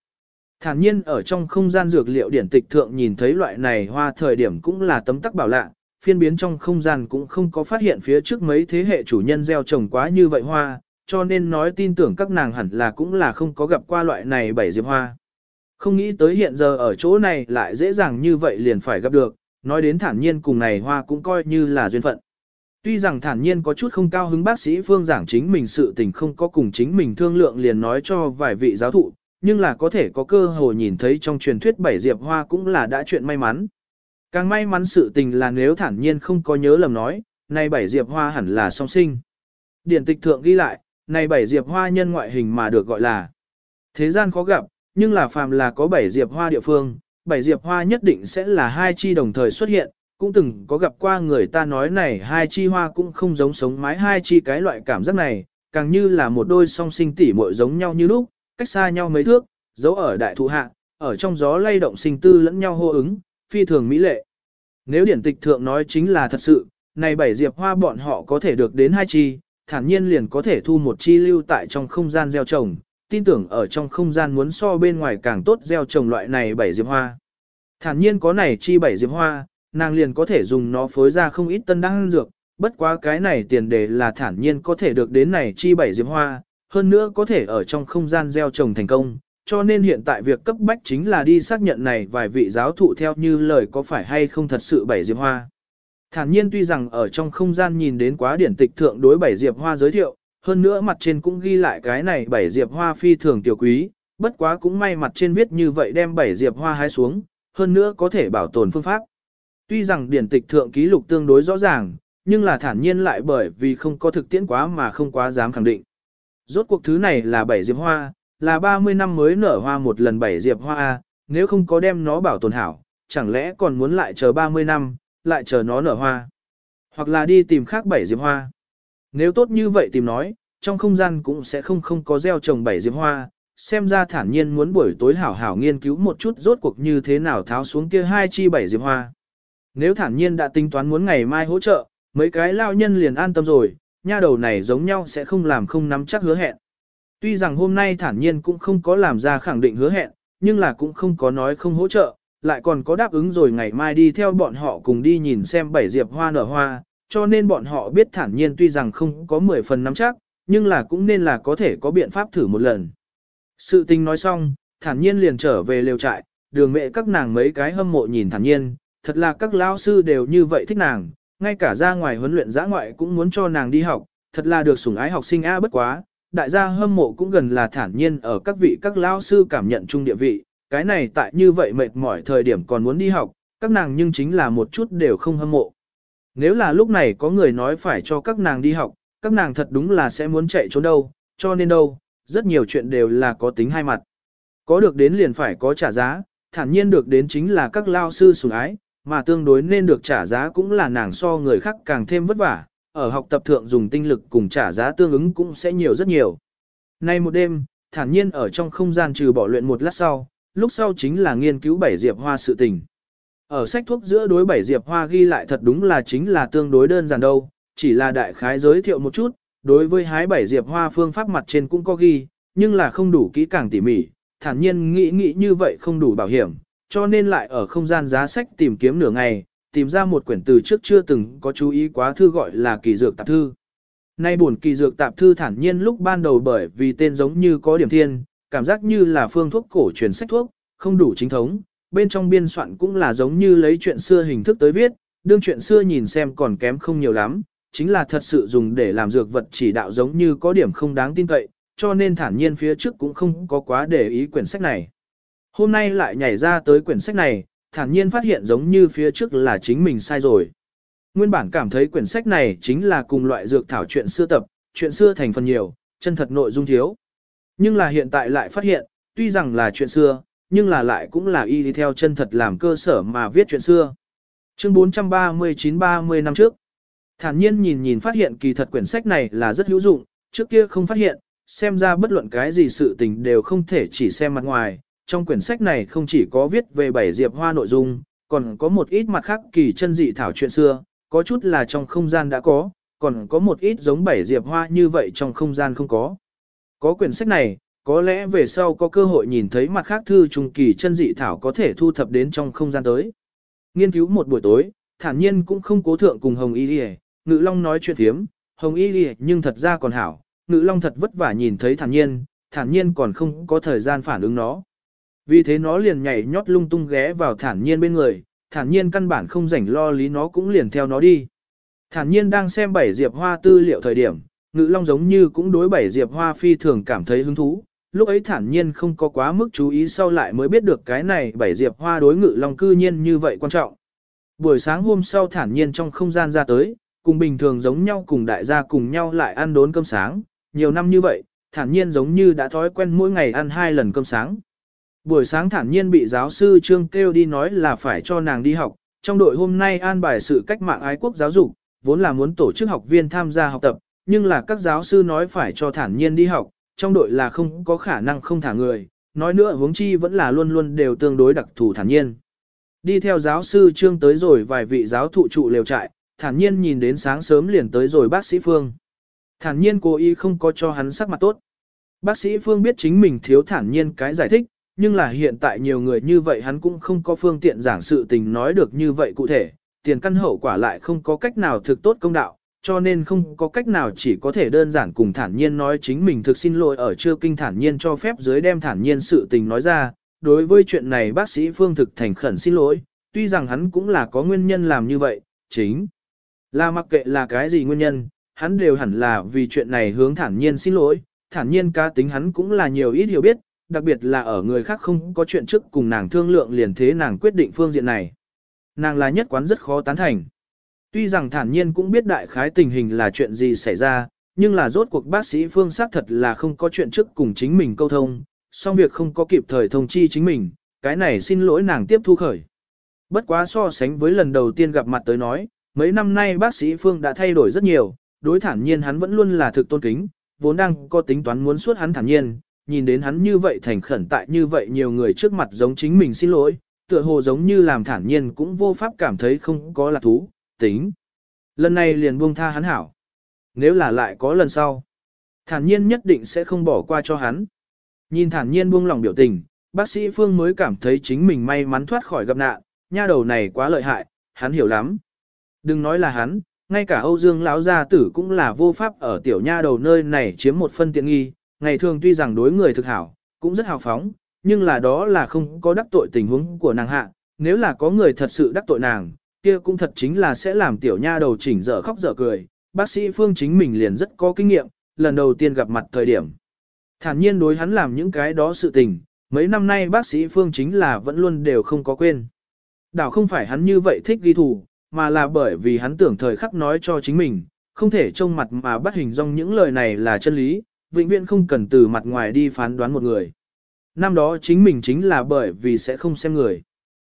Thản nhiên ở trong không gian dược liệu điển tịch thượng nhìn thấy loại này hoa thời điểm cũng là tấm tắc bảo lạ, phiên biến trong không gian cũng không có phát hiện phía trước mấy thế hệ chủ nhân gieo trồng quá như vậy hoa, cho nên nói tin tưởng các nàng hẳn là cũng là không có gặp qua loại này bảy diệp hoa. Không nghĩ tới hiện giờ ở chỗ này lại dễ dàng như vậy liền phải gặp được, nói đến thản nhiên cùng này hoa cũng coi như là duyên phận. Tuy rằng thản nhiên có chút không cao hứng bác sĩ phương giảng chính mình sự tình không có cùng chính mình thương lượng liền nói cho vài vị giáo thụ, nhưng là có thể có cơ hội nhìn thấy trong truyền thuyết bảy diệp hoa cũng là đã chuyện may mắn. Càng may mắn sự tình là nếu thản nhiên không có nhớ lầm nói, nay bảy diệp hoa hẳn là song sinh. Điển tịch thượng ghi lại, này bảy diệp hoa nhân ngoại hình mà được gọi là. Thế gian khó gặp, nhưng là phàm là có bảy diệp hoa địa phương, bảy diệp hoa nhất định sẽ là hai chi đồng thời xuất hiện, cũng từng có gặp qua người ta nói này hai chi hoa cũng không giống sống mái hai chi cái loại cảm giác này, càng như là một đôi song sinh tỉ muội giống nhau như lúc, cách xa nhau mấy thước, giấu ở đại thụ hạ, ở trong gió lay động sinh tư lẫn nhau hô ứng, phi thường mỹ lệ. Nếu điển tịch thượng nói chính là thật sự, này bảy diệp hoa bọn họ có thể được đến hai chi, thản nhiên liền có thể thu một chi lưu tại trong không gian gieo trồng, tin tưởng ở trong không gian muốn so bên ngoài càng tốt gieo trồng loại này bảy diệp hoa. Thản nhiên có này chi bảy diệp hoa, nàng liền có thể dùng nó phối ra không ít tân đăng dược, bất quá cái này tiền đề là thản nhiên có thể được đến này chi bảy diệp hoa, hơn nữa có thể ở trong không gian gieo trồng thành công, cho nên hiện tại việc cấp bách chính là đi xác nhận này vài vị giáo thụ theo như lời có phải hay không thật sự bảy diệp hoa. Thản nhiên tuy rằng ở trong không gian nhìn đến quá điển tịch thượng đối bảy diệp hoa giới thiệu, hơn nữa mặt trên cũng ghi lại cái này bảy diệp hoa phi thường tiểu quý, bất quá cũng may mặt trên viết như vậy đem bảy diệp hoa hái xuống, hơn nữa có thể bảo tồn phương pháp. Tuy rằng điển tịch thượng ký lục tương đối rõ ràng, nhưng là thản nhiên lại bởi vì không có thực tiễn quá mà không quá dám khẳng định. Rốt cuộc thứ này là bảy diệp hoa, là 30 năm mới nở hoa một lần bảy diệp hoa A, nếu không có đem nó bảo tồn hảo, chẳng lẽ còn muốn lại chờ 30 năm, lại chờ nó nở hoa. hoặc là đi tìm khác bảy diệp hoa. Nếu tốt như vậy tìm nói, trong không gian cũng sẽ không không có gieo trồng bảy diệp hoa, xem ra thản nhiên muốn buổi tối hảo hảo nghiên cứu một chút rốt cuộc như thế nào tháo xuống kia hai chi bảy diệp hoa. Nếu thản nhiên đã tính toán muốn ngày mai hỗ trợ, mấy cái lao nhân liền an tâm rồi, nha đầu này giống nhau sẽ không làm không nắm chắc hứa hẹn. Tuy rằng hôm nay thản nhiên cũng không có làm ra khẳng định hứa hẹn, nhưng là cũng không có nói không hỗ trợ, lại còn có đáp ứng rồi ngày mai đi theo bọn họ cùng đi nhìn xem bảy diệp hoa nở hoa, cho nên bọn họ biết thản nhiên tuy rằng không có 10 phần nắm chắc, nhưng là cũng nên là có thể có biện pháp thử một lần. Sự tình nói xong, thản nhiên liền trở về lều trại, đường mẹ các nàng mấy cái hâm mộ nhìn thản nhiên, thật là các lão sư đều như vậy thích nàng, ngay cả ra ngoài huấn luyện giã ngoại cũng muốn cho nàng đi học, thật là được sủng ái học sinh A bất quá, đại gia hâm mộ cũng gần là thản nhiên ở các vị các lao sư cảm nhận chung địa vị, cái này tại như vậy mệt mỏi thời điểm còn muốn đi học, các nàng nhưng chính là một chút đều không hâm mộ. Nếu là lúc này có người nói phải cho các nàng đi học, các nàng thật đúng là sẽ muốn chạy trốn đâu, cho nên đâu, rất nhiều chuyện đều là có tính hai mặt. Có được đến liền phải có trả giá, thản nhiên được đến chính là các lao sư sủng ái, mà tương đối nên được trả giá cũng là nàng so người khác càng thêm vất vả, ở học tập thượng dùng tinh lực cùng trả giá tương ứng cũng sẽ nhiều rất nhiều. Nay một đêm, thản nhiên ở trong không gian trừ bỏ luyện một lát sau, lúc sau chính là nghiên cứu bảy diệp hoa sự tình. Ở sách thuốc giữa đối bảy diệp hoa ghi lại thật đúng là chính là tương đối đơn giản đâu, chỉ là đại khái giới thiệu một chút, đối với hái bảy diệp hoa phương pháp mặt trên cũng có ghi, nhưng là không đủ kỹ càng tỉ mỉ, thản nhiên nghĩ nghĩ như vậy không đủ bảo hiểm, cho nên lại ở không gian giá sách tìm kiếm nửa ngày, tìm ra một quyển từ trước chưa từng có chú ý quá thư gọi là kỳ dược tạp thư. Nay buồn kỳ dược tạp thư thản nhiên lúc ban đầu bởi vì tên giống như có điểm thiên, cảm giác như là phương thuốc cổ truyền sách thuốc, không đủ chính thống, bên trong biên soạn cũng là giống như lấy chuyện xưa hình thức tới viết, đương chuyện xưa nhìn xem còn kém không nhiều lắm, chính là thật sự dùng để làm dược vật chỉ đạo giống như có điểm không đáng tin cậy, cho nên thản nhiên phía trước cũng không có quá để ý quyển sách này. Hôm nay lại nhảy ra tới quyển sách này, thản nhiên phát hiện giống như phía trước là chính mình sai rồi. Nguyên bản cảm thấy quyển sách này chính là cùng loại dược thảo chuyện xưa tập, chuyện xưa thành phần nhiều, chân thật nội dung thiếu. Nhưng là hiện tại lại phát hiện, tuy rằng là chuyện xưa, nhưng là lại cũng là y đi theo chân thật làm cơ sở mà viết chuyện xưa. Chương 439-30 năm trước. Thản nhiên nhìn nhìn phát hiện kỳ thật quyển sách này là rất hữu dụng, trước kia không phát hiện, xem ra bất luận cái gì sự tình đều không thể chỉ xem mặt ngoài. Trong quyển sách này không chỉ có viết về bảy diệp hoa nội dung, còn có một ít mặt khác kỳ chân dị thảo chuyện xưa, có chút là trong không gian đã có, còn có một ít giống bảy diệp hoa như vậy trong không gian không có. Có quyển sách này, có lẽ về sau có cơ hội nhìn thấy mặt khác thư trung kỳ chân dị thảo có thể thu thập đến trong không gian tới. Nghiên cứu một buổi tối, thản nhiên cũng không cố thượng cùng Hồng Y Lì Ngự Long nói chuyện thiếm, Hồng Y Lì nhưng thật ra còn hảo, Ngự Long thật vất vả nhìn thấy thản nhiên, thản nhiên còn không có thời gian phản ứng nó. Vì thế nó liền nhảy nhót lung tung ghé vào thản nhiên bên người, thản nhiên căn bản không rảnh lo lý nó cũng liền theo nó đi. Thản nhiên đang xem bảy diệp hoa tư liệu thời điểm, Ngự Long giống như cũng đối bảy diệp hoa phi thường cảm thấy hứng thú, lúc ấy thản nhiên không có quá mức chú ý sau lại mới biết được cái này bảy diệp hoa đối ngự long cư nhiên như vậy quan trọng. Buổi sáng hôm sau thản nhiên trong không gian ra tới, cùng bình thường giống nhau cùng đại gia cùng nhau lại ăn đốn cơm sáng, nhiều năm như vậy, thản nhiên giống như đã thói quen mỗi ngày ăn hai lần cơm sáng. Buổi sáng thản nhiên bị giáo sư Trương kêu đi nói là phải cho nàng đi học, trong đội hôm nay an bài sự cách mạng ái quốc giáo dục, vốn là muốn tổ chức học viên tham gia học tập, nhưng là các giáo sư nói phải cho thản nhiên đi học, trong đội là không có khả năng không thả người, nói nữa huống chi vẫn là luôn luôn đều tương đối đặc thù thản nhiên. Đi theo giáo sư Trương tới rồi vài vị giáo thụ trụ lều trại, thản nhiên nhìn đến sáng sớm liền tới rồi bác sĩ Phương. Thản nhiên cố ý không có cho hắn sắc mặt tốt. Bác sĩ Phương biết chính mình thiếu thản nhiên cái giải thích, nhưng là hiện tại nhiều người như vậy hắn cũng không có phương tiện giảng sự tình nói được như vậy cụ thể, tiền căn hậu quả lại không có cách nào thực tốt công đạo, cho nên không có cách nào chỉ có thể đơn giản cùng thản nhiên nói chính mình thực xin lỗi ở chưa kinh thản nhiên cho phép dưới đem thản nhiên sự tình nói ra. Đối với chuyện này bác sĩ Phương thực thành khẩn xin lỗi, tuy rằng hắn cũng là có nguyên nhân làm như vậy, chính là mặc kệ là cái gì nguyên nhân, hắn đều hẳn là vì chuyện này hướng thản nhiên xin lỗi, thản nhiên ca tính hắn cũng là nhiều ít hiểu biết, đặc biệt là ở người khác không có chuyện trước cùng nàng thương lượng liền thế nàng quyết định phương diện này. Nàng là nhất quán rất khó tán thành. Tuy rằng thản nhiên cũng biết đại khái tình hình là chuyện gì xảy ra, nhưng là rốt cuộc bác sĩ Phương xác thật là không có chuyện trước cùng chính mình câu thông, song việc không có kịp thời thông chi chính mình, cái này xin lỗi nàng tiếp thu khởi. Bất quá so sánh với lần đầu tiên gặp mặt tới nói, Mấy năm nay bác sĩ Phương đã thay đổi rất nhiều, đối thản nhiên hắn vẫn luôn là thực tôn kính, vốn đang có tính toán muốn suốt hắn thản nhiên, nhìn đến hắn như vậy thành khẩn tại như vậy nhiều người trước mặt giống chính mình xin lỗi, tựa hồ giống như làm thản nhiên cũng vô pháp cảm thấy không có là thú, tính. Lần này liền buông tha hắn hảo. Nếu là lại có lần sau, thản nhiên nhất định sẽ không bỏ qua cho hắn. Nhìn thản nhiên buông lòng biểu tình, bác sĩ Phương mới cảm thấy chính mình may mắn thoát khỏi gặp nạn, nha đầu này quá lợi hại, hắn hiểu lắm. Đừng nói là hắn, ngay cả Âu Dương lão gia tử cũng là vô pháp ở tiểu nha đầu nơi này chiếm một phân tiện nghi, ngày thường tuy rằng đối người thực hảo, cũng rất hào phóng, nhưng là đó là không có đắc tội tình huống của nàng hạ, nếu là có người thật sự đắc tội nàng, kia cũng thật chính là sẽ làm tiểu nha đầu chỉnh dở khóc dở cười. Bác sĩ Phương chính mình liền rất có kinh nghiệm, lần đầu tiên gặp mặt thời điểm. Thản nhiên đối hắn làm những cái đó sự tình, mấy năm nay bác sĩ Phương chính là vẫn luôn đều không có quên. Đảo không phải hắn như vậy thích ghi thủ, mà là bởi vì hắn tưởng thời khắc nói cho chính mình, không thể trông mặt mà bắt hình dong những lời này là chân lý, vĩnh viễn không cần từ mặt ngoài đi phán đoán một người. Năm đó chính mình chính là bởi vì sẽ không xem người.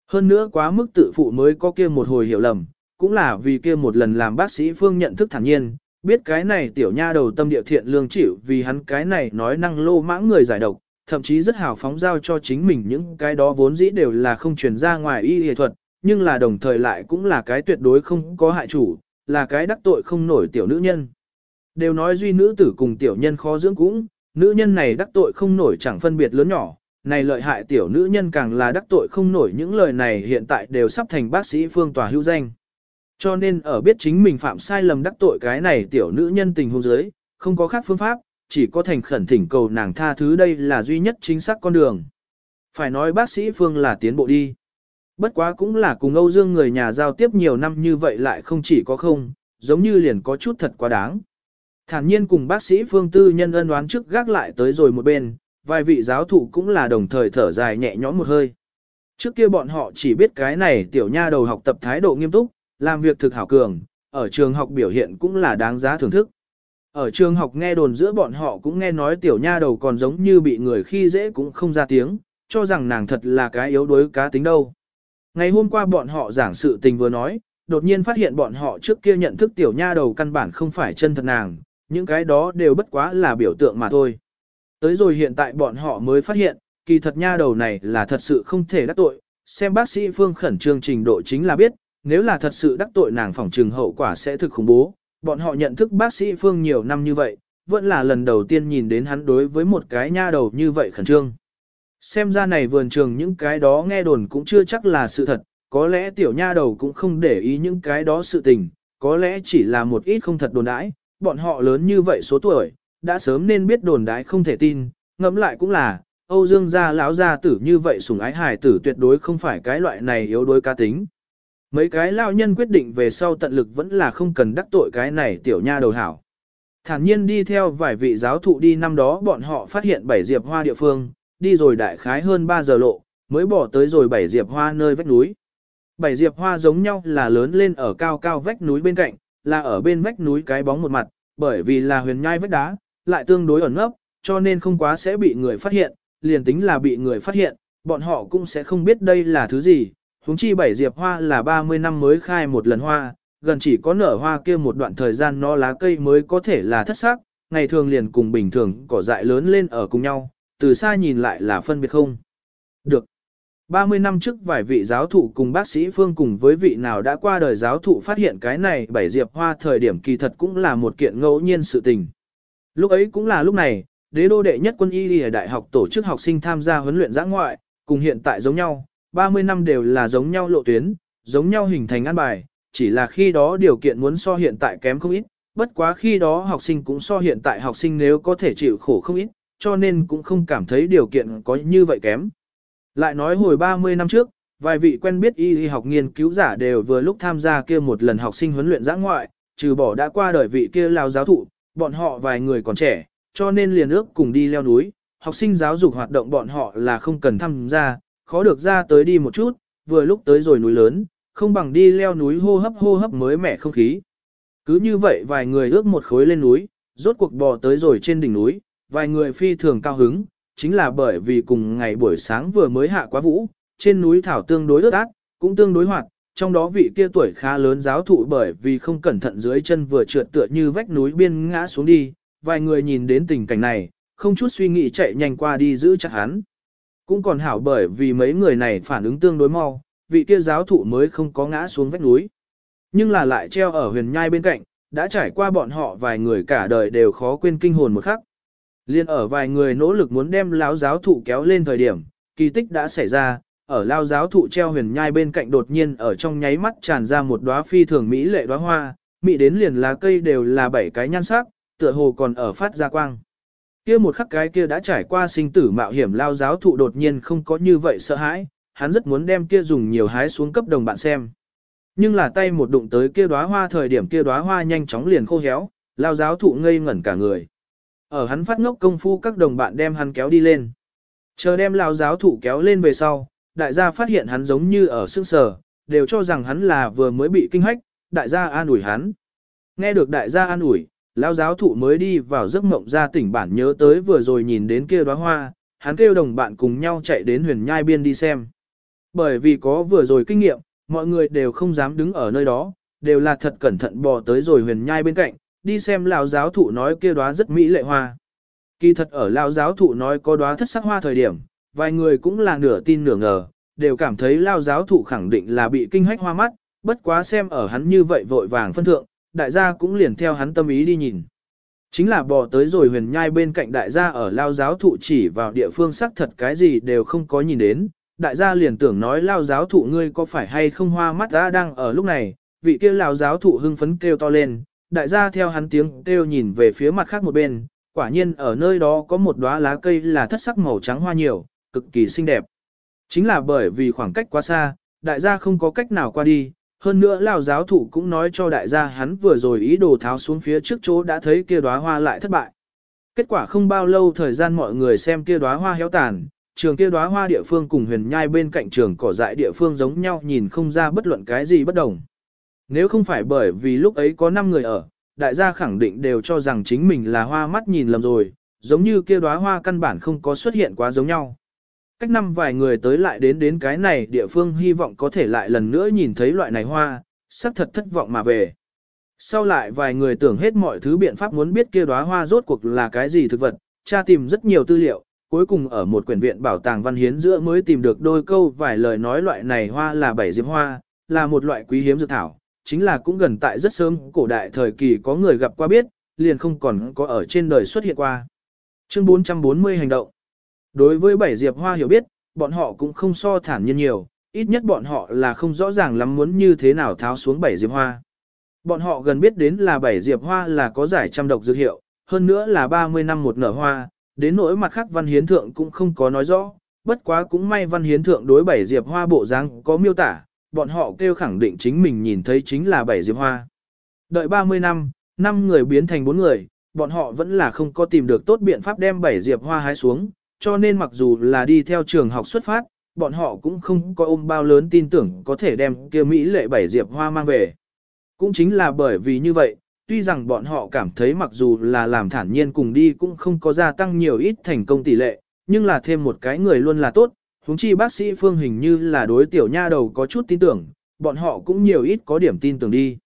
Hơn nữa quá mức tự phụ mới có kia một hồi hiểu lầm, cũng là vì kia một lần làm bác sĩ Phương nhận thức thản nhiên, biết cái này tiểu nha đầu tâm địa thiện lương chịu vì hắn cái này nói năng lô mãng người giải độc, thậm chí rất hào phóng giao cho chính mình những cái đó vốn dĩ đều là không truyền ra ngoài y y thuật, nhưng là đồng thời lại cũng là cái tuyệt đối không có hại chủ, là cái đắc tội không nổi tiểu nữ nhân. Đều nói duy nữ tử cùng tiểu nhân khó dưỡng cũng, nữ nhân này đắc tội không nổi chẳng phân biệt lớn nhỏ, này lợi hại tiểu nữ nhân càng là đắc tội không nổi những lời này hiện tại đều sắp thành bác sĩ phương tòa hữu danh. Cho nên ở biết chính mình phạm sai lầm đắc tội cái này tiểu nữ nhân tình hôn giới, không có khác phương pháp, chỉ có thành khẩn thỉnh cầu nàng tha thứ đây là duy nhất chính xác con đường. Phải nói bác sĩ phương là tiến bộ đi. Bất quá cũng là cùng Âu Dương người nhà giao tiếp nhiều năm như vậy lại không chỉ có không, giống như liền có chút thật quá đáng. Thản nhiên cùng bác sĩ Phương Tư nhân ân đoán trước gác lại tới rồi một bên, vài vị giáo thụ cũng là đồng thời thở dài nhẹ nhõm một hơi. Trước kia bọn họ chỉ biết cái này tiểu nha đầu học tập thái độ nghiêm túc, làm việc thực hảo cường, ở trường học biểu hiện cũng là đáng giá thưởng thức. Ở trường học nghe đồn giữa bọn họ cũng nghe nói tiểu nha đầu còn giống như bị người khi dễ cũng không ra tiếng, cho rằng nàng thật là cái yếu đuối cá tính đâu. Ngày hôm qua bọn họ giảng sự tình vừa nói, đột nhiên phát hiện bọn họ trước kia nhận thức tiểu nha đầu căn bản không phải chân thật nàng, những cái đó đều bất quá là biểu tượng mà thôi. Tới rồi hiện tại bọn họ mới phát hiện, kỳ thật nha đầu này là thật sự không thể đắc tội, xem bác sĩ Phương khẩn trương trình độ chính là biết, nếu là thật sự đắc tội nàng phỏng trừng hậu quả sẽ thực khủng bố. Bọn họ nhận thức bác sĩ Phương nhiều năm như vậy, vẫn là lần đầu tiên nhìn đến hắn đối với một cái nha đầu như vậy khẩn trương. Xem ra này vườn trường những cái đó nghe đồn cũng chưa chắc là sự thật, có lẽ tiểu nha đầu cũng không để ý những cái đó sự tình, có lẽ chỉ là một ít không thật đồn đãi, bọn họ lớn như vậy số tuổi, đã sớm nên biết đồn đái không thể tin, ngẫm lại cũng là, Âu Dương gia lão gia tử như vậy sủng ái hài tử tuyệt đối không phải cái loại này yếu đuối cá tính. Mấy cái lao nhân quyết định về sau tận lực vẫn là không cần đắc tội cái này tiểu nha đầu hảo. Thản nhiên đi theo vài vị giáo thụ đi năm đó bọn họ phát hiện bảy diệp hoa địa phương, đi rồi đại khái hơn 3 giờ lộ, mới bỏ tới rồi bảy diệp hoa nơi vách núi. Bảy diệp hoa giống nhau là lớn lên ở cao cao vách núi bên cạnh, là ở bên vách núi cái bóng một mặt, bởi vì là huyền nhai vách đá, lại tương đối ẩn nấp, cho nên không quá sẽ bị người phát hiện, liền tính là bị người phát hiện, bọn họ cũng sẽ không biết đây là thứ gì. Húng chi bảy diệp hoa là 30 năm mới khai một lần hoa, gần chỉ có nở hoa kia một đoạn thời gian nó lá cây mới có thể là thất sắc, ngày thường liền cùng bình thường cỏ dại lớn lên ở cùng nhau, từ xa nhìn lại là phân biệt không. Được. 30 năm trước vài vị giáo thụ cùng bác sĩ Phương cùng với vị nào đã qua đời giáo thụ phát hiện cái này bảy diệp hoa thời điểm kỳ thật cũng là một kiện ngẫu nhiên sự tình. Lúc ấy cũng là lúc này, đế đô đệ nhất quân y ở đại học tổ chức học sinh tham gia huấn luyện giã ngoại, cùng hiện tại giống nhau, 30 năm đều là giống nhau lộ tuyến, giống nhau hình thành an bài, chỉ là khi đó điều kiện muốn so hiện tại kém không ít, bất quá khi đó học sinh cũng so hiện tại học sinh nếu có thể chịu khổ không ít, cho nên cũng không cảm thấy điều kiện có như vậy kém. Lại nói hồi 30 năm trước, vài vị quen biết y y học nghiên cứu giả đều vừa lúc tham gia kia một lần học sinh huấn luyện giã ngoại, trừ bỏ đã qua đời vị kia lao giáo thụ, bọn họ vài người còn trẻ, cho nên liền ước cùng đi leo núi, học sinh giáo dục hoạt động bọn họ là không cần tham gia, khó được ra tới đi một chút, vừa lúc tới rồi núi lớn, không bằng đi leo núi hô hấp hô hấp mới mẻ không khí. Cứ như vậy vài người ước một khối lên núi, rốt cuộc bò tới rồi trên đỉnh núi, vài người phi thường cao hứng, chính là bởi vì cùng ngày buổi sáng vừa mới hạ quá vũ, trên núi thảo tương đối ướt át, cũng tương đối hoạt, trong đó vị kia tuổi khá lớn giáo thụ bởi vì không cẩn thận dưới chân vừa trượt tựa như vách núi biên ngã xuống đi, vài người nhìn đến tình cảnh này, không chút suy nghĩ chạy nhanh qua đi giữ chặt hắn. Cũng còn hảo bởi vì mấy người này phản ứng tương đối mau, vị kia giáo thụ mới không có ngã xuống vách núi. Nhưng là lại treo ở huyền nhai bên cạnh, đã trải qua bọn họ vài người cả đời đều khó quên kinh hồn một khắc. Liên ở vài người nỗ lực muốn đem lão giáo thụ kéo lên thời điểm, kỳ tích đã xảy ra, ở lao giáo thụ treo huyền nhai bên cạnh đột nhiên ở trong nháy mắt tràn ra một đóa phi thường mỹ lệ đóa hoa, mỹ đến liền lá cây đều là bảy cái nhan sắc, tựa hồ còn ở phát ra quang. Kia một khắc cái kia đã trải qua sinh tử mạo hiểm lao giáo thụ đột nhiên không có như vậy sợ hãi, hắn rất muốn đem kia dùng nhiều hái xuống cấp đồng bạn xem. Nhưng là tay một đụng tới kia đóa hoa thời điểm kia đóa hoa nhanh chóng liền khô héo, lao giáo thụ ngây ngẩn cả người. Ở hắn phát ngốc công phu các đồng bạn đem hắn kéo đi lên. Chờ đem lao giáo thụ kéo lên về sau, đại gia phát hiện hắn giống như ở sức sờ, đều cho rằng hắn là vừa mới bị kinh hách, đại gia an ủi hắn. Nghe được đại gia an ủi, lao giáo thụ mới đi vào giấc mộng ra tỉnh bản nhớ tới vừa rồi nhìn đến kia đóa hoa, hắn kêu đồng bạn cùng nhau chạy đến huyền nhai biên đi xem. Bởi vì có vừa rồi kinh nghiệm, mọi người đều không dám đứng ở nơi đó, đều là thật cẩn thận bò tới rồi huyền nhai bên cạnh, đi xem lão giáo thụ nói kia đóa rất mỹ lệ hoa. Kỳ thật ở lão giáo thụ nói có đóa thất sắc hoa thời điểm, vài người cũng là nửa tin nửa ngờ, đều cảm thấy lão giáo thụ khẳng định là bị kinh hách hoa mắt, bất quá xem ở hắn như vậy vội vàng phân thượng, đại gia cũng liền theo hắn tâm ý đi nhìn. Chính là bò tới rồi huyền nhai bên cạnh đại gia ở lao giáo thụ chỉ vào địa phương xác thật cái gì đều không có nhìn đến, đại gia liền tưởng nói lao giáo thụ ngươi có phải hay không hoa mắt đã đang ở lúc này, vị kia lao giáo thụ hưng phấn kêu to lên, đại gia theo hắn tiếng kêu nhìn về phía mặt khác một bên, quả nhiên ở nơi đó có một đóa lá cây là thất sắc màu trắng hoa nhiều, cực kỳ xinh đẹp. Chính là bởi vì khoảng cách quá xa, đại gia không có cách nào qua đi, hơn nữa lão giáo thụ cũng nói cho đại gia hắn vừa rồi ý đồ tháo xuống phía trước chỗ đã thấy kia đóa hoa lại thất bại. Kết quả không bao lâu thời gian mọi người xem kia đóa hoa héo tàn, trường kia đóa hoa địa phương cùng huyền nhai bên cạnh trường cỏ dại địa phương giống nhau nhìn không ra bất luận cái gì bất đồng. Nếu không phải bởi vì lúc ấy có 5 người ở, đại gia khẳng định đều cho rằng chính mình là hoa mắt nhìn lầm rồi, giống như kia đóa hoa căn bản không có xuất hiện quá giống nhau. Cách năm vài người tới lại đến đến cái này địa phương hy vọng có thể lại lần nữa nhìn thấy loại này hoa, sắc thật thất vọng mà về. Sau lại vài người tưởng hết mọi thứ biện pháp muốn biết kia đóa hoa rốt cuộc là cái gì thực vật, cha tìm rất nhiều tư liệu, cuối cùng ở một quyển viện bảo tàng văn hiến giữa mới tìm được đôi câu vài lời nói loại này hoa là bảy diệp hoa, là một loại quý hiếm dược thảo, chính là cũng gần tại rất sớm cổ đại thời kỳ có người gặp qua biết, liền không còn có ở trên đời xuất hiện qua. Chương 440 hành động Đối với bảy diệp hoa hiểu biết, bọn họ cũng không so thản nhiên nhiều, ít nhất bọn họ là không rõ ràng lắm muốn như thế nào tháo xuống bảy diệp hoa. Bọn họ gần biết đến là bảy diệp hoa là có giải trăm độc dược hiệu, hơn nữa là 30 năm một nở hoa, đến nỗi mặt khác văn hiến thượng cũng không có nói rõ, bất quá cũng may văn hiến thượng đối bảy diệp hoa bộ dáng có miêu tả, bọn họ kêu khẳng định chính mình nhìn thấy chính là bảy diệp hoa. Đợi 30 năm, 5 người biến thành 4 người, bọn họ vẫn là không có tìm được tốt biện pháp đem bảy diệp hoa hái xuống, cho nên mặc dù là đi theo trường học xuất phát, bọn họ cũng không có ôm bao lớn tin tưởng có thể đem kia Mỹ lệ bảy diệp hoa mang về. Cũng chính là bởi vì như vậy, tuy rằng bọn họ cảm thấy mặc dù là làm thản nhiên cùng đi cũng không có gia tăng nhiều ít thành công tỷ lệ, nhưng là thêm một cái người luôn là tốt, huống chi bác sĩ Phương hình như là đối tiểu nha đầu có chút tin tưởng, bọn họ cũng nhiều ít có điểm tin tưởng đi.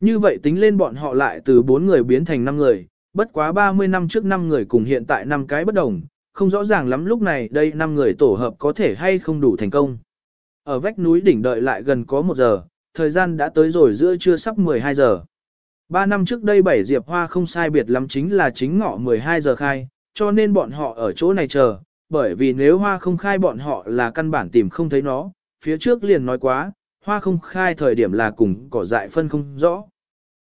Như vậy tính lên bọn họ lại từ 4 người biến thành 5 người, bất quá 30 năm trước 5 người cùng hiện tại 5 cái bất đồng, không rõ ràng lắm lúc này đây 5 người tổ hợp có thể hay không đủ thành công. Ở vách núi đỉnh đợi lại gần có 1 giờ, thời gian đã tới rồi giữa trưa sắp 12 giờ. 3 năm trước đây bảy diệp hoa không sai biệt lắm chính là chính ngọ 12 giờ khai, cho nên bọn họ ở chỗ này chờ, bởi vì nếu hoa không khai bọn họ là căn bản tìm không thấy nó, phía trước liền nói quá, hoa không khai thời điểm là cùng cỏ dại phân không rõ.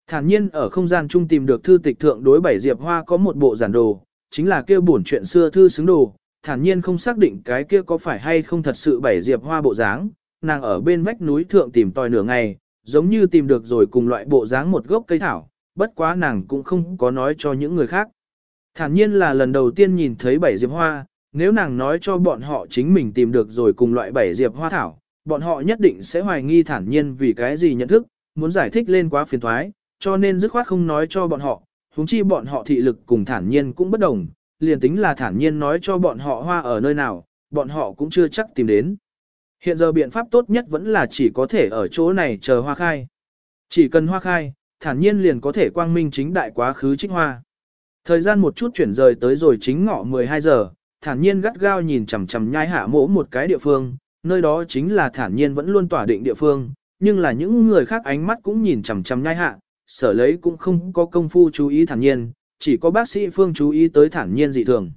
Thản nhiên ở không gian chung tìm được thư tịch thượng đối bảy diệp hoa có một bộ giản đồ, chính là kêu bổn chuyện xưa thư xứng đồ, thản nhiên không xác định cái kia có phải hay không thật sự bảy diệp hoa bộ dáng, nàng ở bên vách núi thượng tìm tòi nửa ngày, giống như tìm được rồi cùng loại bộ dáng một gốc cây thảo, bất quá nàng cũng không có nói cho những người khác. Thản nhiên là lần đầu tiên nhìn thấy bảy diệp hoa, nếu nàng nói cho bọn họ chính mình tìm được rồi cùng loại bảy diệp hoa thảo, bọn họ nhất định sẽ hoài nghi thản nhiên vì cái gì nhận thức, muốn giải thích lên quá phiền thoái, cho nên dứt khoát không nói cho bọn họ, huống chi bọn họ thị lực cùng thản nhiên cũng bất đồng, liền tính là thản nhiên nói cho bọn họ hoa ở nơi nào, bọn họ cũng chưa chắc tìm đến. Hiện giờ biện pháp tốt nhất vẫn là chỉ có thể ở chỗ này chờ hoa khai. Chỉ cần hoa khai, thản nhiên liền có thể quang minh chính đại quá khứ trích hoa. Thời gian một chút chuyển rời tới rồi chính ngọ 12 giờ, thản nhiên gắt gao nhìn chằm chằm nhai hạ mỗ một cái địa phương, nơi đó chính là thản nhiên vẫn luôn tỏa định địa phương, nhưng là những người khác ánh mắt cũng nhìn chằm chằm nhai hạ, sở lấy cũng không có công phu chú ý thản nhiên, chỉ có bác sĩ Phương chú ý tới thản nhiên dị thường.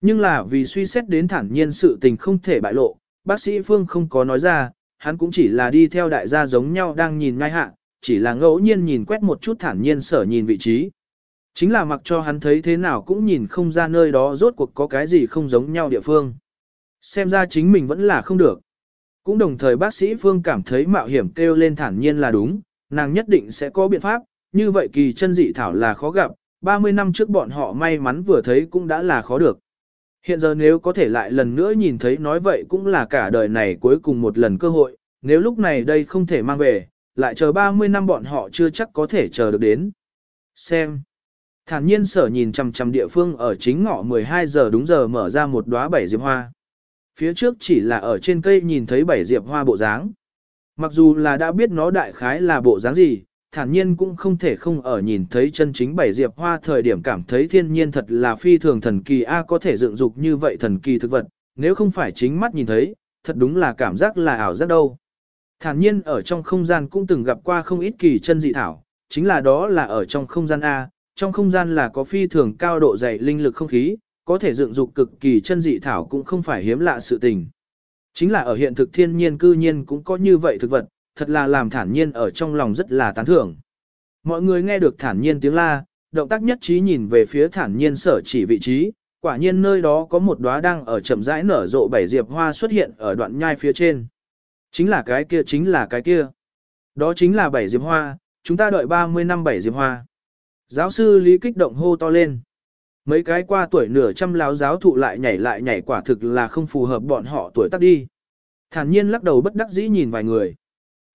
Nhưng là vì suy xét đến thản nhiên sự tình không thể bại lộ, bác sĩ Phương không có nói ra, hắn cũng chỉ là đi theo đại gia giống nhau đang nhìn nhai hạ, chỉ là ngẫu nhiên nhìn quét một chút thản nhiên sở nhìn vị trí. Chính là mặc cho hắn thấy thế nào cũng nhìn không ra nơi đó rốt cuộc có cái gì không giống nhau địa phương. Xem ra chính mình vẫn là không được. Cũng đồng thời bác sĩ Phương cảm thấy mạo hiểm kêu lên thản nhiên là đúng, nàng nhất định sẽ có biện pháp, như vậy kỳ chân dị thảo là khó gặp, 30 năm trước bọn họ may mắn vừa thấy cũng đã là khó được. Hiện giờ nếu có thể lại lần nữa nhìn thấy nói vậy cũng là cả đời này cuối cùng một lần cơ hội, nếu lúc này đây không thể mang về, lại chờ 30 năm bọn họ chưa chắc có thể chờ được đến. Xem. Thản nhiên sở nhìn chằm chằm địa phương ở chính ngọ 12 giờ đúng giờ mở ra một đóa bảy diệp hoa. Phía trước chỉ là ở trên cây nhìn thấy bảy diệp hoa bộ dáng. Mặc dù là đã biết nó đại khái là bộ dáng gì, thản nhiên cũng không thể không ở nhìn thấy chân chính bảy diệp hoa thời điểm cảm thấy thiên nhiên thật là phi thường thần kỳ A có thể dựng dục như vậy thần kỳ thực vật, nếu không phải chính mắt nhìn thấy, thật đúng là cảm giác là ảo giác đâu. Thản nhiên ở trong không gian cũng từng gặp qua không ít kỳ chân dị thảo, chính là đó là ở trong không gian A, trong không gian là có phi thường cao độ dày linh lực không khí, có thể dựng dục cực kỳ chân dị thảo cũng không phải hiếm lạ sự tình. Chính là ở hiện thực thiên nhiên cư nhiên cũng có như vậy thực vật, thật là làm thản nhiên ở trong lòng rất là tán thưởng. Mọi người nghe được thản nhiên tiếng la, động tác nhất trí nhìn về phía thản nhiên sở chỉ vị trí, quả nhiên nơi đó có một đóa đang ở chậm rãi nở rộ bảy diệp hoa xuất hiện ở đoạn nhai phía trên. Chính là cái kia chính là cái kia. Đó chính là bảy diệp hoa, chúng ta đợi 30 năm bảy diệp hoa. Giáo sư Lý kích động hô to lên. Mấy cái qua tuổi nửa trăm láo giáo thụ lại nhảy lại nhảy quả thực là không phù hợp bọn họ tuổi tác đi. Thản nhiên lắc đầu bất đắc dĩ nhìn vài người.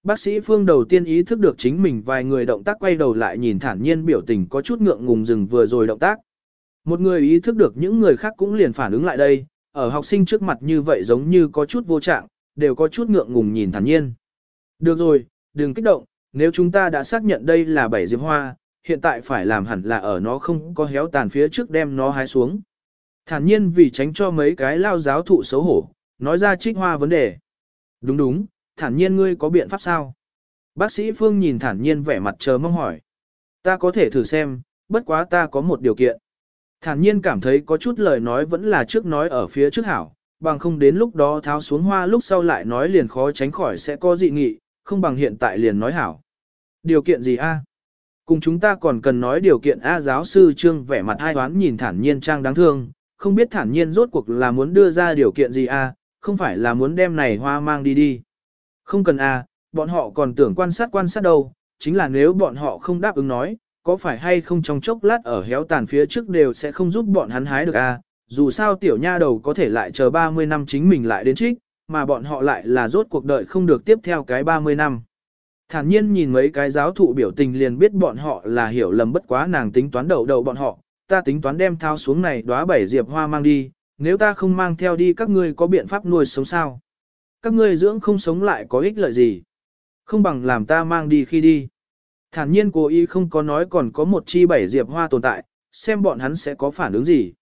Bác sĩ Phương đầu tiên ý thức được chính mình vài người động tác quay đầu lại nhìn thản nhiên biểu tình có chút ngượng ngùng dừng vừa rồi động tác. Một người ý thức được những người khác cũng liền phản ứng lại đây, ở học sinh trước mặt như vậy giống như có chút vô trạng, đều có chút ngượng ngùng nhìn thản nhiên. Được rồi, đừng kích động, nếu chúng ta đã xác nhận đây là bảy diệp hoa, hiện tại phải làm hẳn là ở nó không có héo tàn phía trước đem nó hái xuống. Thản nhiên vì tránh cho mấy cái lao giáo thụ xấu hổ, nói ra trích hoa vấn đề. Đúng đúng, thản nhiên ngươi có biện pháp sao? Bác sĩ Phương nhìn thản nhiên vẻ mặt chờ mong hỏi. Ta có thể thử xem, bất quá ta có một điều kiện. Thản nhiên cảm thấy có chút lời nói vẫn là trước nói ở phía trước hảo, bằng không đến lúc đó tháo xuống hoa lúc sau lại nói liền khó tránh khỏi sẽ có dị nghị, không bằng hiện tại liền nói hảo. Điều kiện gì a? Cùng chúng ta còn cần nói điều kiện A giáo sư Trương vẻ mặt hai toán nhìn thản nhiên trang đáng thương, không biết thản nhiên rốt cuộc là muốn đưa ra điều kiện gì A, không phải là muốn đem này hoa mang đi đi. Không cần A, bọn họ còn tưởng quan sát quan sát đâu, chính là nếu bọn họ không đáp ứng nói, có phải hay không trong chốc lát ở héo tàn phía trước đều sẽ không giúp bọn hắn hái được A, dù sao tiểu nha đầu có thể lại chờ 30 năm chính mình lại đến trích, mà bọn họ lại là rốt cuộc đợi không được tiếp theo cái 30 năm. Thản nhiên nhìn mấy cái giáo thụ biểu tình liền biết bọn họ là hiểu lầm bất quá nàng tính toán đầu đầu bọn họ, ta tính toán đem thao xuống này đóa bảy diệp hoa mang đi, nếu ta không mang theo đi các ngươi có biện pháp nuôi sống sao? Các ngươi dưỡng không sống lại có ích lợi gì? Không bằng làm ta mang đi khi đi. Thản nhiên cố ý không có nói còn có một chi bảy diệp hoa tồn tại, xem bọn hắn sẽ có phản ứng gì.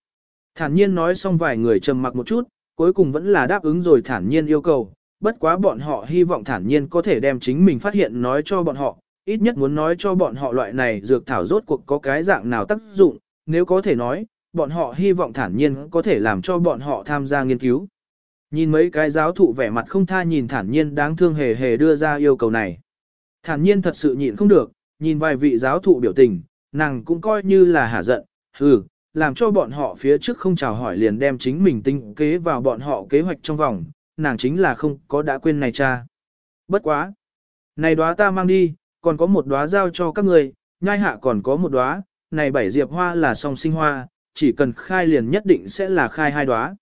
Thản nhiên nói xong vài người trầm mặc một chút, cuối cùng vẫn là đáp ứng rồi thản nhiên yêu cầu, bất quá bọn họ hy vọng thản nhiên có thể đem chính mình phát hiện nói cho bọn họ, ít nhất muốn nói cho bọn họ loại này dược thảo rốt cuộc có cái dạng nào tác dụng, nếu có thể nói, bọn họ hy vọng thản nhiên có thể làm cho bọn họ tham gia nghiên cứu. Nhìn mấy cái giáo thụ vẻ mặt không tha nhìn thản nhiên đáng thương hề hề đưa ra yêu cầu này. Thản nhiên thật sự nhịn không được, nhìn vài vị giáo thụ biểu tình, nàng cũng coi như là hả giận, hừ, làm cho bọn họ phía trước không chào hỏi liền đem chính mình tinh kế vào bọn họ kế hoạch trong vòng, nàng chính là không có đã quên này cha. Bất quá. Này đóa ta mang đi, còn có một đóa giao cho các người, nhai hạ còn có một đóa, này bảy diệp hoa là song sinh hoa, chỉ cần khai liền nhất định sẽ là khai hai đóa.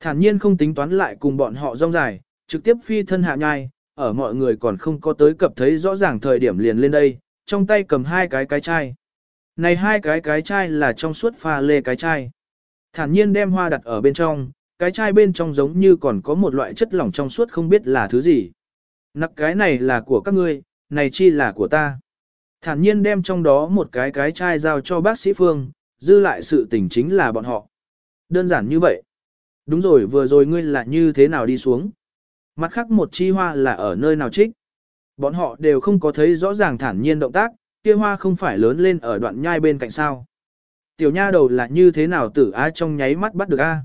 Thản nhiên không tính toán lại cùng bọn họ rong dài, trực tiếp phi thân hạ nhai, ở mọi người còn không có tới cập thấy rõ ràng thời điểm liền lên đây, trong tay cầm hai cái cái chai. Này hai cái cái chai là trong suốt pha lê cái chai. Thản nhiên đem hoa đặt ở bên trong, cái chai bên trong giống như còn có một loại chất lỏng trong suốt không biết là thứ gì. Nặc cái này là của các ngươi, này chi là của ta. Thản nhiên đem trong đó một cái cái chai giao cho bác sĩ Phương, dư lại sự tình chính là bọn họ. Đơn giản như vậy. Đúng rồi vừa rồi ngươi là như thế nào đi xuống. Mặt khác một chi hoa là ở nơi nào trích. Bọn họ đều không có thấy rõ ràng thản nhiên động tác, kia hoa không phải lớn lên ở đoạn nhai bên cạnh sao. Tiểu nha đầu là như thế nào tử á trong nháy mắt bắt được a?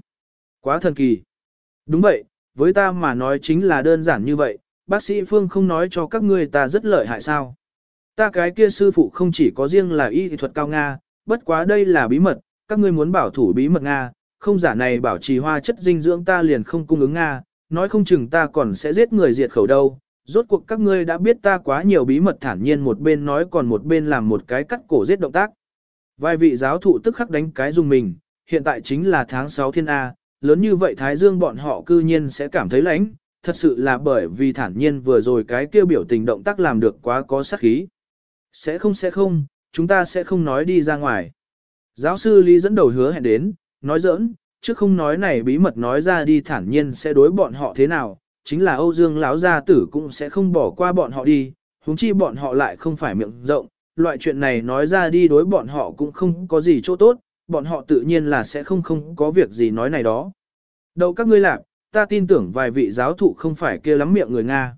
Quá thần kỳ. Đúng vậy, với ta mà nói chính là đơn giản như vậy, bác sĩ Phương không nói cho các ngươi ta rất lợi hại sao. Ta cái kia sư phụ không chỉ có riêng là y thuật cao Nga, bất quá đây là bí mật, các ngươi muốn bảo thủ bí mật Nga, không giả này bảo trì hoa chất dinh dưỡng ta liền không cung ứng Nga, nói không chừng ta còn sẽ giết người diệt khẩu đâu. Rốt cuộc các ngươi đã biết ta quá nhiều bí mật thản nhiên một bên nói còn một bên làm một cái cắt cổ giết động tác. Vài vị giáo thụ tức khắc đánh cái dùng mình, hiện tại chính là tháng 6 thiên A, lớn như vậy Thái Dương bọn họ cư nhiên sẽ cảm thấy lãnh, thật sự là bởi vì thản nhiên vừa rồi cái kêu biểu tình động tác làm được quá có sát khí. Sẽ không sẽ không, chúng ta sẽ không nói đi ra ngoài. Giáo sư Lý dẫn đầu hứa hẹn đến, nói giỡn, chứ không nói này bí mật nói ra đi thản nhiên sẽ đối bọn họ thế nào, chính là Âu Dương lão gia tử cũng sẽ không bỏ qua bọn họ đi, huống chi bọn họ lại không phải miệng rộng, loại chuyện này nói ra đi đối bọn họ cũng không có gì chỗ tốt, bọn họ tự nhiên là sẽ không không có việc gì nói này đó. Đâu các ngươi lạc, ta tin tưởng vài vị giáo thụ không phải kia lắm miệng người Nga.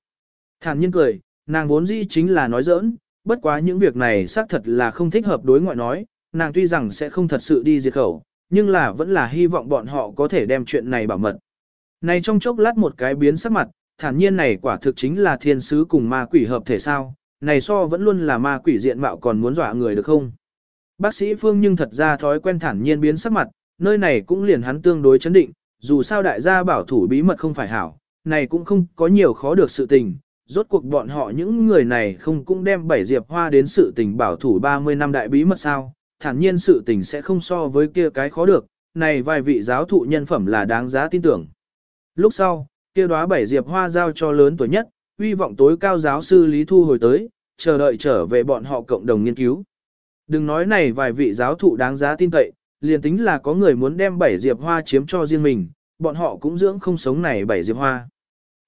Thản nhiên cười, nàng vốn dĩ chính là nói giỡn, bất quá những việc này xác thật là không thích hợp đối ngoại nói, nàng tuy rằng sẽ không thật sự đi diệt khẩu, nhưng là vẫn là hy vọng bọn họ có thể đem chuyện này bảo mật. Này trong chốc lát một cái biến sắc mặt, thản nhiên này quả thực chính là thiên sứ cùng ma quỷ hợp thể sao, này so vẫn luôn là ma quỷ diện mạo còn muốn dọa người được không? Bác sĩ Phương nhưng thật ra thói quen thản nhiên biến sắc mặt, nơi này cũng liền hắn tương đối chấn định, dù sao đại gia bảo thủ bí mật không phải hảo, này cũng không có nhiều khó được sự tình, rốt cuộc bọn họ những người này không cũng đem bảy diệp hoa đến sự tình bảo thủ 30 năm đại bí mật sao, thản nhiên sự tình sẽ không so với kia cái khó được, này vài vị giáo thụ nhân phẩm là đáng giá tin tưởng. Lúc sau, kia đóa bảy diệp hoa giao cho lớn tuổi nhất, uy vọng tối cao giáo sư Lý Thu hồi tới, chờ đợi trở về bọn họ cộng đồng nghiên cứu. Đừng nói này vài vị giáo thụ đáng giá tin cậy, liền tính là có người muốn đem bảy diệp hoa chiếm cho riêng mình, bọn họ cũng dưỡng không sống này bảy diệp hoa.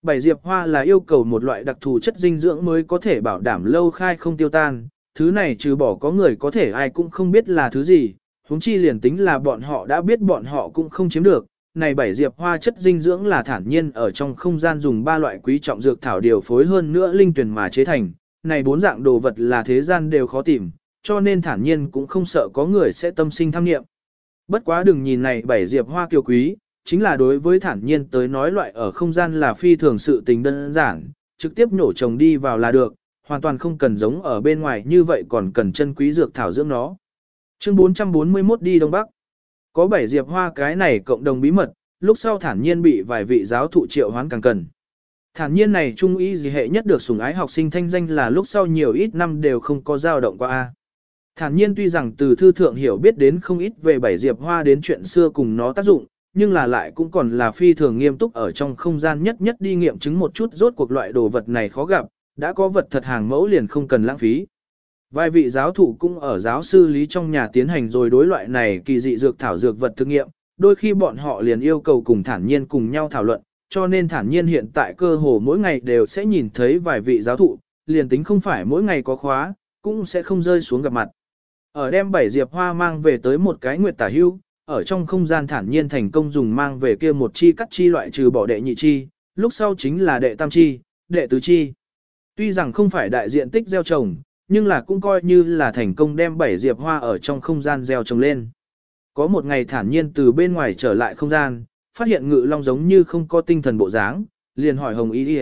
Bảy diệp hoa là yêu cầu một loại đặc thù chất dinh dưỡng mới có thể bảo đảm lâu khai không tiêu tan, thứ này trừ bỏ có người có thể ai cũng không biết là thứ gì, huống chi liền tính là bọn họ đã biết bọn họ cũng không chiếm được. Này bảy diệp hoa chất dinh dưỡng là thản nhiên ở trong không gian dùng ba loại quý trọng dược thảo điều phối hơn nữa linh tuyển mà chế thành, này bốn dạng đồ vật là thế gian đều khó tìm, cho nên thản nhiên cũng không sợ có người sẽ tâm sinh tham nghiệm. Bất quá đừng nhìn này bảy diệp hoa kiều quý, chính là đối với thản nhiên tới nói loại ở không gian là phi thường sự tình đơn giản, trực tiếp nổ trồng đi vào là được, hoàn toàn không cần giống ở bên ngoài như vậy còn cần chân quý dược thảo dưỡng nó. Chương 441 đi Đông Bắc. Có bảy diệp hoa cái này cộng đồng bí mật, lúc sau thản nhiên bị vài vị giáo thụ triệu hoán càng cần. Thản nhiên này trung ý gì hệ nhất được sủng ái học sinh thanh danh là lúc sau nhiều ít năm đều không có dao động qua a. Thản nhiên tuy rằng từ thư thượng hiểu biết đến không ít về bảy diệp hoa đến chuyện xưa cùng nó tác dụng, nhưng là lại cũng còn là phi thường nghiêm túc ở trong không gian nhất nhất đi nghiệm chứng một chút rốt cuộc loại đồ vật này khó gặp, đã có vật thật hàng mẫu liền không cần lãng phí. Vài vị giáo thụ cũng ở giáo sư lý trong nhà tiến hành rồi đối loại này kỳ dị dược thảo dược vật thực nghiệm, đôi khi bọn họ liền yêu cầu cùng thản nhiên cùng nhau thảo luận, cho nên thản nhiên hiện tại cơ hồ mỗi ngày đều sẽ nhìn thấy vài vị giáo thụ, liền tính không phải mỗi ngày có khóa, cũng sẽ không rơi xuống gặp mặt. Ở đem bảy diệp hoa mang về tới một cái nguyệt tả hưu, ở trong không gian thản nhiên thành công dùng mang về kia một chi cắt chi loại trừ bỏ đệ nhị chi, lúc sau chính là đệ tam chi, đệ tứ chi. Tuy rằng không phải đại diện tích gieo trồng, nhưng là cũng coi như là thành công đem bảy diệp hoa ở trong không gian gieo trồng lên. Có một ngày thản nhiên từ bên ngoài trở lại không gian, phát hiện ngự long giống như không có tinh thần bộ dáng, liền hỏi Hồng Y Y.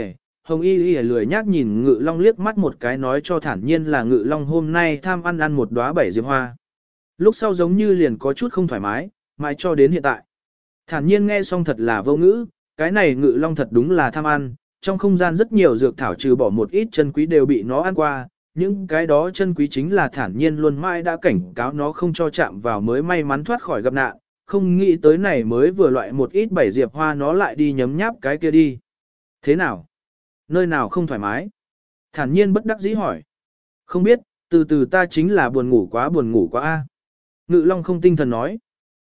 Hồng Y Y lười nhác nhìn ngự long liếc mắt một cái nói cho thản nhiên là ngự long hôm nay tham ăn ăn một đóa bảy diệp hoa. Lúc sau giống như liền có chút không thoải mái, mãi cho đến hiện tại. Thản nhiên nghe xong thật là vô ngữ, cái này ngự long thật đúng là tham ăn, trong không gian rất nhiều dược thảo trừ bỏ một ít chân quý đều bị nó ăn qua, những cái đó chân quý chính là thản nhiên luôn mãi đã cảnh cáo nó không cho chạm vào mới may mắn thoát khỏi gặp nạn, không nghĩ tới này mới vừa loại một ít bảy diệp hoa nó lại đi nhấm nháp cái kia đi. Thế nào? Nơi nào không thoải mái? Thản nhiên bất đắc dĩ hỏi. Không biết, từ từ ta chính là buồn ngủ quá buồn ngủ quá a. Ngự Long không tinh thần nói.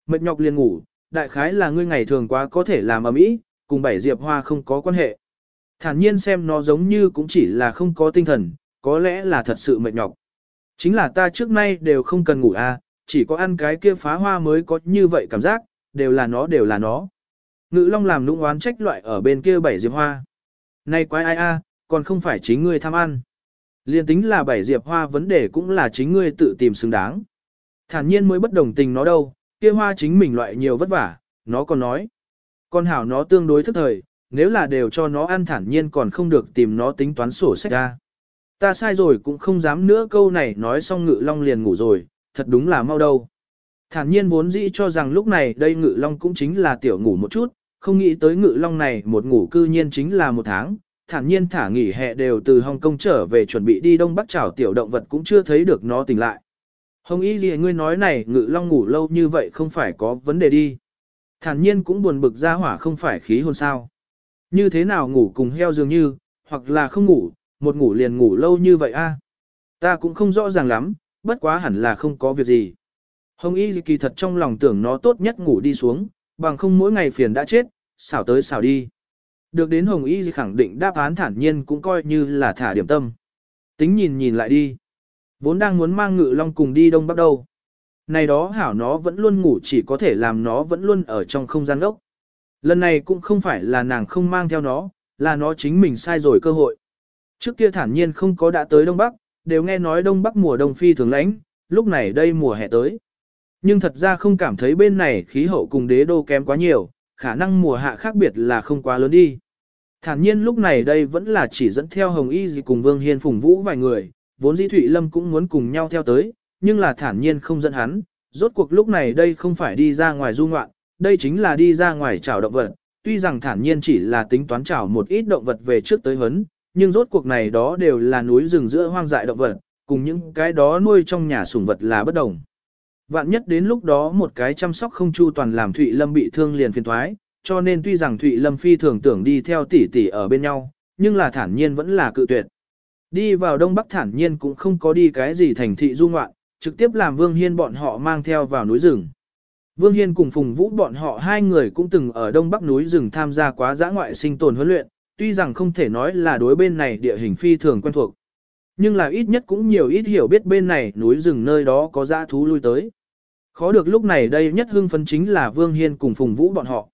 Mệt nhọc liền ngủ, đại khái là ngươi ngày thường quá có thể làm ở mỹ, cùng bảy diệp hoa không có quan hệ. Thản nhiên xem nó giống như cũng chỉ là không có tinh thần, có lẽ là thật sự mệt nhọc. Chính là ta trước nay đều không cần ngủ à, chỉ có ăn cái kia phá hoa mới có như vậy cảm giác, đều là nó đều là nó. Ngự long làm nũng oán trách loại ở bên kia bảy diệp hoa. Này quái ai a, còn không phải chính ngươi tham ăn. Liên tính là bảy diệp hoa vấn đề cũng là chính ngươi tự tìm xứng đáng. Thản nhiên mới bất đồng tình nó đâu, kia hoa chính mình loại nhiều vất vả, nó còn nói. Con hảo nó tương đối thức thời, nếu là đều cho nó ăn thản nhiên còn không được tìm nó tính toán sổ sách ra. Ta sai rồi cũng không dám nữa câu này nói xong ngự long liền ngủ rồi, thật đúng là mau đâu. Thản nhiên vốn dĩ cho rằng lúc này đây ngự long cũng chính là tiểu ngủ một chút, không nghĩ tới ngự long này một ngủ cư nhiên chính là một tháng, thản nhiên thả nghỉ hè đều từ Hồng Kông trở về chuẩn bị đi Đông Bắc chảo tiểu động vật cũng chưa thấy được nó tỉnh lại. Hồng Y gì ngươi nói này ngự long ngủ lâu như vậy không phải có vấn đề đi. Thản nhiên cũng buồn bực ra hỏa không phải khí hôn sao. Như thế nào ngủ cùng heo dường như, hoặc là không ngủ, một ngủ liền ngủ lâu như vậy a? Ta cũng không rõ ràng lắm, bất quá hẳn là không có việc gì. Hồng Y kỳ thật trong lòng tưởng nó tốt nhất ngủ đi xuống, bằng không mỗi ngày phiền đã chết, xảo tới xảo đi. Được đến Hồng Y khẳng định đáp án thản nhiên cũng coi như là thả điểm tâm. Tính nhìn nhìn lại đi. Vốn đang muốn mang ngự long cùng đi đông bắc đâu. Này đó hảo nó vẫn luôn ngủ chỉ có thể làm nó vẫn luôn ở trong không gian ốc. Lần này cũng không phải là nàng không mang theo nó, là nó chính mình sai rồi cơ hội. Trước kia thản nhiên không có đã tới Đông Bắc, đều nghe nói Đông Bắc mùa đông phi thường lãnh, lúc này đây mùa hè tới. Nhưng thật ra không cảm thấy bên này khí hậu cùng đế đô kém quá nhiều, khả năng mùa hạ khác biệt là không quá lớn đi. Thản nhiên lúc này đây vẫn là chỉ dẫn theo Hồng Y gì cùng Vương Hiên Phùng Vũ vài người, vốn dĩ Thụy Lâm cũng muốn cùng nhau theo tới, nhưng là thản nhiên không dẫn hắn, rốt cuộc lúc này đây không phải đi ra ngoài du ngoạn, đây chính là đi ra ngoài chảo động vật, tuy rằng thản nhiên chỉ là tính toán chảo một ít động vật về trước tới hấn, nhưng rốt cuộc này đó đều là núi rừng giữa hoang dại động vật, cùng những cái đó nuôi trong nhà sủng vật là bất đồng. Vạn nhất đến lúc đó một cái chăm sóc không chu toàn làm Thụy Lâm bị thương liền phiền thoái, cho nên tuy rằng Thụy Lâm phi thường tưởng đi theo tỷ tỷ ở bên nhau, nhưng là thản nhiên vẫn là cự tuyệt. Đi vào Đông Bắc thản nhiên cũng không có đi cái gì thành thị du ngoạn, trực tiếp làm Vương Hiên bọn họ mang theo vào núi rừng. Vương Hiên cùng Phùng Vũ bọn họ hai người cũng từng ở Đông Bắc núi rừng tham gia quá giã ngoại sinh tồn huấn luyện, tuy rằng không thể nói là đối bên này địa hình phi thường quen thuộc. Nhưng là ít nhất cũng nhiều ít hiểu biết bên này núi rừng nơi đó có giã thú lui tới. Khó được lúc này đây nhất hưng phấn chính là Vương Hiên cùng Phùng Vũ bọn họ.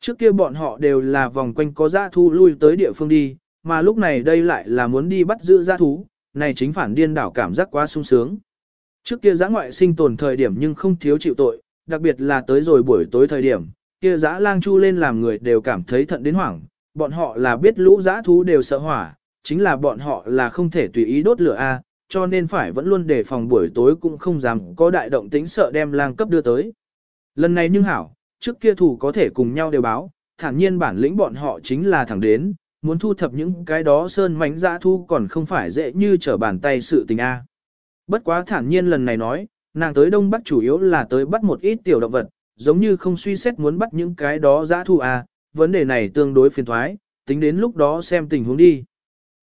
Trước kia bọn họ đều là vòng quanh có dã thú lui tới địa phương đi, mà lúc này đây lại là muốn đi bắt giữ dã thú, này chính phản điên đảo cảm giác quá sung sướng. Trước kia giã ngoại sinh tồn thời điểm nhưng không thiếu chịu tội, đặc biệt là tới rồi buổi tối thời điểm, kia giã lang chu lên làm người đều cảm thấy thận đến hoảng, bọn họ là biết lũ giã thú đều sợ hỏa, chính là bọn họ là không thể tùy ý đốt lửa A, cho nên phải vẫn luôn đề phòng buổi tối cũng không dám có đại động tính sợ đem lang cấp đưa tới. Lần này nhưng hảo, trước kia thủ có thể cùng nhau đều báo, thản nhiên bản lĩnh bọn họ chính là thẳng đến, muốn thu thập những cái đó sơn mánh dã thu còn không phải dễ như trở bàn tay sự tình A. Bất quá thản nhiên lần này nói, nàng tới Đông Bắc chủ yếu là tới bắt một ít tiểu động vật, giống như không suy xét muốn bắt những cái đó dã thu A, vấn đề này tương đối phiền toái, tính đến lúc đó xem tình huống đi.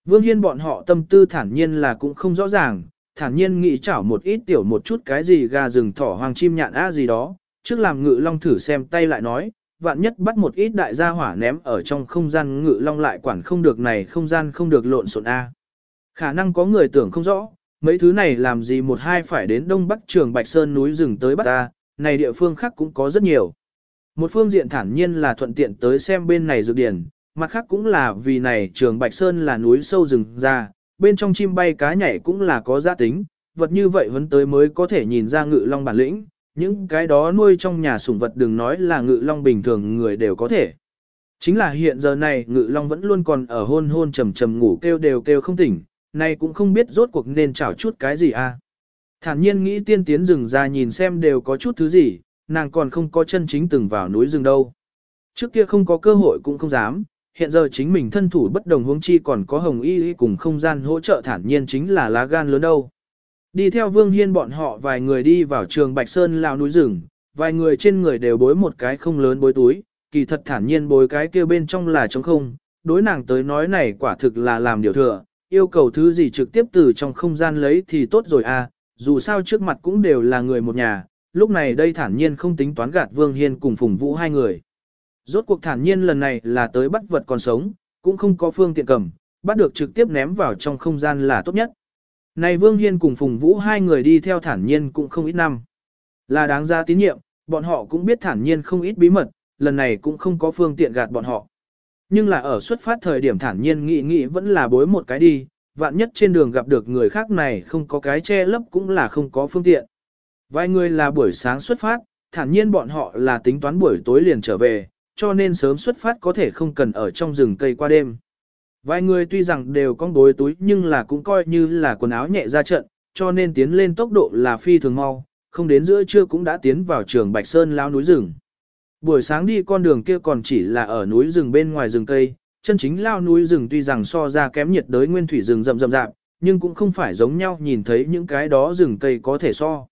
Vương Hiên bọn họ tâm tư thản nhiên là cũng không rõ ràng, thản nhiên nghĩ chảo một ít tiểu một chút cái gì gà rừng thỏ hoàng chim nhạn a gì đó, trước làm ngự long thử xem tay lại nói, vạn nhất bắt một ít đại gia hỏa ném ở trong không gian ngự long lại quản không được này không gian không được lộn xộn a. Khả năng có người tưởng không rõ, mấy thứ này làm gì một hai phải đến đông bắc trường Bạch Sơn núi rừng tới bắt ta, này địa phương khác cũng có rất nhiều. Một phương diện thản nhiên là thuận tiện tới xem bên này dược điển, mặt khác cũng là vì này trường Bạch Sơn là núi sâu rừng ra, bên trong chim bay cá nhảy cũng là có giá tính, vật như vậy vẫn tới mới có thể nhìn ra ngự long bản lĩnh, những cái đó nuôi trong nhà sủng vật đừng nói là ngự long bình thường người đều có thể. Chính là hiện giờ này ngự long vẫn luôn còn ở hôn hôn trầm trầm ngủ kêu đều kêu không tỉnh, nay cũng không biết rốt cuộc nên chảo chút cái gì a. À. Thản nhiên nghĩ tiên tiến rừng ra nhìn xem đều có chút thứ gì, nàng còn không có chân chính từng vào núi rừng đâu. Trước kia không có cơ hội cũng không dám, hiện giờ chính mình thân thủ bất đồng huống chi còn có hồng y cùng không gian hỗ trợ thản nhiên chính là lá gan lớn đâu. Đi theo Vương Hiên bọn họ vài người đi vào trường Bạch Sơn lao núi rừng, vài người trên người đều bối một cái không lớn bối túi, kỳ thật thản nhiên bối cái kia bên trong là trống không, đối nàng tới nói này quả thực là làm điều thừa, yêu cầu thứ gì trực tiếp từ trong không gian lấy thì tốt rồi à, dù sao trước mặt cũng đều là người một nhà, lúc này đây thản nhiên không tính toán gạt Vương Hiên cùng Phùng Vũ hai người. Rốt cuộc thản nhiên lần này là tới bắt vật còn sống, cũng không có phương tiện cầm, bắt được trực tiếp ném vào trong không gian là tốt nhất. Này Vương Hiên cùng Phùng Vũ hai người đi theo thản nhiên cũng không ít năm. Là đáng ra tín nhiệm, bọn họ cũng biết thản nhiên không ít bí mật, lần này cũng không có phương tiện gạt bọn họ. Nhưng là ở xuất phát thời điểm thản nhiên nghĩ nghĩ vẫn là bối một cái đi, vạn nhất trên đường gặp được người khác này không có cái che lấp cũng là không có phương tiện. Vài người là buổi sáng xuất phát, thản nhiên bọn họ là tính toán buổi tối liền trở về, cho nên sớm xuất phát có thể không cần ở trong rừng cây qua đêm. Vài người tuy rằng đều con bối túi nhưng là cũng coi như là quần áo nhẹ ra trận, cho nên tiến lên tốc độ là phi thường mau, không đến giữa trưa cũng đã tiến vào trường Bạch Sơn lao núi rừng. Buổi sáng đi con đường kia còn chỉ là ở núi rừng bên ngoài rừng cây, chân chính lao núi rừng tuy rằng so ra kém nhiệt đới nguyên thủy rừng rậm rậm rạp, nhưng cũng không phải giống nhau nhìn thấy những cái đó rừng cây có thể so.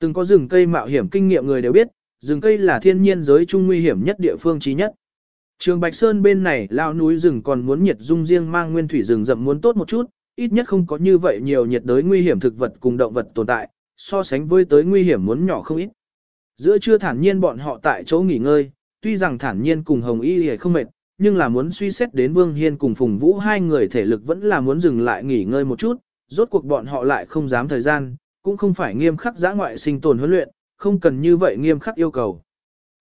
Từng có rừng cây mạo hiểm kinh nghiệm người đều biết, rừng cây là thiên nhiên giới trung nguy hiểm nhất địa phương trí nhất. Trường Bạch Sơn bên này lao núi rừng còn muốn nhiệt dung riêng mang nguyên thủy rừng rậm muốn tốt một chút, ít nhất không có như vậy nhiều nhiệt đới nguy hiểm thực vật cùng động vật tồn tại, so sánh với tới nguy hiểm muốn nhỏ không ít. Giữa trưa thản nhiên bọn họ tại chỗ nghỉ ngơi, tuy rằng thản nhiên cùng Hồng Y thì không mệt, nhưng là muốn suy xét đến Vương Hiên cùng Phùng Vũ hai người thể lực vẫn là muốn dừng lại nghỉ ngơi một chút, rốt cuộc bọn họ lại không dám thời gian, cũng không phải nghiêm khắc giã ngoại sinh tồn huấn luyện, không cần như vậy nghiêm khắc yêu cầu.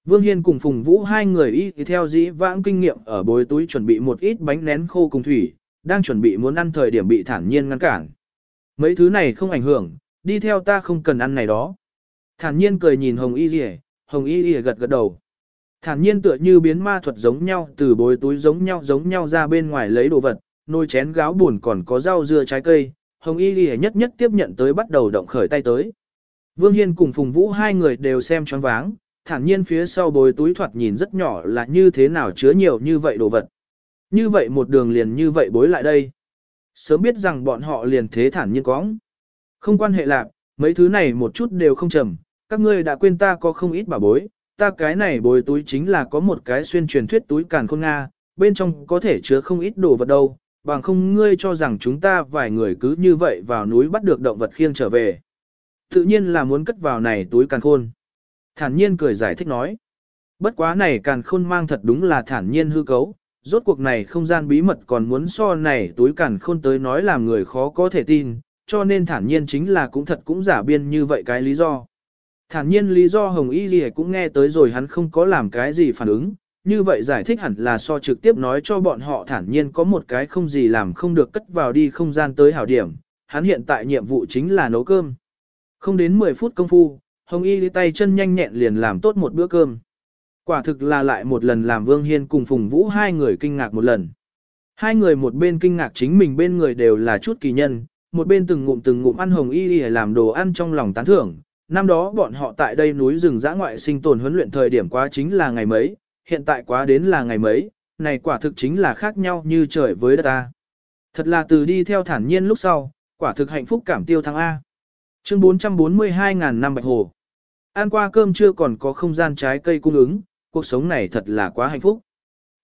Vương Hiên cùng Phùng Vũ hai người y theo dĩ vãng kinh nghiệm ở bối túi chuẩn bị một ít bánh nén khô cùng thủy, đang chuẩn bị muốn ăn thời điểm bị thản nhiên ngăn cản. Mấy thứ này không ảnh hưởng, đi theo ta không cần ăn này đó. Thản nhiên cười nhìn Hồng Y Lìa, Hồng Y Lìa gật gật đầu. Thản nhiên tựa như biến ma thuật giống nhau từ bối túi giống nhau giống nhau ra bên ngoài lấy đồ vật, nồi chén gáo buồn còn có rau dưa trái cây, Hồng Y Lìa nhất nhất tiếp nhận tới bắt đầu động khởi tay tới. Vương Hiên cùng Phùng Vũ hai người đều xem choáng váng, thản nhiên phía sau bối túi thoạt nhìn rất nhỏ là như thế nào chứa nhiều như vậy đồ vật. Như vậy một đường liền như vậy bối lại đây. Sớm biết rằng bọn họ liền thế thản nhiên cóng. Không quan hệ lạc, mấy thứ này một chút đều không trầm, các ngươi đã quên ta có không ít bảo bối, ta cái này bối túi chính là có một cái xuyên truyền thuyết túi càn khôn Nga, bên trong có thể chứa không ít đồ vật đâu, bằng không ngươi cho rằng chúng ta vài người cứ như vậy vào núi bắt được động vật khiêng trở về. Tự nhiên là muốn cất vào này túi càn khôn. Thản nhiên cười giải thích nói. Bất quá này càn khôn mang thật đúng là thản nhiên hư cấu, rốt cuộc này không gian bí mật còn muốn so này túi càn khôn tới nói làm người khó có thể tin, cho nên thản nhiên chính là cũng thật cũng giả biên như vậy cái lý do. Thản nhiên lý do Hồng Y Ghi cũng nghe tới rồi hắn không có làm cái gì phản ứng, như vậy giải thích hẳn là so trực tiếp nói cho bọn họ thản nhiên có một cái không gì làm không được cất vào đi không gian tới hảo điểm, hắn hiện tại nhiệm vụ chính là nấu cơm. Không đến 10 phút công phu, Hồng Y tay chân nhanh nhẹn liền làm tốt một bữa cơm. Quả thực là lại một lần làm Vương Hiên cùng Phùng Vũ hai người kinh ngạc một lần. Hai người một bên kinh ngạc chính mình bên người đều là chút kỳ nhân, một bên từng ngụm từng ngụm ăn Hồng Y làm đồ ăn trong lòng tán thưởng. Năm đó bọn họ tại đây núi rừng dã ngoại sinh tồn huấn luyện thời điểm quá chính là ngày mấy, hiện tại quá đến là ngày mấy, này quả thực chính là khác nhau như trời với đất ta. Thật là từ đi theo thản nhiên lúc sau, quả thực hạnh phúc cảm tiêu thăng A. Chương 442 ngàn năm Bạch Hồ Ăn qua cơm chưa còn có không gian trái cây cung ứng, cuộc sống này thật là quá hạnh phúc.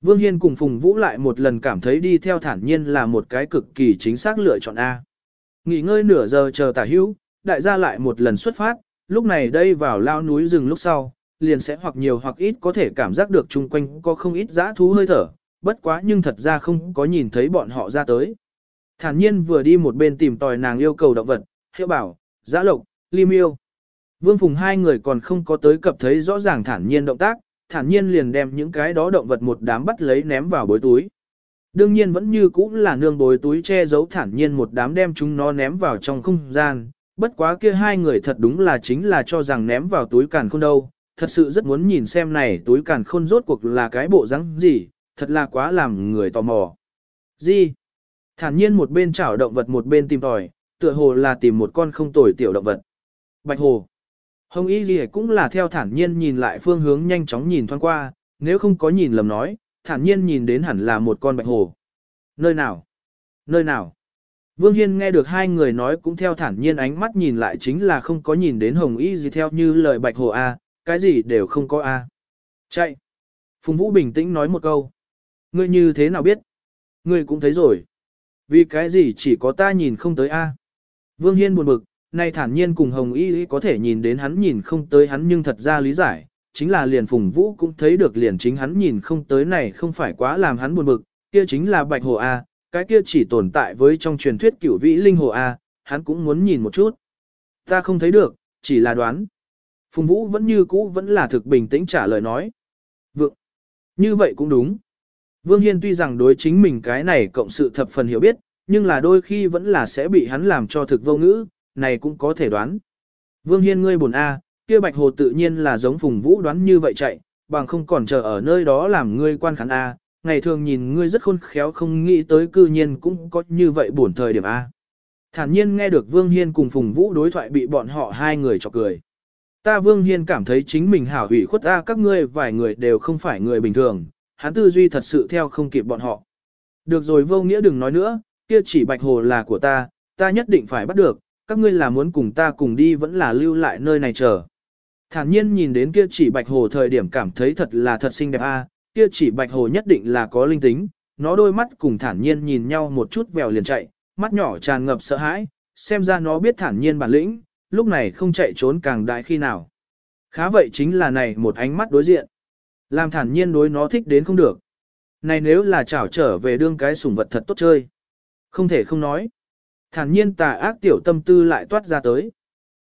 Vương Hiên cùng Phùng Vũ lại một lần cảm thấy đi theo thản nhiên là một cái cực kỳ chính xác lựa chọn A. Nghỉ ngơi nửa giờ chờ tả hữu, đại gia lại một lần xuất phát, lúc này đây vào lao núi rừng lúc sau, liền sẽ hoặc nhiều hoặc ít có thể cảm giác được chung quanh có không ít dã thú hơi thở, bất quá nhưng thật ra không có nhìn thấy bọn họ ra tới. Thản nhiên vừa đi một bên tìm tòi nàng yêu cầu động vật, hiệu bảo, giã lộc, ly miêu. Vương Phùng hai người còn không có tới cập thấy rõ ràng thản nhiên động tác, thản nhiên liền đem những cái đó động vật một đám bắt lấy ném vào bối túi. Đương nhiên vẫn như cũ là nương bối túi che giấu thản nhiên một đám đem chúng nó ném vào trong không gian, bất quá kia hai người thật đúng là chính là cho rằng ném vào túi càn khôn đâu, thật sự rất muốn nhìn xem này túi càn khôn rốt cuộc là cái bộ rắn gì, thật là quá làm người tò mò. Gì? Thản nhiên một bên chảo động vật một bên tìm tòi, tựa hồ là tìm một con không tồi tiểu động vật. Bạch hồ. Hồng Y Ghi cũng là theo thản nhiên nhìn lại phương hướng nhanh chóng nhìn thoáng qua, nếu không có nhìn lầm nói, thản nhiên nhìn đến hẳn là một con bạch hồ. Nơi nào? Nơi nào? Vương Hiên nghe được hai người nói cũng theo thản nhiên ánh mắt nhìn lại chính là không có nhìn đến Hồng Y gì theo như lời bạch hồ A, cái gì đều không có A. Chạy! Phùng Vũ bình tĩnh nói một câu. Ngươi như thế nào biết? Ngươi cũng thấy rồi. Vì cái gì chỉ có ta nhìn không tới A. Vương Hiên buồn bực, Nay thản nhiên cùng Hồng Y có thể nhìn đến hắn nhìn không tới hắn nhưng thật ra lý giải, chính là liền Phùng Vũ cũng thấy được liền chính hắn nhìn không tới này không phải quá làm hắn buồn bực, kia chính là Bạch Hồ A, cái kia chỉ tồn tại với trong truyền thuyết cửu vĩ linh hồ A, hắn cũng muốn nhìn một chút. Ta không thấy được, chỉ là đoán. Phùng Vũ vẫn như cũ vẫn là thực bình tĩnh trả lời nói. Vượng. Như vậy cũng đúng. Vương Hiên tuy rằng đối chính mình cái này cộng sự thập phần hiểu biết, nhưng là đôi khi vẫn là sẽ bị hắn làm cho thực vô ngữ, này cũng có thể đoán. Vương Hiên ngươi buồn A, kia bạch hồ tự nhiên là giống Phùng Vũ đoán như vậy chạy, bằng không còn chờ ở nơi đó làm ngươi quan khán A, ngày thường nhìn ngươi rất khôn khéo không nghĩ tới cư nhiên cũng có như vậy buồn thời điểm A. Thản nhiên nghe được Vương Hiên cùng Phùng Vũ đối thoại bị bọn họ hai người chọc cười. Ta Vương Hiên cảm thấy chính mình hảo hủy khuất A các ngươi vài người đều không phải người bình thường, hắn tư duy thật sự theo không kịp bọn họ. Được rồi vô nghĩa đừng nói nữa, kia chỉ bạch hồ là của ta, ta nhất định phải bắt được, các ngươi là muốn cùng ta cùng đi vẫn là lưu lại nơi này chờ. Thản nhiên nhìn đến kia chỉ bạch hồ thời điểm cảm thấy thật là thật xinh đẹp a, kia chỉ bạch hồ nhất định là có linh tính, nó đôi mắt cùng thản nhiên nhìn nhau một chút vèo liền chạy, mắt nhỏ tràn ngập sợ hãi, xem ra nó biết thản nhiên bản lĩnh, lúc này không chạy trốn càng đại khi nào. Khá vậy chính là này một ánh mắt đối diện. Làm thản nhiên đối nó thích đến không được. Này nếu là chảo trở về đương cái sủng vật thật tốt chơi. Không thể không nói. Thản nhiên tà ác tiểu tâm tư lại toát ra tới.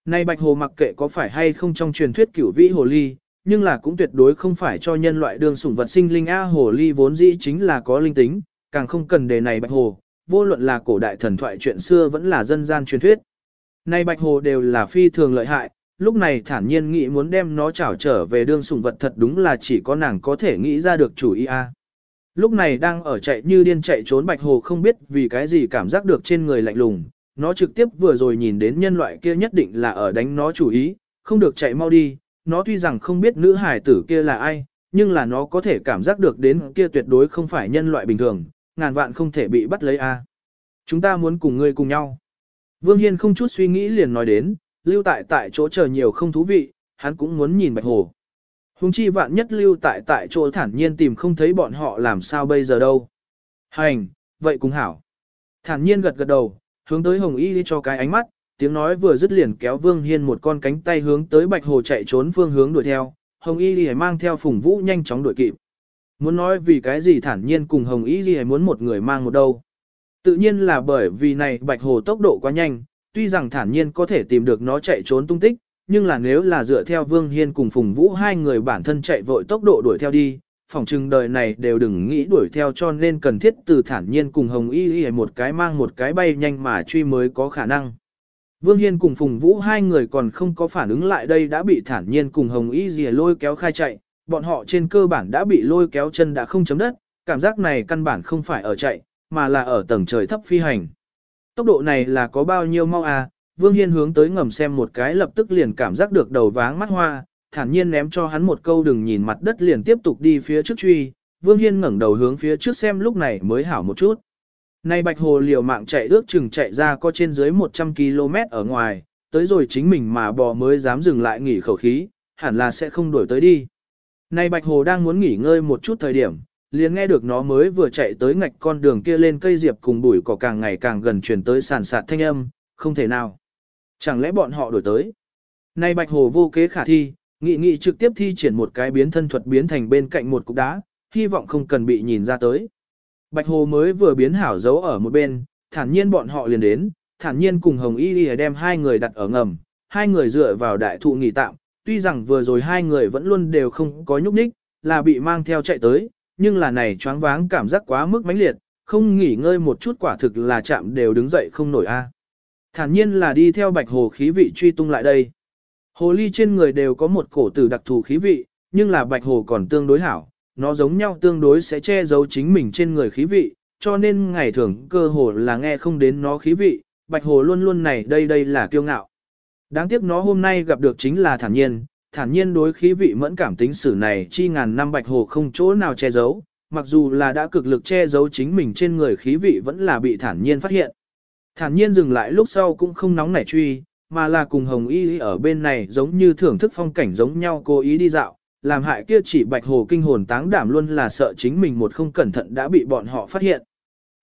nay bạch hồ mặc kệ có phải hay không trong truyền thuyết cửu vĩ hồ ly, nhưng là cũng tuyệt đối không phải cho nhân loại đương sủng vật sinh linh A hồ ly vốn dĩ chính là có linh tính, càng không cần đề này bạch hồ, vô luận là cổ đại thần thoại chuyện xưa vẫn là dân gian truyền thuyết. nay bạch hồ đều là phi thường lợi hại, lúc này thản nhiên nghĩ muốn đem nó trảo trở về đương sủng vật thật đúng là chỉ có nàng có thể nghĩ ra được chủ ý a. Lúc này đang ở chạy như điên chạy trốn bạch hồ không biết vì cái gì cảm giác được trên người lạnh lùng, nó trực tiếp vừa rồi nhìn đến nhân loại kia nhất định là ở đánh nó chủ ý, không được chạy mau đi, nó tuy rằng không biết nữ hải tử kia là ai, nhưng là nó có thể cảm giác được đến kia tuyệt đối không phải nhân loại bình thường, ngàn vạn không thể bị bắt lấy a. Chúng ta muốn cùng ngươi cùng nhau. Vương Hiên không chút suy nghĩ liền nói đến, lưu tại tại chỗ chờ nhiều không thú vị, hắn cũng muốn nhìn bạch hồ. Hùng chi vạn nhất lưu tại tại chỗ thản nhiên tìm không thấy bọn họ làm sao bây giờ đâu. Hành, vậy cũng hảo. Thản nhiên gật gật đầu, hướng tới Hồng Y đi cho cái ánh mắt, tiếng nói vừa dứt liền kéo Vương Hiên một con cánh tay hướng tới Bạch Hồ chạy trốn phương hướng đuổi theo, Hồng Y đi mang theo Phùng Vũ nhanh chóng đuổi kịp. Muốn nói vì cái gì thản nhiên cùng Hồng Y đi muốn một người mang một đâu. Tự nhiên là bởi vì này Bạch Hồ tốc độ quá nhanh, tuy rằng thản nhiên có thể tìm được nó chạy trốn tung tích, nhưng là nếu là dựa theo Vương Hiên cùng Phùng Vũ hai người bản thân chạy vội tốc độ đuổi theo đi, phòng trừng đời này đều đừng nghĩ đuổi theo cho nên cần thiết từ thản nhiên cùng Hồng Y Y một cái mang một cái bay nhanh mà truy mới có khả năng. Vương Hiên cùng Phùng Vũ hai người còn không có phản ứng lại đây đã bị thản nhiên cùng Hồng Y Y lôi kéo khai chạy, bọn họ trên cơ bản đã bị lôi kéo chân đã không chấm đất, cảm giác này căn bản không phải ở chạy, mà là ở tầng trời thấp phi hành. Tốc độ này là có bao nhiêu mau à, Vương Hiên hướng tới ngầm xem một cái lập tức liền cảm giác được đầu váng mắt hoa, thản nhiên ném cho hắn một câu đừng nhìn mặt đất liền tiếp tục đi phía trước truy, Vương Hiên ngẩng đầu hướng phía trước xem lúc này mới hảo một chút. Nay Bạch Hồ liều mạng chạy ước chừng chạy ra có trên dưới 100 km ở ngoài, tới rồi chính mình mà bò mới dám dừng lại nghỉ khẩu khí, hẳn là sẽ không đuổi tới đi. Nay Bạch Hồ đang muốn nghỉ ngơi một chút thời điểm, liền nghe được nó mới vừa chạy tới ngạch con đường kia lên cây diệp cùng bụi cỏ càng ngày càng gần chuyển tới sàn sạt thanh âm, không thể nào. Chẳng lẽ bọn họ đổi tới? Nay Bạch Hồ vô kế khả thi, nghị nghị trực tiếp thi triển một cái biến thân thuật biến thành bên cạnh một cục đá, hy vọng không cần bị nhìn ra tới. Bạch Hồ mới vừa biến hảo giấu ở một bên, thản nhiên bọn họ liền đến, thản nhiên cùng Hồng Y Y đem hai người đặt ở ngầm, hai người dựa vào đại thụ nghỉ tạm, tuy rằng vừa rồi hai người vẫn luôn đều không có nhúc nhích, là bị mang theo chạy tới, nhưng là này choáng váng cảm giác quá mức mãnh liệt, không nghỉ ngơi một chút quả thực là chạm đều đứng dậy không nổi a. Thản nhiên là đi theo bạch hồ khí vị truy tung lại đây. Hồ ly trên người đều có một cổ tử đặc thù khí vị, nhưng là bạch hồ còn tương đối hảo, nó giống nhau tương đối sẽ che giấu chính mình trên người khí vị, cho nên ngày thường cơ hồ là nghe không đến nó khí vị, bạch hồ luôn luôn này đây đây là kiêu ngạo. Đáng tiếc nó hôm nay gặp được chính là thản nhiên, thản nhiên đối khí vị mẫn cảm tính sử này chi ngàn năm bạch hồ không chỗ nào che giấu, mặc dù là đã cực lực che giấu chính mình trên người khí vị vẫn là bị thản nhiên phát hiện. Thản nhiên dừng lại lúc sau cũng không nóng nảy truy, mà là cùng hồng y ở bên này giống như thưởng thức phong cảnh giống nhau cố ý đi dạo, làm hại kia chỉ bạch hồ kinh hồn táng đảm luôn là sợ chính mình một không cẩn thận đã bị bọn họ phát hiện.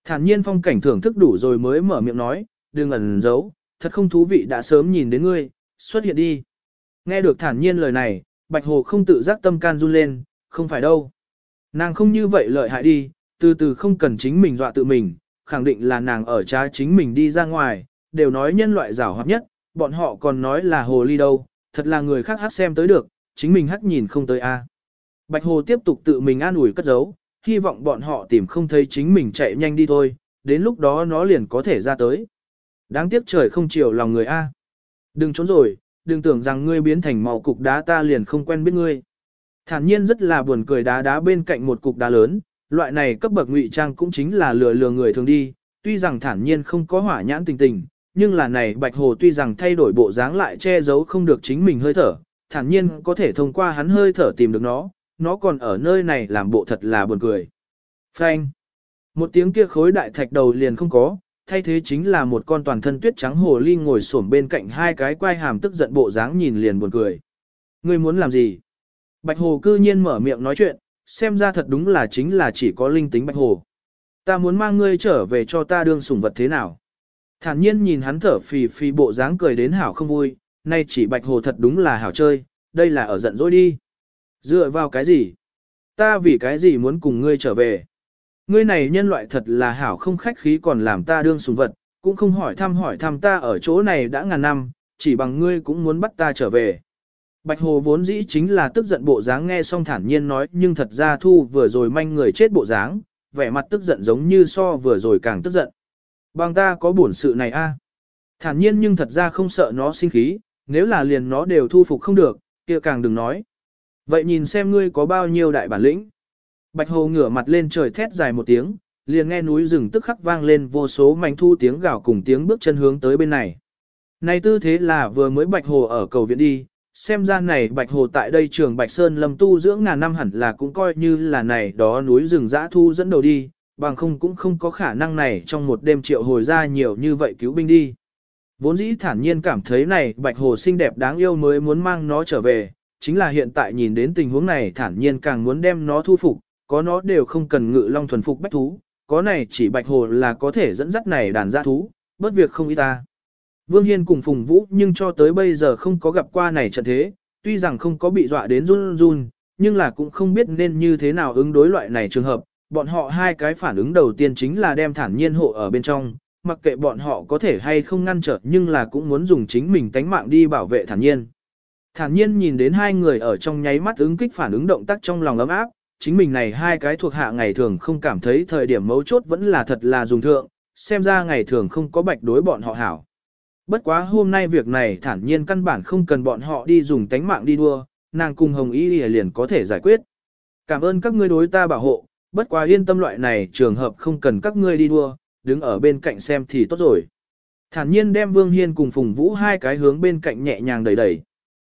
Thản nhiên phong cảnh thưởng thức đủ rồi mới mở miệng nói, đừng ẩn giấu, thật không thú vị đã sớm nhìn đến ngươi, xuất hiện đi. Nghe được thản nhiên lời này, Bạch Hồ không tự giác tâm can run lên, không phải đâu. Nàng không như vậy lợi hại đi, từ từ không cần chính mình dọa tự mình, khẳng định là nàng ở cha chính mình đi ra ngoài, đều nói nhân loại rảo hoạt nhất, bọn họ còn nói là hồ ly đâu, thật là người khác hát xem tới được, chính mình hát nhìn không tới a. Bạch Hồ tiếp tục tự mình an ủi cất giấu, hy vọng bọn họ tìm không thấy chính mình chạy nhanh đi thôi, đến lúc đó nó liền có thể ra tới. Đáng tiếc trời không chiều lòng người a. Đừng trốn rồi, đừng tưởng rằng ngươi biến thành màu cục đá ta liền không quen biết ngươi. Thản nhiên rất là buồn cười đá đá bên cạnh một cục đá lớn, loại này cấp bậc ngụy trang cũng chính là lừa lừa người thường đi, tuy rằng thản nhiên không có hỏa nhãn tình tình, nhưng là này bạch hồ tuy rằng thay đổi bộ dáng lại che giấu không được chính mình hơi thở, thản nhiên có thể thông qua hắn hơi thở tìm được nó, nó còn ở nơi này làm bộ thật là buồn cười. Phanh. Một tiếng kia khối đại thạch đầu liền không có, thay thế chính là một con toàn thân tuyết trắng hồ ly ngồi xổm bên cạnh hai cái quai hàm tức giận bộ dáng nhìn liền buồn cười. Ngươi muốn làm gì? Bạch hồ cư nhiên mở miệng nói chuyện, xem ra thật đúng là chính là chỉ có linh tính bạch hồ. Ta muốn mang ngươi trở về cho ta đương sủng vật thế nào? Thản nhiên nhìn hắn thở phì phì bộ dáng cười đến hảo không vui, nay chỉ bạch hồ thật đúng là hảo chơi, đây là ở giận dỗi đi. Dựa vào cái gì? Ta vì cái gì muốn cùng ngươi trở về? Ngươi này nhân loại thật là hảo không khách khí còn làm ta đương sủng vật, cũng không hỏi thăm hỏi thăm ta ở chỗ này đã ngàn năm, chỉ bằng ngươi cũng muốn bắt ta trở về. Bạch Hồ vốn dĩ chính là tức giận bộ dáng nghe xong thản nhiên nói nhưng thật ra thu vừa rồi manh người chết bộ dáng, vẻ mặt tức giận giống như so vừa rồi càng tức giận. Bằng ta có buồn sự này a Thản nhiên nhưng thật ra không sợ nó sinh khí, nếu là liền nó đều thu phục không được, kia càng đừng nói. Vậy nhìn xem ngươi có bao nhiêu đại bản lĩnh. Bạch hồ ngửa mặt lên trời thét dài một tiếng, liền nghe núi rừng tức khắc vang lên vô số mảnh thu tiếng gào cùng tiếng bước chân hướng tới bên này. Này tư thế là vừa mới bạch hồ ở cầu viện đi, xem ra này bạch hồ tại đây trường bạch sơn lâm tu dưỡng ngàn năm hẳn là cũng coi như là này đó núi rừng dã thu dẫn đầu đi, bằng không cũng không có khả năng này trong một đêm triệu hồi ra nhiều như vậy cứu binh đi. Vốn dĩ thản nhiên cảm thấy này bạch hồ xinh đẹp đáng yêu mới muốn mang nó trở về, chính là hiện tại nhìn đến tình huống này thản nhiên càng muốn đem nó thu phục, có nó đều không cần ngự long thuần phục bách thú, có này chỉ bạch hồ là có thể dẫn dắt này đàn dã thú, bớt việc không ý ta. Vương Hiên cùng Phùng Vũ nhưng cho tới bây giờ không có gặp qua này trận thế, tuy rằng không có bị dọa đến run run, nhưng là cũng không biết nên như thế nào ứng đối loại này trường hợp. Bọn họ hai cái phản ứng đầu tiên chính là đem thản nhiên hộ ở bên trong, mặc kệ bọn họ có thể hay không ngăn trở nhưng là cũng muốn dùng chính mình tánh mạng đi bảo vệ thản nhiên. Thản nhiên nhìn đến hai người ở trong nháy mắt ứng kích phản ứng động tác trong lòng ấm áp, chính mình này hai cái thuộc hạ ngày thường không cảm thấy thời điểm mấu chốt vẫn là thật là dùng thượng, xem ra ngày thường không có bạch đối bọn họ hảo. Bất quá hôm nay việc này thản nhiên căn bản không cần bọn họ đi dùng tánh mạng đi đua, nàng cùng Hồng Y liền có thể giải quyết. Cảm ơn các ngươi đối ta bảo hộ, bất quá yên tâm loại này trường hợp không cần các ngươi đi đua, đứng ở bên cạnh xem thì tốt rồi. Thản nhiên đem Vương Hiên cùng Phùng Vũ hai cái hướng bên cạnh nhẹ nhàng đẩy đẩy.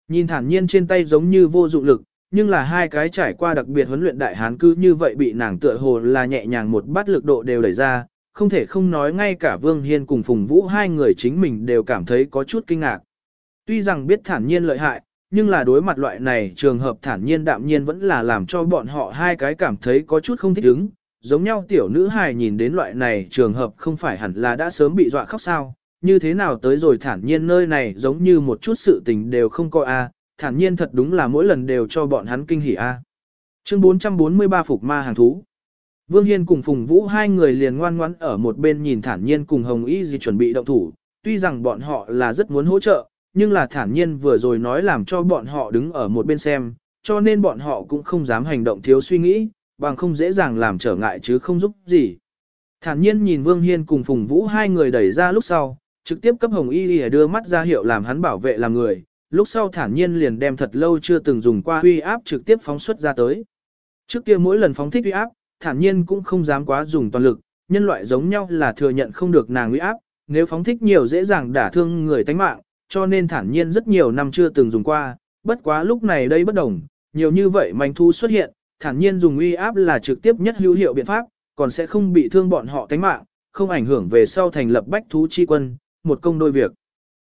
Nhìn thản nhiên trên tay giống như vô dụng lực, nhưng là hai cái trải qua đặc biệt huấn luyện đại hán cứ như vậy bị nàng tựa hồ là nhẹ nhàng một bát lực độ đều đẩy ra, không thể không nói ngay cả Vương Hiên cùng Phùng Vũ hai người chính mình đều cảm thấy có chút kinh ngạc. Tuy rằng biết thản nhiên lợi hại, nhưng là đối mặt loại này trường hợp thản nhiên đạm nhiên vẫn là làm cho bọn họ hai cái cảm thấy có chút không thích ứng. Giống nhau tiểu nữ hài nhìn đến loại này trường hợp không phải hẳn là đã sớm bị dọa khóc sao, như thế nào tới rồi thản nhiên nơi này giống như một chút sự tình đều không có a à. thản nhiên thật đúng là mỗi lần đều cho bọn hắn kinh hỉ a. À. Chương 443 Phục Ma hàng thú. Vương Hiên cùng Phùng Vũ hai người liền ngoan ngoãn ở một bên nhìn thản nhiên cùng Hồng Y gì chuẩn bị động thủ, tuy rằng bọn họ là rất muốn hỗ trợ, nhưng là thản nhiên vừa rồi nói làm cho bọn họ đứng ở một bên xem, cho nên bọn họ cũng không dám hành động thiếu suy nghĩ, bằng không dễ dàng làm trở ngại chứ không giúp gì. Thản nhiên nhìn Vương Hiên cùng Phùng Vũ hai người đẩy ra lúc sau, trực tiếp cấp Hồng Y đưa mắt ra hiệu làm hắn bảo vệ làm người, lúc sau thản nhiên liền đem thật lâu chưa từng dùng qua huy áp trực tiếp phóng xuất ra tới. Trước kia mỗi lần phóng thích huy áp, thản nhiên cũng không dám quá dùng toàn lực, nhân loại giống nhau là thừa nhận không được nàng uy áp, nếu phóng thích nhiều dễ dàng đả thương người tánh mạng, cho nên thản nhiên rất nhiều năm chưa từng dùng qua, bất quá lúc này đây bất đồng, nhiều như vậy manh thu xuất hiện, thản nhiên dùng uy áp là trực tiếp nhất hữu hiệu biện pháp, còn sẽ không bị thương bọn họ tánh mạng, không ảnh hưởng về sau thành lập bách thú chi quân, một công đôi việc.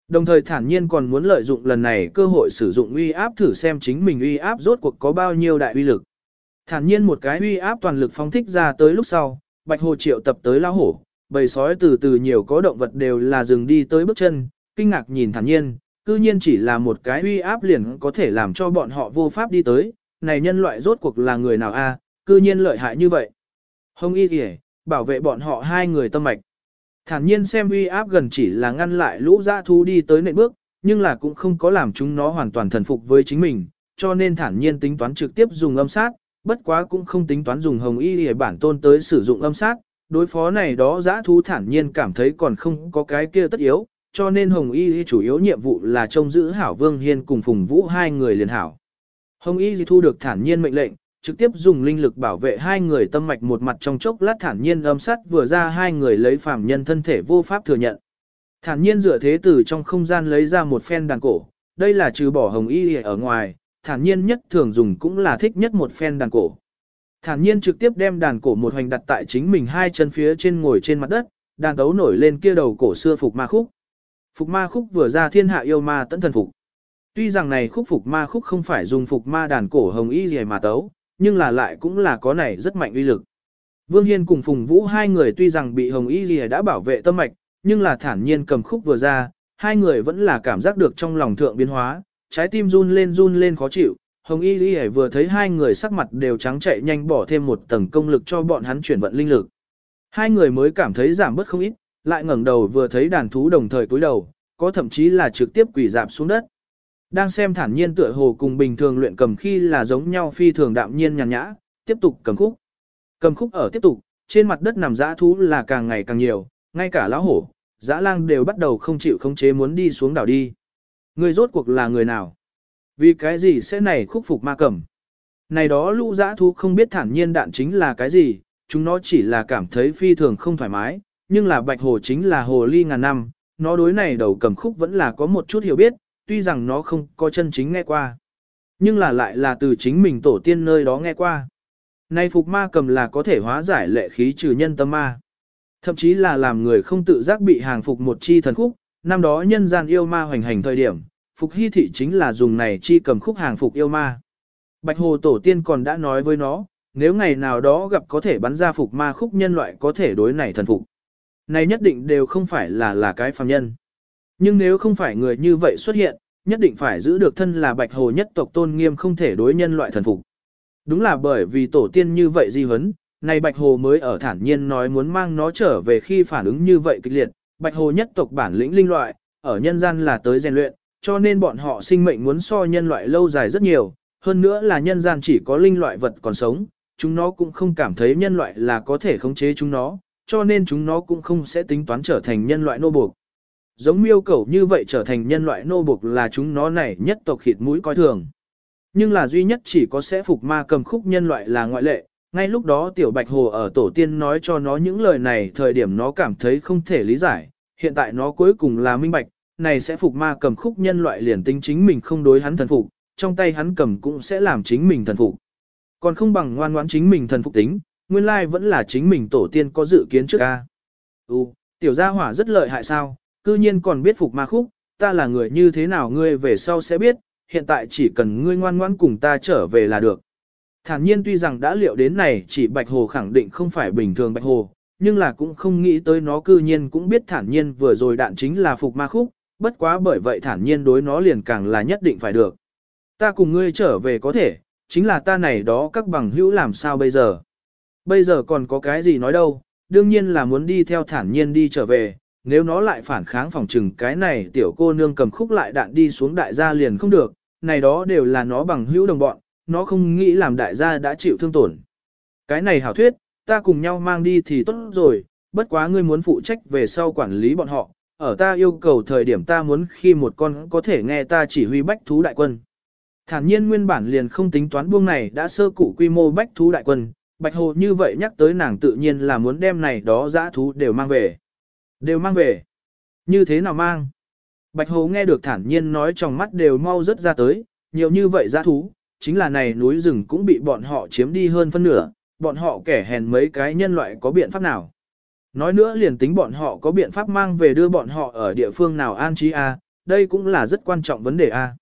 Đồng thời thản nhiên còn muốn lợi dụng lần này cơ hội sử dụng uy áp thử xem chính mình uy áp rốt cuộc có bao nhiêu đại uy lực. Thản nhiên một cái uy áp toàn lực phóng thích ra tới lúc sau, bạch hồ triệu tập tới lao hổ, bầy sói từ từ nhiều có động vật đều là dừng đi tới bước chân, kinh ngạc nhìn thản nhiên, cư nhiên chỉ là một cái uy áp liền có thể làm cho bọn họ vô pháp đi tới, này nhân loại rốt cuộc là người nào a, à? cư nhiên lợi hại như vậy. Hồng y kìa, bảo vệ bọn họ hai người tâm mạch. Thản nhiên xem uy áp gần chỉ là ngăn lại lũ dã thú đi tới nệm bước, nhưng là cũng không có làm chúng nó hoàn toàn thần phục với chính mình, cho nên thản nhiên tính toán trực tiếp dùng âm sát, bất quá cũng không tính toán dùng hồng y để bản tôn tới sử dụng âm sát, đối phó này đó giã thú thản nhiên cảm thấy còn không có cái kia tất yếu, cho nên hồng y chủ yếu nhiệm vụ là trông giữ hảo vương hiên cùng phùng vũ hai người liền hảo. Hồng y thu được thản nhiên mệnh lệnh, trực tiếp dùng linh lực bảo vệ hai người tâm mạch một mặt trong chốc lát thản nhiên âm sát vừa ra hai người lấy phàm nhân thân thể vô pháp thừa nhận. Thản nhiên dựa thế từ trong không gian lấy ra một phen đàn cổ, đây là trừ bỏ hồng y ở ngoài, thản nhiên nhất thường dùng cũng là thích nhất một phen đàn cổ. Thản nhiên trực tiếp đem đàn cổ một hoành đặt tại chính mình hai chân phía trên ngồi trên mặt đất, đàn tấu nổi lên kia đầu cổ xưa phục ma khúc. Phục ma khúc vừa ra thiên hạ yêu ma tận thần phục. Tuy rằng này khúc phục ma khúc không phải dùng phục ma đàn cổ hồng y gì mà tấu, nhưng là lại cũng là có này rất mạnh uy lực. Vương Hiên cùng Phùng Vũ hai người tuy rằng bị hồng y gì đã bảo vệ tâm mạch, nhưng là thản nhiên cầm khúc vừa ra, hai người vẫn là cảm giác được trong lòng thượng biến hóa, trái tim run lên run lên khó chịu. Hồng Y Lý vừa thấy hai người sắc mặt đều trắng chạy nhanh bỏ thêm một tầng công lực cho bọn hắn chuyển vận linh lực. Hai người mới cảm thấy giảm bớt không ít, lại ngẩng đầu vừa thấy đàn thú đồng thời cúi đầu, có thậm chí là trực tiếp quỳ dạp xuống đất. Đang xem thản nhiên tựa hồ cùng bình thường luyện cầm khi là giống nhau phi thường đạm nhiên nhàn nhã, tiếp tục cầm khúc. Cầm khúc ở tiếp tục, trên mặt đất nằm dã thú là càng ngày càng nhiều, ngay cả lão hổ, dã lang đều bắt đầu không chịu khống chế muốn đi xuống đảo đi. Người rốt cuộc là người nào? Vì cái gì sẽ này khúc phục ma cầm? Này đó lũ dã thú không biết thản nhiên đạn chính là cái gì, chúng nó chỉ là cảm thấy phi thường không thoải mái, nhưng là bạch hồ chính là hồ ly ngàn năm, nó đối này đầu cầm khúc vẫn là có một chút hiểu biết, tuy rằng nó không có chân chính nghe qua. Nhưng là lại là từ chính mình tổ tiên nơi đó nghe qua. Này phục ma cầm là có thể hóa giải lệ khí trừ nhân tâm ma. Thậm chí là làm người không tự giác bị hàng phục một chi thần khúc, năm đó nhân gian yêu ma hoành hành thời điểm, phục hy thị chính là dùng này chi cầm khúc hàng phục yêu ma. Bạch Hồ Tổ tiên còn đã nói với nó, nếu ngày nào đó gặp có thể bắn ra phục ma khúc nhân loại có thể đối này thần phục. Này nhất định đều không phải là là cái phàm nhân. Nhưng nếu không phải người như vậy xuất hiện, nhất định phải giữ được thân là Bạch Hồ nhất tộc tôn nghiêm không thể đối nhân loại thần phục. Đúng là bởi vì tổ tiên như vậy di vấn, này Bạch Hồ mới ở thản nhiên nói muốn mang nó trở về khi phản ứng như vậy kịch liệt, Bạch Hồ nhất tộc bản lĩnh linh loại, ở nhân gian là tới rèn luyện, cho nên bọn họ sinh mệnh muốn so nhân loại lâu dài rất nhiều, hơn nữa là nhân gian chỉ có linh loại vật còn sống, chúng nó cũng không cảm thấy nhân loại là có thể khống chế chúng nó, cho nên chúng nó cũng không sẽ tính toán trở thành nhân loại nô buộc. Giống miêu cẩu như vậy trở thành nhân loại nô buộc là chúng nó này nhất tộc khịt mũi coi thường. Nhưng là duy nhất chỉ có sẽ phục ma cầm khúc nhân loại là ngoại lệ, ngay lúc đó tiểu bạch hồ ở tổ tiên nói cho nó những lời này thời điểm nó cảm thấy không thể lý giải, hiện tại nó cuối cùng là minh bạch, này sẽ phục ma cầm khúc nhân loại liền tính chính mình không đối hắn thần phục, trong tay hắn cầm cũng sẽ làm chính mình thần phục. Còn không bằng ngoan ngoãn chính mình thần phục tính, nguyên lai vẫn là chính mình tổ tiên có dự kiến trước ca. Ừ, tiểu gia hỏa rất lợi hại sao, cư nhiên còn biết phục ma khúc, ta là người như thế nào ngươi về sau sẽ biết, hiện tại chỉ cần ngươi ngoan ngoãn cùng ta trở về là được. Thản nhiên tuy rằng đã liệu đến này chỉ Bạch Hồ khẳng định không phải bình thường Bạch Hồ, nhưng là cũng không nghĩ tới nó cư nhiên cũng biết thản nhiên vừa rồi đạn chính là phục ma khúc, bất quá bởi vậy thản nhiên đối nó liền càng là nhất định phải được. Ta cùng ngươi trở về có thể, chính là ta này đó các bằng hữu làm sao bây giờ. Bây giờ còn có cái gì nói đâu, đương nhiên là muốn đi theo thản nhiên đi trở về, nếu nó lại phản kháng phòng trừng cái này tiểu cô nương cầm khúc lại đạn đi xuống đại gia liền không được, này đó đều là nó bằng hữu đồng bọn, nó không nghĩ làm đại gia đã chịu thương tổn. Cái này hảo thuyết, ta cùng nhau mang đi thì tốt rồi, bất quá ngươi muốn phụ trách về sau quản lý bọn họ, ở ta yêu cầu thời điểm ta muốn khi một con có thể nghe ta chỉ huy bách thú đại quân. Thản nhiên nguyên bản liền không tính toán buông này đã sơ cụ quy mô bách thú đại quân, bạch hồ như vậy nhắc tới nàng tự nhiên là muốn đem này đó giã thú đều mang về. Đều mang về. Như thế nào mang? Bạch hồ nghe được thản nhiên nói trong mắt đều mau rớt ra tới, nhiều như vậy giã thú, chính là này núi rừng cũng bị bọn họ chiếm đi hơn phân nửa, bọn họ kẻ hèn mấy cái nhân loại có biện pháp nào. Nói nữa liền tính bọn họ có biện pháp mang về đưa bọn họ ở địa phương nào an trí a, đây cũng là rất quan trọng vấn đề a.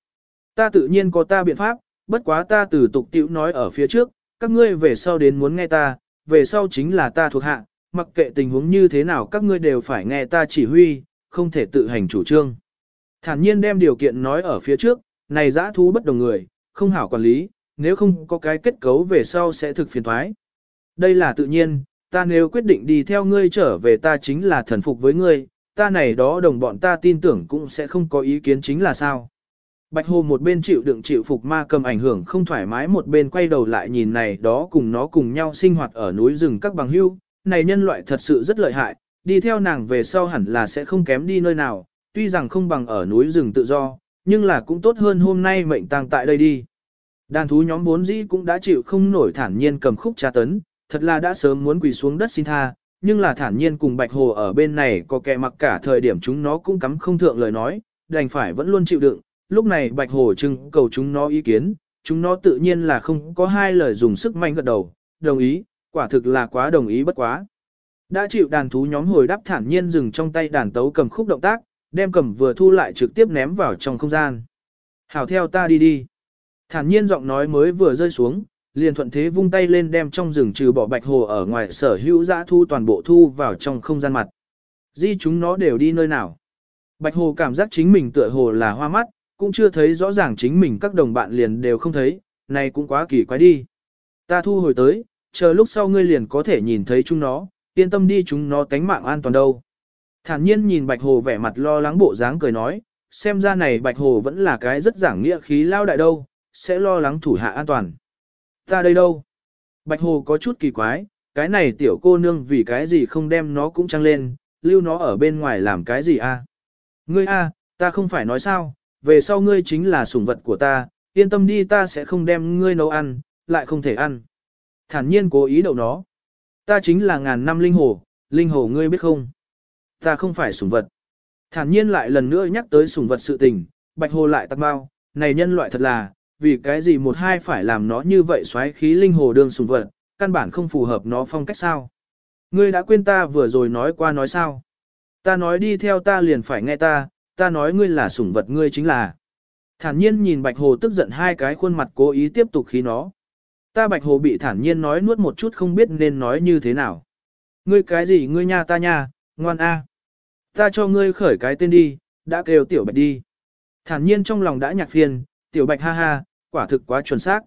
Ta tự nhiên có ta biện pháp, bất quá ta từ tục tiểu nói ở phía trước, các ngươi về sau đến muốn nghe ta, về sau chính là ta thuộc hạ, mặc kệ tình huống như thế nào các ngươi đều phải nghe ta chỉ huy, không thể tự hành chủ trương. Thản nhiên đem điều kiện nói ở phía trước, này dã thú bất đồng người, không hảo quản lý, nếu không có cái kết cấu về sau sẽ thực phiền thoái. Đây là tự nhiên, ta nếu quyết định đi theo ngươi trở về ta chính là thần phục với ngươi, ta này đó đồng bọn ta tin tưởng cũng sẽ không có ý kiến chính là sao. Bạch Hồ một bên chịu đựng chịu phục ma cầm ảnh hưởng không thoải mái một bên quay đầu lại nhìn này đó cùng nó cùng nhau sinh hoạt ở núi rừng các bằng hưu, này nhân loại thật sự rất lợi hại, đi theo nàng về sau hẳn là sẽ không kém đi nơi nào, tuy rằng không bằng ở núi rừng tự do, nhưng là cũng tốt hơn hôm nay mệnh tang tại đây đi. Đàn thú nhóm bốn dĩ cũng đã chịu không nổi thản nhiên cầm khúc tra tấn, thật là đã sớm muốn quỳ xuống đất xin tha, nhưng là thản nhiên cùng Bạch Hồ ở bên này có kẻ mặc cả thời điểm chúng nó cũng cắm không thượng lời nói, đành phải vẫn luôn chịu đựng, lúc này Bạch Hồ trưng cầu chúng nó ý kiến, chúng nó tự nhiên là không có hai lời dùng sức mạnh gật đầu, đồng ý, quả thực là quá đồng ý bất quá. Đã chịu đàn thú nhóm hồi đáp thản nhiên dừng trong tay đàn tấu cầm khúc động tác, đem cầm vừa thu lại trực tiếp ném vào trong không gian. Hảo theo ta đi đi. Thản nhiên giọng nói mới vừa rơi xuống, liền thuận thế vung tay lên đem trong rừng trừ bỏ bạch hồ ở ngoài sở hữu dã thu toàn bộ thu vào trong không gian mặt. Di chúng nó đều đi nơi nào. Bạch hồ cảm giác chính mình tựa hồ là hoa mắt, cũng chưa thấy rõ ràng chính mình các đồng bạn liền đều không thấy, này cũng quá kỳ quái đi. Ta thu hồi tới, chờ lúc sau ngươi liền có thể nhìn thấy chúng nó, yên tâm đi chúng nó tánh mạng an toàn đâu. Thản nhiên nhìn Bạch Hồ vẻ mặt lo lắng bộ dáng cười nói, xem ra này Bạch Hồ vẫn là cái rất giảng nghĩa khí lao đại đâu, sẽ lo lắng thủ hạ an toàn. Ta đây đâu? Bạch Hồ có chút kỳ quái, cái này tiểu cô nương vì cái gì không đem nó cũng trăng lên, lưu nó ở bên ngoài làm cái gì a? Ngươi a, ta không phải nói sao, về sau ngươi chính là sủng vật của ta, yên tâm đi ta sẽ không đem ngươi nấu ăn, lại không thể ăn. Thản nhiên cố ý đậu nó. Ta chính là ngàn năm linh hồ, linh hồ ngươi biết không? Ta không phải sủng vật. Thản nhiên lại lần nữa nhắc tới sủng vật sự tình, bạch hồ lại tắc bao, này nhân loại thật là, vì cái gì một hai phải làm nó như vậy xoáy khí linh hồ đương sủng vật, căn bản không phù hợp nó phong cách sao. Ngươi đã quên ta vừa rồi nói qua nói sao. Ta nói đi theo ta liền phải nghe ta, ta nói ngươi là sủng vật ngươi chính là. Thản nhiên nhìn bạch hồ tức giận hai cái khuôn mặt cố ý tiếp tục khí nó. Ta bạch hồ bị thản nhiên nói nuốt một chút không biết nên nói như thế nào. Ngươi cái gì ngươi nha ta nha, ngoan a. Ta cho ngươi khởi cái tên đi, đã kêu tiểu bạch đi. Thản nhiên trong lòng đã nhạc phiền, tiểu bạch ha ha, quả thực quá chuẩn xác.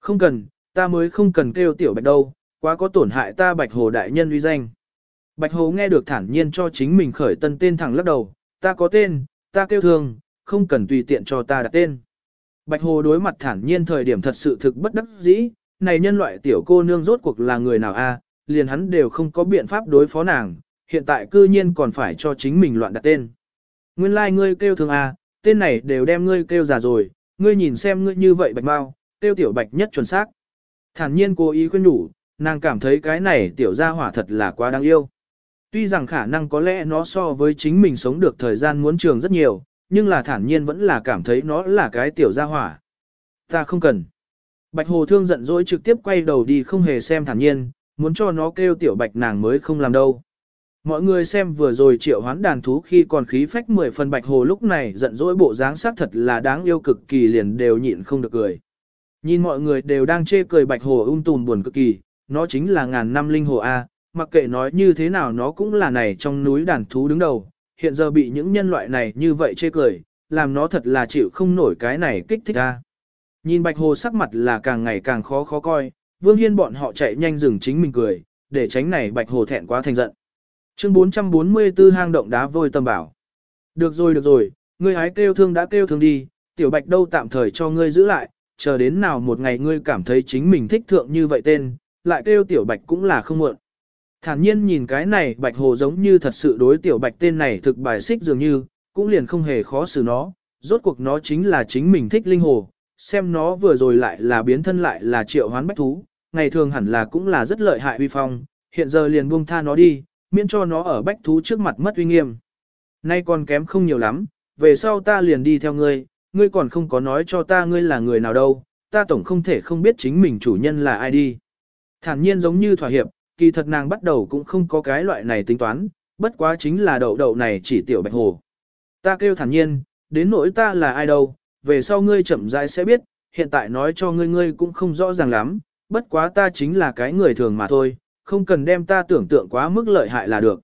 Không cần, ta mới không cần kêu tiểu bạch đâu, quá có tổn hại ta bạch hồ đại nhân uy danh. Bạch hồ nghe được thản nhiên cho chính mình khởi tân tên thẳng lắc đầu, ta có tên, ta kêu thường, không cần tùy tiện cho ta đặt tên. Bạch hồ đối mặt thản nhiên thời điểm thật sự thực bất đắc dĩ, này nhân loại tiểu cô nương rốt cuộc là người nào a? liền hắn đều không có biện pháp đối phó nàng, hiện tại cư nhiên còn phải cho chính mình loạn đặt tên. Nguyên lai like ngươi kêu thường a, à, tên này đều đem ngươi kêu già rồi, ngươi nhìn xem ngươi như vậy bạch mau, kêu tiểu bạch nhất chuẩn xác. Thản nhiên cố ý khuyên đủ, nàng cảm thấy cái này tiểu gia hỏa thật là quá đáng yêu. Tuy rằng khả năng có lẽ nó so với chính mình sống được thời gian muốn trường rất nhiều, nhưng là thản nhiên vẫn là cảm thấy nó là cái tiểu gia hỏa. Ta không cần. Bạch Hồ Thương giận dỗi trực tiếp quay đầu đi không hề xem thản nhiên, muốn cho nó kêu tiểu bạch nàng mới không làm đâu. Mọi người xem vừa rồi triệu hoán đàn thú khi còn khí phách mười phần Bạch Hồ lúc này giận dỗi bộ dáng sắc thật là đáng yêu cực kỳ liền đều nhịn không được cười. Nhìn mọi người đều đang chê cười Bạch Hồ ung tùm buồn cực kỳ, nó chính là ngàn năm linh hồ A, mặc kệ nói như thế nào nó cũng là này trong núi đàn thú đứng đầu, hiện giờ bị những nhân loại này như vậy chê cười, làm nó thật là chịu không nổi cái này kích thích A. Nhìn Bạch Hồ sắc mặt là càng ngày càng khó khó coi, Vương Hiên bọn họ chạy nhanh dừng chính mình cười, để tránh này Bạch Hồ thẹn quá thành giận. Chương 444 hang động đá vôi tầm bảo. Được rồi được rồi, ngươi hái kêu thương đã kêu thương đi, tiểu Bạch đâu tạm thời cho ngươi giữ lại, chờ đến nào một ngày ngươi cảm thấy chính mình thích thượng như vậy tên, lại kêu tiểu Bạch cũng là không muộn. Thản nhiên nhìn cái này Bạch Hồ giống như thật sự đối tiểu Bạch tên này thực bài xích dường như, cũng liền không hề khó xử nó, rốt cuộc nó chính là chính mình thích linh hồ, xem nó vừa rồi lại là biến thân lại là triệu hoán bách thú, ngày thường hẳn là cũng là rất lợi hại uy phong, hiện giờ liền buông tha nó đi, miễn cho nó ở bách thú trước mặt mất uy nghiêm. Nay còn kém không nhiều lắm, về sau ta liền đi theo ngươi, ngươi còn không có nói cho ta ngươi là người nào đâu, ta tổng không thể không biết chính mình chủ nhân là ai đi. Thản nhiên giống như thỏa hiệp, kỳ thật nàng bắt đầu cũng không có cái loại này tính toán, bất quá chính là đậu đậu này chỉ tiểu bạch hồ. Ta kêu thản nhiên, đến nỗi ta là ai đâu, về sau ngươi chậm rãi sẽ biết, hiện tại nói cho ngươi ngươi cũng không rõ ràng lắm, bất quá ta chính là cái người thường mà thôi, không cần đem ta tưởng tượng quá mức lợi hại là được.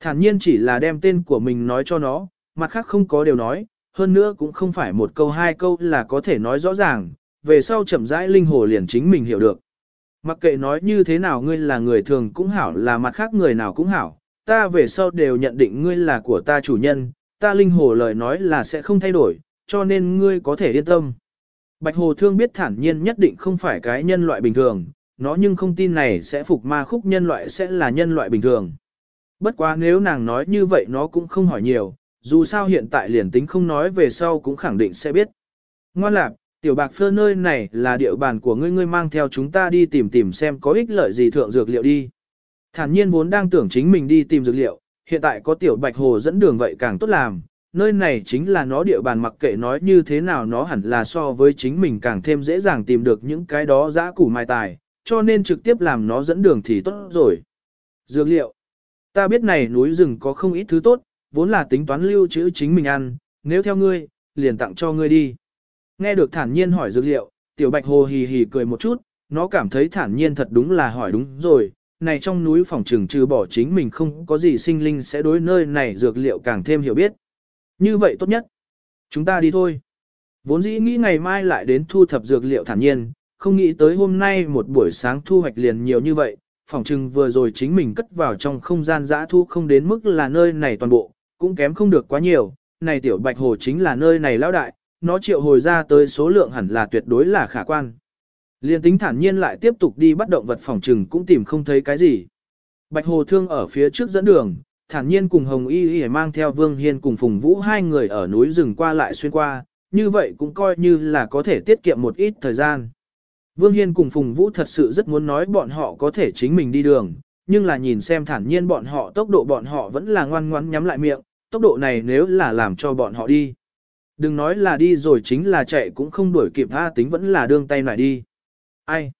Thản nhiên chỉ là đem tên của mình nói cho nó, mặt khác không có điều nói, hơn nữa cũng không phải một câu hai câu là có thể nói rõ ràng, về sau chậm rãi linh hồ liền chính mình hiểu được. Mặc kệ nói như thế nào ngươi là người thường cũng hảo là mặt khác người nào cũng hảo, ta về sau đều nhận định ngươi là của ta chủ nhân, ta linh hồ lời nói là sẽ không thay đổi, cho nên ngươi có thể yên tâm. Bạch Hồ Thương biết thản nhiên nhất định không phải cái nhân loại bình thường, nó nhưng không tin này sẽ phục ma khúc nhân loại sẽ là nhân loại bình thường. Bất quá nếu nàng nói như vậy nó cũng không hỏi nhiều, dù sao hiện tại liền tính không nói về sau cũng khẳng định sẽ biết. Ngoan lạc, tiểu bạc phơ nơi này là địa bàn của ngươi ngươi mang theo chúng ta đi tìm tìm xem có ích lợi gì thượng dược liệu đi. Thản nhiên vốn đang tưởng chính mình đi tìm dược liệu, hiện tại có tiểu bạch hồ dẫn đường vậy càng tốt làm, nơi này chính là nó địa bàn mặc kệ nói như thế nào nó hẳn là so với chính mình càng thêm dễ dàng tìm được những cái đó giã củ mai tài, cho nên trực tiếp làm nó dẫn đường thì tốt rồi. Dược liệu. Ta biết này núi rừng có không ít thứ tốt, vốn là tính toán lưu trữ chính mình ăn, nếu theo ngươi, liền tặng cho ngươi đi. Nghe được thản nhiên hỏi dược liệu, tiểu bạch hồ hì hì cười một chút, nó cảm thấy thản nhiên thật đúng là hỏi đúng rồi, này trong núi phòng trừng trừ bỏ chính mình không có gì sinh linh sẽ đối nơi này dược liệu càng thêm hiểu biết. Như vậy tốt nhất. Chúng ta đi thôi. Vốn dĩ nghĩ ngày mai lại đến thu thập dược liệu thản nhiên, không nghĩ tới hôm nay một buổi sáng thu hoạch liền nhiều như vậy, phòng trừng vừa rồi chính mình cất vào trong không gian giã thu không đến mức là nơi này toàn bộ, cũng kém không được quá nhiều, này tiểu bạch hồ chính là nơi này lão đại, nó triệu hồi ra tới số lượng hẳn là tuyệt đối là khả quan. Liên tính thản nhiên lại tiếp tục đi bắt động vật phòng trừng cũng tìm không thấy cái gì. Bạch hồ thương ở phía trước dẫn đường, thản nhiên cùng Hồng Y Y mang theo Vương Hiên cùng Phùng Vũ hai người ở núi rừng qua lại xuyên qua, như vậy cũng coi như là có thể tiết kiệm một ít thời gian. Vương Hiên cùng Phùng Vũ thật sự rất muốn nói bọn họ có thể chính mình đi đường, nhưng là nhìn xem thản nhiên bọn họ tốc độ bọn họ vẫn là ngoan ngoãn nhắm lại miệng, tốc độ này nếu là làm cho bọn họ đi. Đừng nói là đi rồi chính là chạy cũng không đuổi kịp tha tính vẫn là đương tay lại đi. Ai?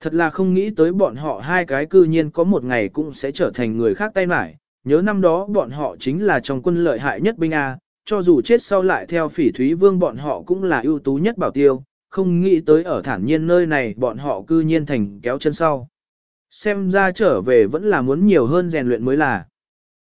Thật là không nghĩ tới bọn họ hai cái cư nhiên có một ngày cũng sẽ trở thành người khác tay mải, nhớ năm đó bọn họ chính là trong quân lợi hại nhất binh A, cho dù chết sau lại theo phỉ thúy vương bọn họ cũng là ưu tú nhất bảo tiêu, không nghĩ tới ở thản nhiên nơi này bọn họ cư nhiên thành kéo chân sau. Xem ra trở về vẫn là muốn nhiều hơn rèn luyện mới là.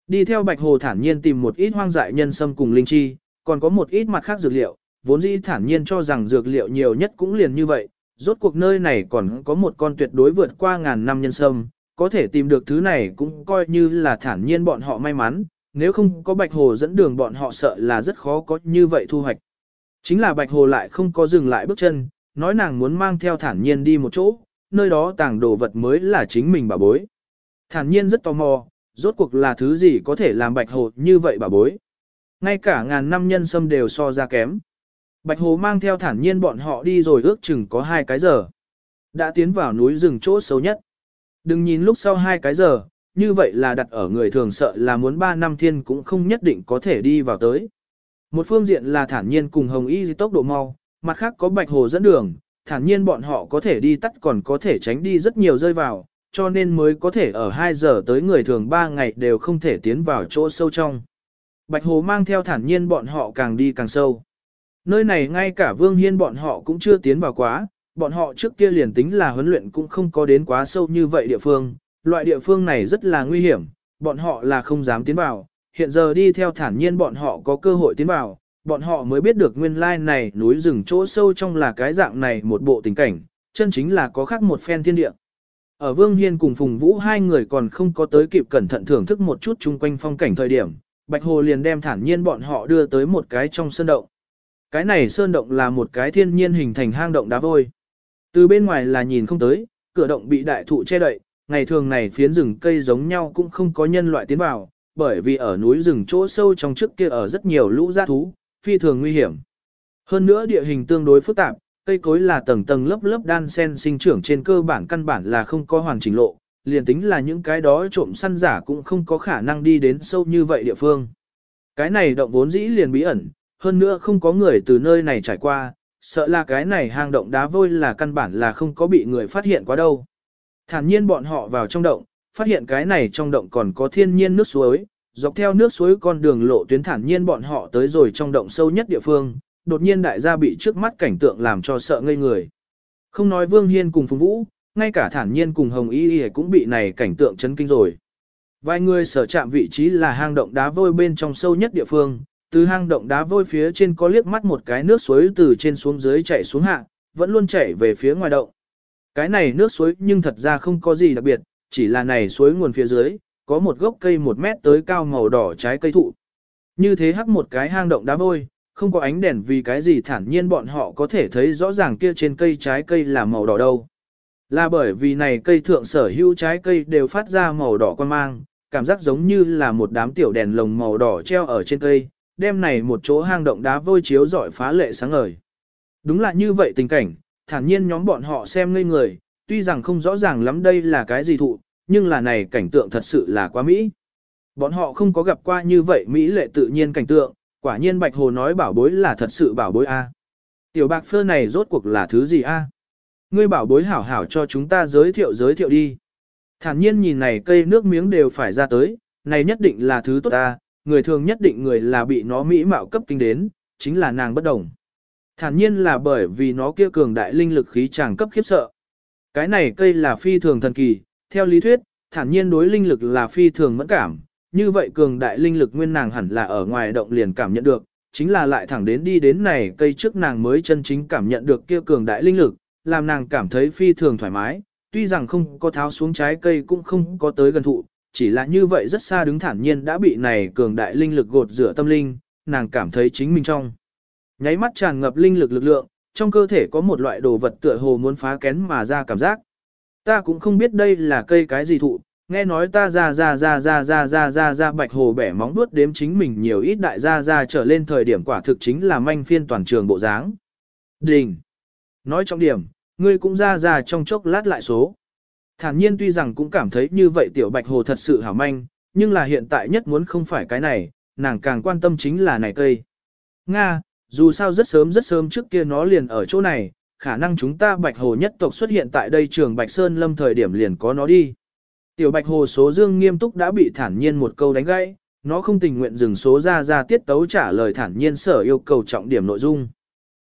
Đi theo bạch hồ thản nhiên tìm một ít hoang dại nhân sâm cùng linh chi, còn có một ít mặt khác dược liệu, vốn dĩ thản nhiên cho rằng dược liệu nhiều nhất cũng liền như vậy, rốt cuộc nơi này còn có một con tuyệt đối vượt qua ngàn năm nhân sâm, có thể tìm được thứ này cũng coi như là thản nhiên bọn họ may mắn, nếu không có Bạch Hồ dẫn đường bọn họ sợ là rất khó có như vậy thu hoạch. Chính là Bạch Hồ lại không có dừng lại bước chân, nói nàng muốn mang theo thản nhiên đi một chỗ, nơi đó tàng đồ vật mới là chính mình bà bối. Thản nhiên rất tò mò, rốt cuộc là thứ gì có thể làm Bạch Hồ như vậy bà bối. Ngay cả ngàn năm nhân sâm đều so ra kém. Bạch Hồ mang theo thản nhiên bọn họ đi rồi ước chừng có hai cái giờ. Đã tiến vào núi rừng chỗ sâu nhất. Đừng nhìn lúc sau hai cái giờ, như vậy là đặt ở người thường sợ là muốn ba năm thiên cũng không nhất định có thể đi vào tới. Một phương diện là thản nhiên cùng hồng y tốc độ mau, mặt khác có bạch hồ dẫn đường, thản nhiên bọn họ có thể đi tắt còn có thể tránh đi rất nhiều rơi vào, cho nên mới có thể ở 2 giờ tới người thường 3 ngày đều không thể tiến vào chỗ sâu trong. Bạch hồ mang theo thản nhiên bọn họ càng đi càng sâu. Nơi này ngay cả vương hiên bọn họ cũng chưa tiến vào quá, bọn họ trước kia liền tính là huấn luyện cũng không có đến quá sâu như vậy địa phương, loại địa phương này rất là nguy hiểm, bọn họ là không dám tiến vào, hiện giờ đi theo thản nhiên bọn họ có cơ hội tiến vào, bọn họ mới biết được nguyên lai này núi rừng chỗ sâu trong là cái dạng này một bộ tình cảnh, chân chính là có khác một phen thiên địa. Ở Vương Hiên cùng Phùng Vũ hai người còn không có tới kịp cẩn thận thưởng thức một chút chung quanh phong cảnh thời điểm, Bạch Hồ liền đem thản nhiên bọn họ đưa tới một cái trong sơn động. Cái này sơn động là một cái thiên nhiên hình thành hang động đá vôi. Từ bên ngoài là nhìn không tới, cửa động bị đại thụ che đậy, ngày thường này phiến rừng cây giống nhau cũng không có nhân loại tiến vào, bởi vì ở núi rừng chỗ sâu trong trước kia ở rất nhiều lũ giã thú, phi thường nguy hiểm. Hơn nữa địa hình tương đối phức tạp, cây cối là tầng tầng lớp lớp đan sen sinh trưởng trên cơ bản căn bản là không có hoàn chỉnh lộ, liền tính là những cái đó trộm săn giả cũng không có khả năng đi đến sâu như vậy địa phương. Cái này động vốn dĩ liền bí ẩn, hơn nữa không có người từ nơi này trải qua, sợ là cái này hang động đá vôi là căn bản là không có bị người phát hiện quá đâu. Thản nhiên bọn họ vào trong động, phát hiện cái này trong động còn có thiên nhiên nước suối, dọc theo nước suối con đường lộ tuyến thản nhiên bọn họ tới rồi trong động sâu nhất địa phương, đột nhiên đại gia bị trước mắt cảnh tượng làm cho sợ ngây người. Không nói Vương Hiên cùng Phùng Vũ, ngay cả thản nhiên cùng Hồng Y Y cũng bị này cảnh tượng chấn kinh rồi. Vài người sở chạm vị trí là hang động đá vôi bên trong sâu nhất địa phương, Từ hang động đá vôi phía trên có liếc mắt một cái nước suối từ trên xuống dưới chảy xuống hạ, vẫn luôn chảy về phía ngoài động. Cái này nước suối nhưng thật ra không có gì đặc biệt, chỉ là này suối nguồn phía dưới, có một gốc cây một mét tới cao màu đỏ trái cây thụ. Như thế hắc một cái hang động đá vôi, không có ánh đèn vì cái gì thản nhiên bọn họ có thể thấy rõ ràng kia trên cây trái cây là màu đỏ đâu. Là bởi vì này cây thượng sở hữu trái cây đều phát ra màu đỏ quan mang, cảm giác giống như là một đám tiểu đèn lồng màu đỏ treo ở trên cây, đêm này một chỗ hang động đá vôi chiếu rọi phá lệ sáng ngời. Đúng là như vậy tình cảnh, thản nhiên nhóm bọn họ xem ngây người, tuy rằng không rõ ràng lắm đây là cái gì thụ, nhưng là này cảnh tượng thật sự là quá mỹ. Bọn họ không có gặp qua như vậy mỹ lệ tự nhiên cảnh tượng, quả nhiên Bạch Hồ nói bảo bối là thật sự bảo bối A. Tiểu bạc phơ này rốt cuộc là thứ gì A? Ngươi bảo bối hảo hảo cho chúng ta giới thiệu giới thiệu đi. Thản nhiên nhìn này cây nước miếng đều phải ra tới, này nhất định là thứ tốt ta, người thường nhất định người là bị nó mỹ mạo cấp kinh đến, chính là nàng bất đồng. Thản nhiên là bởi vì nó kia cường đại linh lực khí chàng cấp khiếp sợ. Cái này cây là phi thường thần kỳ, theo lý thuyết, thản nhiên đối linh lực là phi thường mẫn cảm, như vậy cường đại linh lực nguyên nàng hẳn là ở ngoài động liền cảm nhận được, chính là lại thẳng đến đi đến này cây trước nàng mới chân chính cảm nhận được kia cường đại linh lực, làm nàng cảm thấy phi thường thoải mái, tuy rằng không có tháo xuống trái cây cũng không có tới gần thụ, chỉ là như vậy rất xa đứng thản nhiên đã bị này cường đại linh lực gột rửa tâm linh, nàng cảm thấy chính mình trong. Nháy mắt tràn ngập linh lực lực lượng, trong cơ thể có một loại đồ vật tựa hồ muốn phá kén mà ra cảm giác. Ta cũng không biết đây là cây cái gì thụ, nghe nói ta ra ra ra ra ra ra ra ra bạch hồ bẻ móng vuốt đếm chính mình nhiều ít đại ra ra trở lên thời điểm quả thực chính là manh phiên toàn trường bộ dáng. Đình. Nói trọng điểm, ngươi cũng ra ra trong chốc lát lại số. Thản nhiên tuy rằng cũng cảm thấy như vậy tiểu bạch hồ thật sự hảo manh, nhưng là hiện tại nhất muốn không phải cái này, nàng càng quan tâm chính là này cây. Nga, dù sao rất sớm rất sớm trước kia nó liền ở chỗ này, khả năng chúng ta bạch hồ nhất tộc xuất hiện tại đây trường Bạch Sơn Lâm thời điểm liền có nó đi. Tiểu bạch hồ số dương nghiêm túc đã bị thản nhiên một câu đánh gãy, nó không tình nguyện dừng số ra ra tiết tấu trả lời thản nhiên sở yêu cầu trọng điểm nội dung.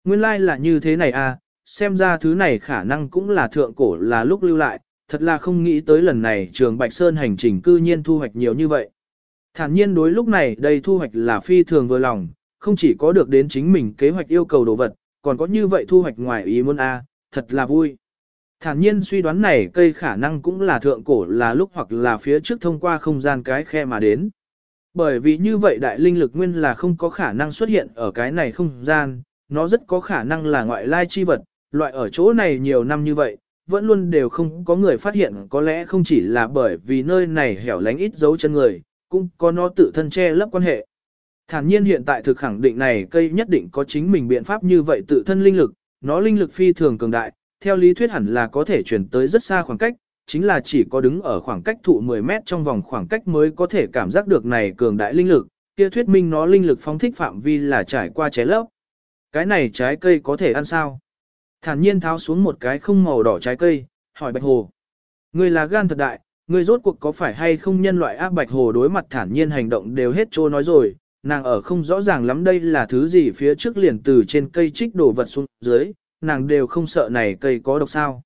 Nguyên lai like là như thế này à, xem ra thứ này khả năng cũng là thượng cổ là lúc lưu lại, thật là không nghĩ tới lần này trường Bạch Sơn hành trình cư nhiên thu hoạch nhiều như vậy. Thản nhiên đối lúc này đây thu hoạch là phi thường vừa lòng, không chỉ có được đến chính mình kế hoạch yêu cầu đồ vật, còn có như vậy thu hoạch ngoài ý muốn a, thật là vui. Thản nhiên suy đoán này cây khả năng cũng là thượng cổ là lúc hoặc là phía trước thông qua không gian cái khe mà đến. Bởi vì như vậy đại linh lực nguyên là không có khả năng xuất hiện ở cái này không gian, nó rất có khả năng là ngoại lai chi vật, loại ở chỗ này nhiều năm như vậy, vẫn luôn đều không có người phát hiện có lẽ không chỉ là bởi vì nơi này hẻo lánh ít dấu chân người, cũng có nó tự thân che lấp quan hệ. Thản nhiên hiện tại thực khẳng định này cây nhất định có chính mình biện pháp như vậy tự thân linh lực, nó linh lực phi thường cường đại, theo lý thuyết hẳn là có thể chuyển tới rất xa khoảng cách, chính là chỉ có đứng ở khoảng cách thụ 10 mét trong vòng khoảng cách mới có thể cảm giác được này cường đại linh lực, kia thuyết minh nó linh lực phóng thích phạm vi là trải qua trái lấp. Cái này trái cây có thể ăn sao? Thản nhiên tháo xuống một cái không màu đỏ trái cây, hỏi Bạch Hồ. Ngươi là gan thật đại, ngươi rốt cuộc có phải hay không nhân loại ác Bạch Hồ đối mặt thản nhiên hành động đều hết trô nói rồi, nàng ở không rõ ràng lắm đây là thứ gì phía trước liền từ trên cây trích đổ vật xuống dưới, nàng đều không sợ này cây có độc sao.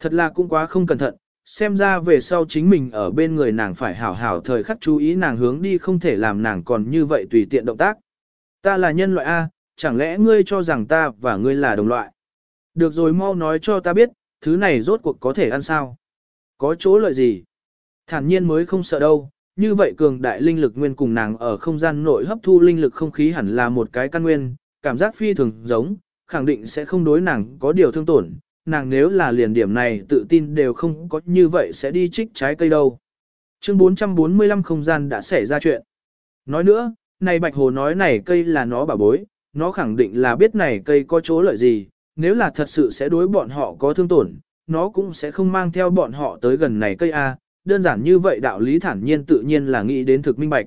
Thật là cũng quá không cẩn thận, xem ra về sau chính mình ở bên người nàng phải hảo hảo thời khắc chú ý nàng hướng đi không thể làm nàng còn như vậy tùy tiện động tác. Ta là nhân loại A, chẳng lẽ ngươi cho rằng ta và ngươi là đồng loại? Được rồi mau nói cho ta biết, thứ này rốt cuộc có thể ăn sao? Có chỗ lợi gì? Thản nhiên mới không sợ đâu, như vậy cường đại linh lực nguyên cùng nàng ở không gian nội hấp thu linh lực không khí hẳn là một cái căn nguyên, cảm giác phi thường giống, khẳng định sẽ không đối nàng có điều thương tổn, nàng nếu là liền điểm này tự tin đều không có như vậy sẽ đi trích trái cây đâu. Chương 445 không gian đã xảy ra chuyện. Nói nữa, này Bạch Hồ nói này cây là nó bảo bối, nó khẳng định là biết này cây có chỗ lợi gì, nếu là thật sự sẽ đối bọn họ có thương tổn, nó cũng sẽ không mang theo bọn họ tới gần này cây A, đơn giản như vậy đạo lý thản nhiên tự nhiên là nghĩ đến thực minh bạch.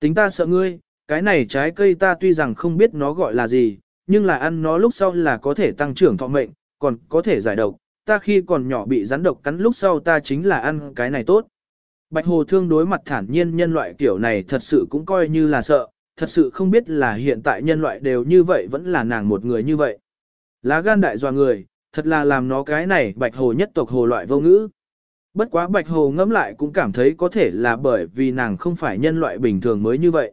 Tính ta sợ ngươi, cái này trái cây ta tuy rằng không biết nó gọi là gì, nhưng là ăn nó lúc sau là có thể tăng trưởng thọ mệnh, còn có thể giải độc, ta khi còn nhỏ bị rắn độc cắn lúc sau ta chính là ăn cái này tốt. Bạch Hồ Thương đối mặt thản nhiên nhân loại kiểu này thật sự cũng coi như là sợ, thật sự không biết là hiện tại nhân loại đều như vậy vẫn là nàng một người như vậy. Lá gan đại doa người, thật là làm nó cái này Bạch Hồ nhất tộc hồ loại vô ngữ. Bất quá Bạch Hồ ngẫm lại cũng cảm thấy có thể là bởi vì nàng không phải nhân loại bình thường mới như vậy.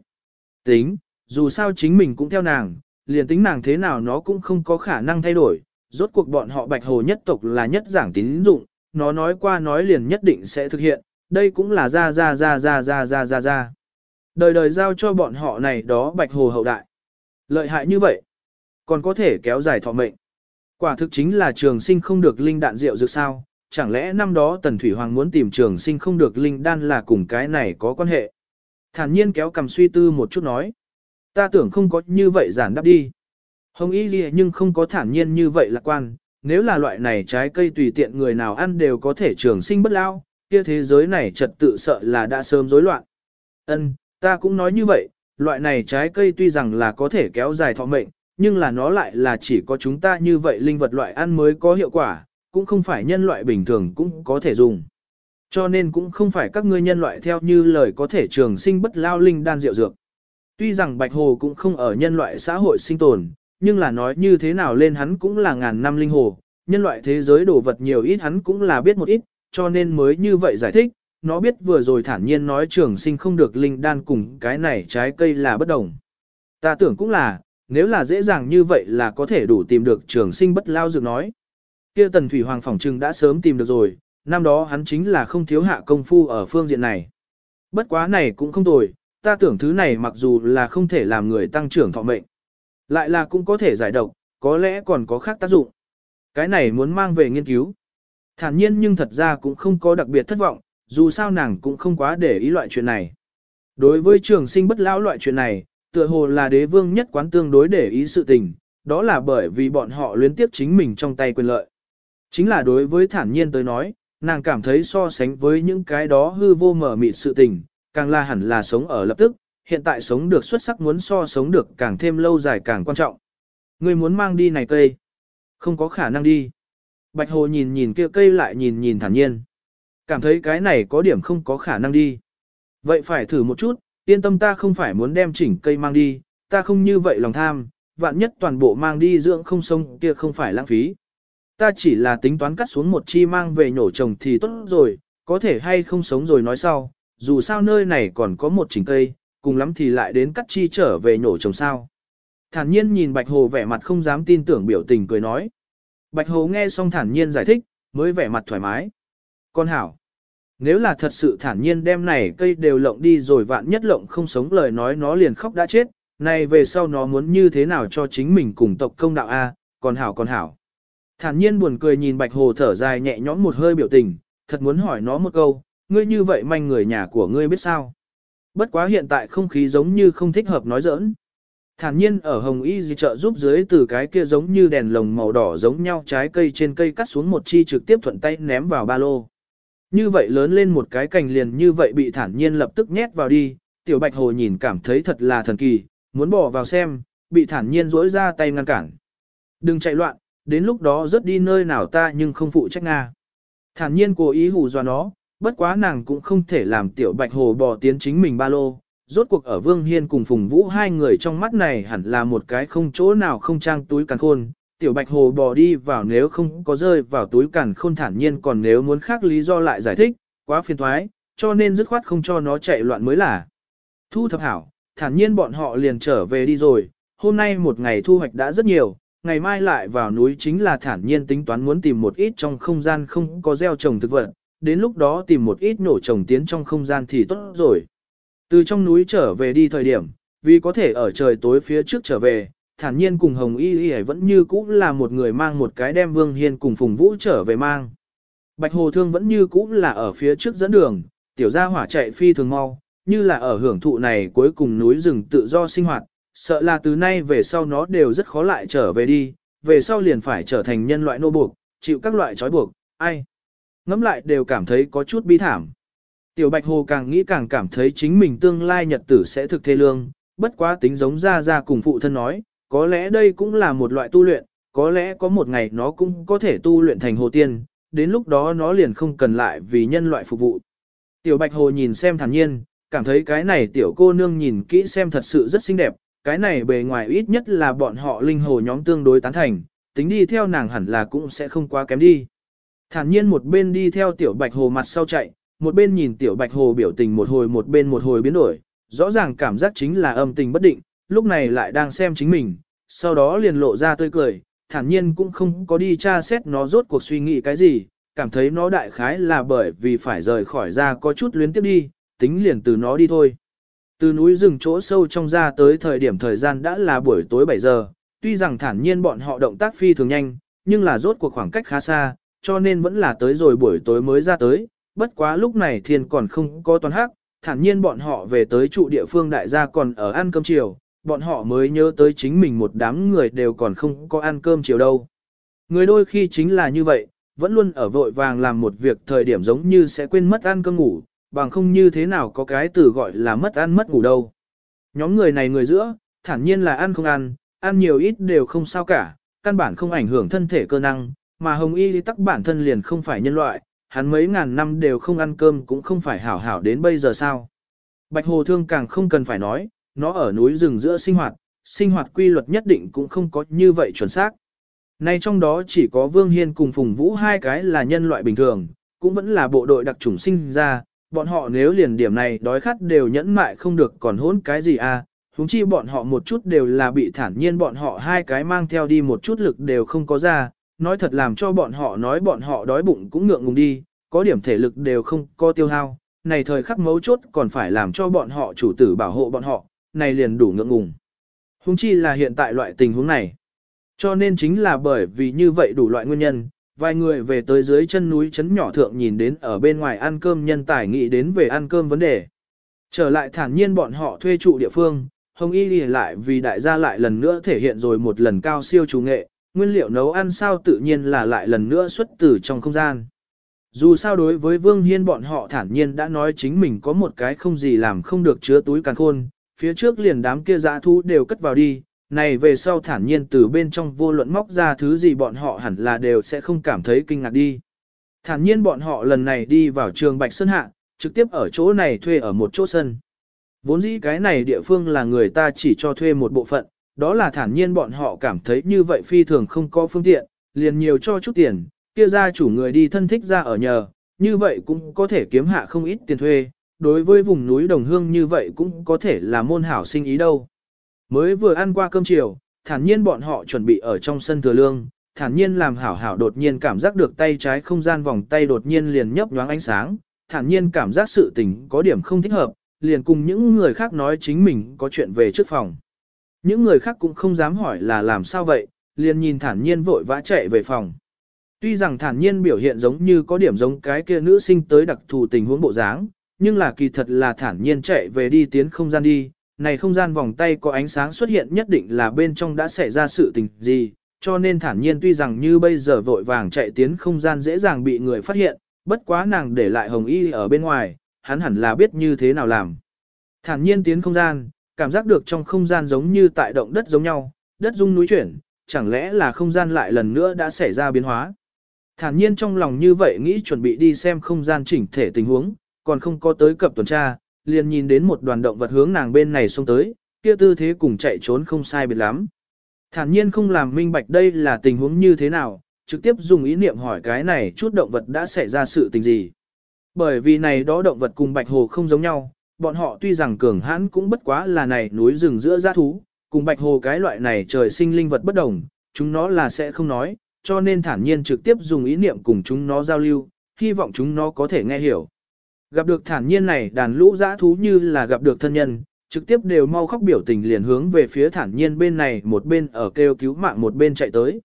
Tính, dù sao chính mình cũng theo nàng, liền tính nàng thế nào nó cũng không có khả năng thay đổi, rốt cuộc bọn họ bạch hồ nhất tộc là nhất giảng tín dụng, nó nói qua nói liền nhất định sẽ thực hiện, đây cũng là ra ra ra ra ra ra ra ra. Đời đời giao cho bọn họ này đó bạch hồ hậu đại. Lợi hại như vậy, còn có thể kéo dài thọ mệnh. Quả thực chính là trường sinh không được linh đạn rượu dược sao, chẳng lẽ năm đó Tần Thủy Hoàng muốn tìm trường sinh không được linh đan là cùng cái này có quan hệ. Thản nhiên kéo cầm suy tư một chút nói. Ta tưởng không có như vậy giản đáp đi. Hồng Y gì nhưng không có thản nhiên như vậy lạc quan, nếu là loại này trái cây tùy tiện người nào ăn đều có thể trường sinh bất lao, kia thế giới này trật tự sợ là đã sớm rối loạn. Ân, ta cũng nói như vậy, loại này trái cây tuy rằng là có thể kéo dài thọ mệnh, nhưng là nó lại là chỉ có chúng ta như vậy linh vật loại ăn mới có hiệu quả, cũng không phải nhân loại bình thường cũng có thể dùng. Cho nên cũng không phải các ngươi nhân loại theo như lời có thể trường sinh bất lao linh đan rượu dược. Tuy rằng Bạch Hồ cũng không ở nhân loại xã hội sinh tồn, nhưng là nói như thế nào lên hắn cũng là ngàn năm linh hồ, nhân loại thế giới đồ vật nhiều ít hắn cũng là biết một ít, cho nên mới như vậy giải thích, nó biết vừa rồi thản nhiên nói trường sinh không được linh đan cùng cái này trái cây là bất đồng. Ta tưởng cũng là, nếu là dễ dàng như vậy là có thể đủ tìm được trường sinh bất lao dược nói. Kia tần thủy hoàng phỏng trừng đã sớm tìm được rồi, năm đó hắn chính là không thiếu hạ công phu ở phương diện này. Bất quá này cũng không tồi, ta tưởng thứ này mặc dù là không thể làm người tăng trưởng thọ mệnh, lại là cũng có thể giải độc, có lẽ còn có khác tác dụng. Cái này muốn mang về nghiên cứu. Thản nhiên nhưng thật ra cũng không có đặc biệt thất vọng, dù sao nàng cũng không quá để ý loại chuyện này. Đối với trường sinh bất lão loại chuyện này, tựa hồ là đế vương nhất quán tương đối để ý sự tình, đó là bởi vì bọn họ luyến tiếp chính mình trong tay quyền lợi. Chính là đối với thản nhiên tới nói, nàng cảm thấy so sánh với những cái đó hư vô mở mịt sự tình, càng là hẳn là sống ở lập tức, hiện tại sống được xuất sắc muốn so sống được càng thêm lâu dài càng quan trọng. Người muốn mang đi này cây, không có khả năng đi. Bạch Hồ nhìn nhìn kia cây lại nhìn nhìn thản nhiên. Cảm thấy cái này có điểm không có khả năng đi. Vậy phải thử một chút, yên tâm ta không phải muốn đem chỉnh cây mang đi, ta không như vậy lòng tham, vạn nhất toàn bộ mang đi dưỡng không sông kia không phải lãng phí. Ta chỉ là tính toán cắt xuống một chi mang về nhổ trồng thì tốt rồi, có thể hay không sống rồi nói sau, dù sao nơi này còn có một chỉnh cây, cùng lắm thì lại đến cắt chi trở về nhổ trồng sao. Thản nhiên nhìn Bạch Hồ vẻ mặt không dám tin tưởng biểu tình cười nói. Bạch Hồ nghe xong thản nhiên giải thích, mới vẻ mặt thoải mái. Con hảo, nếu là thật sự thản nhiên đem này cây đều lộng đi rồi vạn nhất lộng không sống lời nói nó liền khóc đã chết, này về sau nó muốn như thế nào cho chính mình cùng tộc công đạo A, còn hảo còn hảo. Thản nhiên buồn cười nhìn Bạch Hồ thở dài nhẹ nhõm một hơi biểu tình, thật muốn hỏi nó một câu, ngươi như vậy manh người nhà của ngươi biết sao. Bất quá hiện tại không khí giống như không thích hợp nói giỡn. Thản nhiên ở Hồng Y Di chợ giúp dưới từ cái kia giống như đèn lồng màu đỏ giống nhau trái cây trên cây cắt xuống một chi trực tiếp thuận tay ném vào ba lô. Như vậy lớn lên một cái cành liền như vậy bị thản nhiên lập tức nhét vào đi, tiểu bạch hồ nhìn cảm thấy thật là thần kỳ, muốn bỏ vào xem, bị thản nhiên rỗi ra tay ngăn cản. Đừng chạy loạn, đến lúc đó rớt đi nơi nào ta nhưng không phụ trách Nga. Thản nhiên cố ý hù dọa nó, bất quá nàng cũng không thể làm tiểu bạch hồ bò tiến chính mình ba lô. Rốt cuộc ở Vương Hiên cùng Phùng Vũ hai người trong mắt này hẳn là một cái không chỗ nào không trang túi càng khôn, tiểu bạch hồ bò đi vào nếu không có rơi vào túi càn khôn thản nhiên còn nếu muốn khác lý do lại giải thích, quá phiền thoái, cho nên dứt khoát không cho nó chạy loạn mới là. Thu thập hảo, thản nhiên bọn họ liền trở về đi rồi, hôm nay một ngày thu hoạch đã rất nhiều, ngày mai lại vào núi chính là thản nhiên tính toán muốn tìm một ít trong không gian không có gieo trồng thực vật, đến lúc đó tìm một ít nổ trồng tiến trong không gian thì tốt rồi. Từ trong núi trở về đi thời điểm, vì có thể ở trời tối phía trước trở về, thản nhiên cùng Hồng Y Y vẫn như cũ là một người mang một cái đem Vương Hiên cùng Phùng Vũ trở về mang. Bạch Hồ Thương vẫn như cũ là ở phía trước dẫn đường, tiểu gia hỏa chạy phi thường mau, như là ở hưởng thụ này cuối cùng núi rừng tự do sinh hoạt, sợ là từ nay về sau nó đều rất khó lại trở về đi, về sau liền phải trở thành nhân loại nô buộc, chịu các loại trói buộc, ai. Ngắm lại đều cảm thấy có chút bi thảm. Tiểu Bạch Hồ càng nghĩ càng cảm thấy chính mình tương lai nhật tử sẽ thực thê lương, bất quá tính giống ra ra cùng phụ thân nói, có lẽ đây cũng là một loại tu luyện, có lẽ có một ngày nó cũng có thể tu luyện thành hồ tiên, đến lúc đó nó liền không cần lại vì nhân loại phục vụ. Tiểu Bạch Hồ nhìn xem thản nhiên, cảm thấy cái này tiểu cô nương nhìn kỹ xem thật sự rất xinh đẹp, cái này bề ngoài ít nhất là bọn họ linh hồ nhóm tương đối tán thành, tính đi theo nàng hẳn là cũng sẽ không quá kém đi. Thản nhiên một bên đi theo tiểu Bạch Hồ mặt sau chạy, một bên nhìn tiểu Bạch Hồ biểu tình một hồi một bên một hồi biến đổi, rõ ràng cảm giác chính là âm tình bất định, lúc này lại đang xem chính mình, sau đó liền lộ ra tươi cười, thản nhiên cũng không có đi tra xét nó rốt cuộc suy nghĩ cái gì, cảm thấy nó đại khái là bởi vì phải rời khỏi ra có chút luyến tiếp đi, tính liền từ nó đi thôi. Từ núi rừng chỗ sâu trong ra tới thời điểm thời gian đã là buổi tối 7 giờ, tuy rằng thản nhiên bọn họ động tác phi thường nhanh, nhưng là rốt cuộc khoảng cách khá xa, cho nên vẫn là tới rồi buổi tối mới ra tới, bất quá lúc này thiên còn không có toàn hắc, thản nhiên bọn họ về tới trụ địa phương đại gia còn ở ăn cơm chiều, bọn họ mới nhớ tới chính mình một đám người đều còn không có ăn cơm chiều đâu. Người đôi khi chính là như vậy, vẫn luôn ở vội vàng làm một việc thời điểm giống như sẽ quên mất ăn cơm ngủ, bằng không như thế nào có cái từ gọi là mất ăn mất ngủ đâu. Nhóm người này người giữa, thản nhiên là ăn không ăn, ăn nhiều ít đều không sao cả, căn bản không ảnh hưởng thân thể cơ năng, mà Hồng Y tắc bản thân liền không phải nhân loại, hắn mấy ngàn năm đều không ăn cơm cũng không phải hảo hảo đến bây giờ sao. Bạch Hồ Thương càng không cần phải nói, nó ở núi rừng giữa sinh hoạt, sinh hoạt quy luật nhất định cũng không có như vậy chuẩn xác. Nay trong đó chỉ có Vương Hiên cùng Phùng Vũ hai cái là nhân loại bình thường, cũng vẫn là bộ đội đặc chủng sinh ra, bọn họ nếu liền điểm này đói khát đều nhẫn mại không được còn hỗn cái gì à, huống chi bọn họ một chút đều là bị thản nhiên bọn họ hai cái mang theo đi một chút lực đều không có ra, nói thật làm cho bọn họ nói bọn họ đói bụng cũng ngượng ngùng đi, có điểm thể lực đều không có tiêu hao, này thời khắc mấu chốt còn phải làm cho bọn họ chủ tử bảo hộ bọn họ, này liền đủ ngượng ngùng. Huống chi là hiện tại loại tình huống này. Cho nên chính là bởi vì như vậy đủ loại nguyên nhân, vài người về tới dưới chân núi chấn nhỏ thượng nhìn đến ở bên ngoài ăn cơm nhân tài nghĩ đến về ăn cơm vấn đề. Trở lại thản nhiên bọn họ thuê trụ địa phương, Hồng Y lìa lại vì đại gia lại lần nữa thể hiện rồi một lần cao siêu chủ nghệ, nguyên liệu nấu ăn sao tự nhiên là lại lần nữa xuất từ trong không gian. Dù sao đối với Vương Hiên bọn họ thản nhiên đã nói chính mình có một cái không gì làm không được chứa túi càn khôn, phía trước liền đám kia dã thú đều cất vào đi, này về sau thản nhiên từ bên trong vô luận móc ra thứ gì bọn họ hẳn là đều sẽ không cảm thấy kinh ngạc đi. Thản nhiên bọn họ lần này đi vào trường Bạch Sơn Hạ, trực tiếp ở chỗ này thuê ở một chỗ sân. Vốn dĩ cái này địa phương là người ta chỉ cho thuê một bộ phận, đó là thản nhiên bọn họ cảm thấy như vậy phi thường không có phương tiện, liền nhiều cho chút tiền, kia ra chủ người đi thân thích ra ở nhờ, như vậy cũng có thể kiếm hạ không ít tiền thuê, đối với vùng núi đồng hương như vậy cũng có thể là môn hảo sinh ý đâu. Mới vừa ăn qua cơm chiều, thản nhiên bọn họ chuẩn bị ở trong sân thừa lương, thản nhiên làm hảo hảo đột nhiên cảm giác được tay trái không gian vòng tay đột nhiên liền nhấp nhoáng ánh sáng, thản nhiên cảm giác sự tình có điểm không thích hợp, liền cùng những người khác nói chính mình có chuyện về trước phòng. Những người khác cũng không dám hỏi là làm sao vậy, liền nhìn thản nhiên vội vã chạy về phòng. Tuy rằng thản nhiên biểu hiện giống như có điểm giống cái kia nữ sinh tới đặc thù tình huống bộ dáng, nhưng là kỳ thật là thản nhiên chạy về đi tiến không gian đi, này không gian vòng tay có ánh sáng xuất hiện nhất định là bên trong đã xảy ra sự tình gì, cho nên thản nhiên tuy rằng như bây giờ vội vàng chạy tiến không gian dễ dàng bị người phát hiện, bất quá nàng để lại hồng y ở bên ngoài, hắn hẳn là biết như thế nào làm. Thản nhiên tiến không gian, cảm giác được trong không gian giống như tại động đất giống nhau, đất rung núi chuyển, chẳng lẽ là không gian lại lần nữa đã xảy ra biến hóa. Thản nhiên trong lòng như vậy nghĩ chuẩn bị đi xem không gian chỉnh thể tình huống, còn không có tới cập tuần tra, liền nhìn đến một đoàn động vật hướng nàng bên này xông tới, kia tư thế cùng chạy trốn không sai biệt lắm. Thản nhiên không làm minh bạch đây là tình huống như thế nào, trực tiếp dùng ý niệm hỏi cái này chút động vật đã xảy ra sự tình gì. Bởi vì này đó động vật cùng bạch hồ không giống nhau, bọn họ tuy rằng cường hãn cũng bất quá là này núi rừng giữa giá thú, cùng bạch hồ cái loại này trời sinh linh vật bất đồng, chúng nó là sẽ không nói, cho nên thản nhiên trực tiếp dùng ý niệm cùng chúng nó giao lưu, hy vọng chúng nó có thể nghe hiểu. Gặp được thản nhiên này đàn lũ dã thú như là gặp được thân nhân, trực tiếp đều mau khóc biểu tình liền hướng về phía thản nhiên bên này một bên ở kêu cứu mạng một bên chạy tới.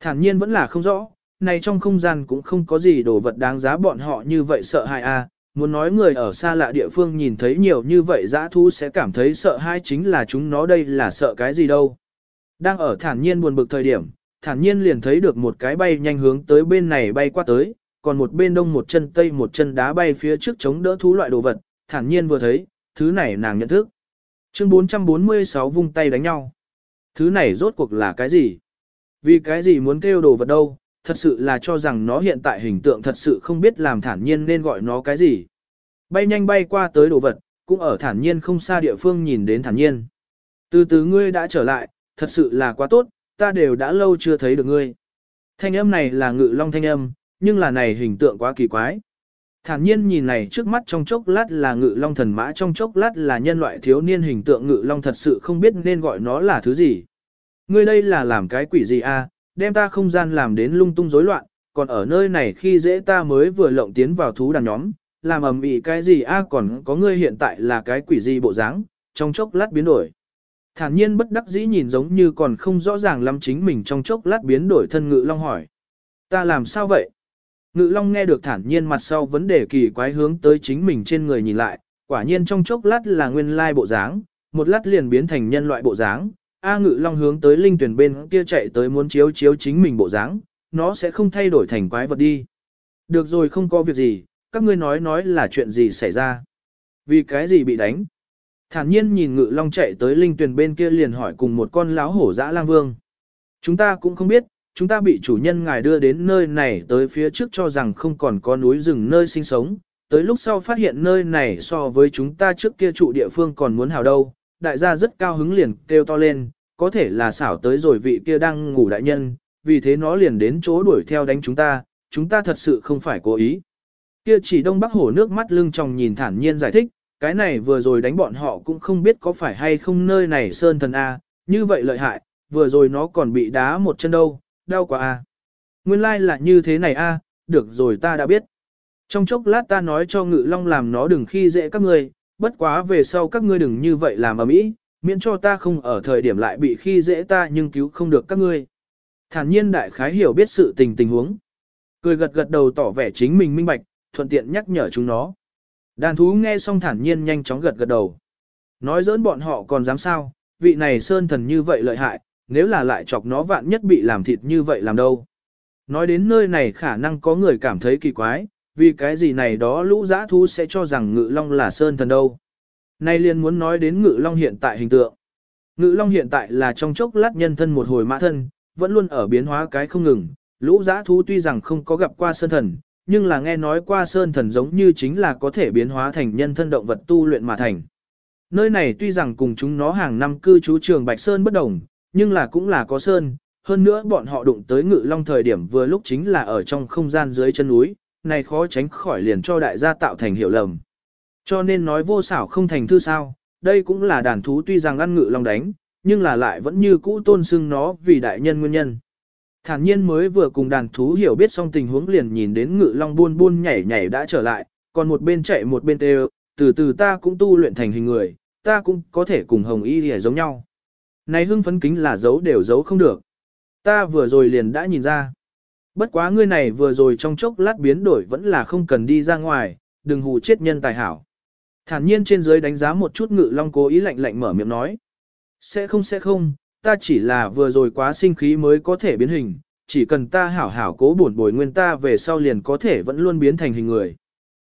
Thản nhiên vẫn là không rõ, này trong không gian cũng không có gì đồ vật đáng giá bọn họ như vậy sợ hãi a. À. Muốn nói người ở xa lạ địa phương nhìn thấy nhiều như vậy dã thú sẽ cảm thấy sợ hãi chính là chúng nó đây là sợ cái gì đâu. Đang ở thản nhiên buồn bực thời điểm, thản nhiên liền thấy được một cái bay nhanh hướng tới bên này bay qua tới, còn một bên đông một chân tây một chân đá bay phía trước chống đỡ thú loại đồ vật, thản nhiên vừa thấy, thứ này nàng nhận thức. Chương 446 vung tay đánh nhau. Thứ này rốt cuộc là cái gì? Vì cái gì muốn kêu đồ vật đâu, thật sự là cho rằng nó hiện tại hình tượng thật sự không biết làm thản nhiên nên gọi nó cái gì. Bay nhanh bay qua tới đồ vật, cũng ở thản nhiên không xa địa phương nhìn đến thản nhiên. Từ từ ngươi đã trở lại, thật sự là quá tốt, ta đều đã lâu chưa thấy được ngươi. Thanh âm này là ngự long thanh âm, nhưng là này hình tượng quá kỳ quái. Thản nhiên nhìn này trước mắt trong chốc lát là ngự long thần mã trong chốc lát là nhân loại thiếu niên hình tượng ngự long thật sự không biết nên gọi nó là thứ gì. Ngươi đây là làm cái quỷ gì a? đem ta không gian làm đến lung tung rối loạn, còn ở nơi này khi dễ ta mới vừa lộng tiến vào thú đàn nhóm, làm ầm ĩ cái gì a còn có ngươi hiện tại là cái quỷ gì bộ dáng, trong chốc lát biến đổi. Thản nhiên bất đắc dĩ nhìn giống như còn không rõ ràng lắm chính mình trong chốc lát biến đổi thân ngự long hỏi. Ta làm sao vậy? Ngự long nghe được thản nhiên mặt sau vấn đề kỳ quái hướng tới chính mình trên người nhìn lại, quả nhiên trong chốc lát là nguyên lai bộ dáng, một lát liền biến thành nhân loại bộ dáng. A ngự long hướng tới linh tuyển bên kia chạy tới muốn chiếu chiếu chính mình bộ dáng, nó sẽ không thay đổi thành quái vật đi. Được rồi không có việc gì, các ngươi nói nói là chuyện gì xảy ra. Vì cái gì bị đánh? Thản nhiên nhìn ngự long chạy tới linh tuyển bên kia liền hỏi cùng một con láo hổ dã lang vương. Chúng ta cũng không biết, chúng ta bị chủ nhân ngài đưa đến nơi này tới phía trước cho rằng không còn có núi rừng nơi sinh sống, tới lúc sau phát hiện nơi này so với chúng ta trước kia trụ địa phương còn muốn hào đâu, đại gia rất cao hứng liền kêu to lên, có thể là xảo tới rồi vị kia đang ngủ đại nhân, vì thế nó liền đến chỗ đuổi theo đánh chúng ta, chúng ta thật sự không phải cố ý. Kia chỉ đông bắc hổ nước mắt lưng tròng nhìn thản nhiên giải thích, cái này vừa rồi đánh bọn họ cũng không biết có phải hay không nơi này sơn thần A, như vậy lợi hại, vừa rồi nó còn bị đá một chân đâu, đau quá A. Nguyên lai like là như thế này A, được rồi ta đã biết. Trong chốc lát ta nói cho ngự long làm nó đừng khi dễ các ngươi, bất quá về sau các ngươi đừng như vậy làm ở mỹ, miễn cho ta không ở thời điểm lại bị khi dễ ta nhưng cứu không được các ngươi. Thản nhiên đại khái hiểu biết sự tình tình huống. Cười gật gật đầu tỏ vẻ chính mình minh bạch, thuận tiện nhắc nhở chúng nó. Đàn thú nghe xong thản nhiên nhanh chóng gật gật đầu. Nói giỡn bọn họ còn dám sao, vị này sơn thần như vậy lợi hại, nếu là lại chọc nó vạn nhất bị làm thịt như vậy làm đâu. Nói đến nơi này khả năng có người cảm thấy kỳ quái, vì cái gì này đó lũ giã thú sẽ cho rằng ngự long là sơn thần đâu. Nay liền muốn nói đến ngự long hiện tại hình tượng. Ngự long hiện tại là trong chốc lát nhân thân một hồi mã thân, vẫn luôn ở biến hóa cái không ngừng. Lũ giã thú tuy rằng không có gặp qua sơn thần, nhưng là nghe nói qua sơn thần giống như chính là có thể biến hóa thành nhân thân động vật tu luyện mà thành. Nơi này tuy rằng cùng chúng nó hàng năm cư trú trường Bạch Sơn bất đồng, nhưng là cũng là có sơn, hơn nữa bọn họ đụng tới ngự long thời điểm vừa lúc chính là ở trong không gian dưới chân núi, này khó tránh khỏi liền cho đại gia tạo thành hiểu lầm. Cho nên nói vô xảo không thành thư sao, đây cũng là đàn thú tuy rằng ăn ngự long đánh, nhưng là lại vẫn như cũ tôn xưng nó vì đại nhân nguyên nhân. Thản nhiên mới vừa cùng đàn thú hiểu biết xong tình huống liền nhìn đến ngự long buôn buôn nhảy nhảy đã trở lại, còn một bên chạy một bên đều, từ từ ta cũng tu luyện thành hình người, ta cũng có thể cùng hồng y hề giống nhau. Này hưng phấn kính là giấu đều giấu không được. Ta vừa rồi liền đã nhìn ra. Bất quá ngươi này vừa rồi trong chốc lát biến đổi vẫn là không cần đi ra ngoài, đừng hù chết nhân tài hảo. Thản nhiên trên dưới đánh giá một chút ngự long cố ý lạnh lạnh mở miệng nói. Sẽ không sẽ không, ta chỉ là vừa rồi quá sinh khí mới có thể biến hình, chỉ cần ta hảo hảo cố bổn bồi nguyên ta về sau liền có thể vẫn luôn biến thành hình người.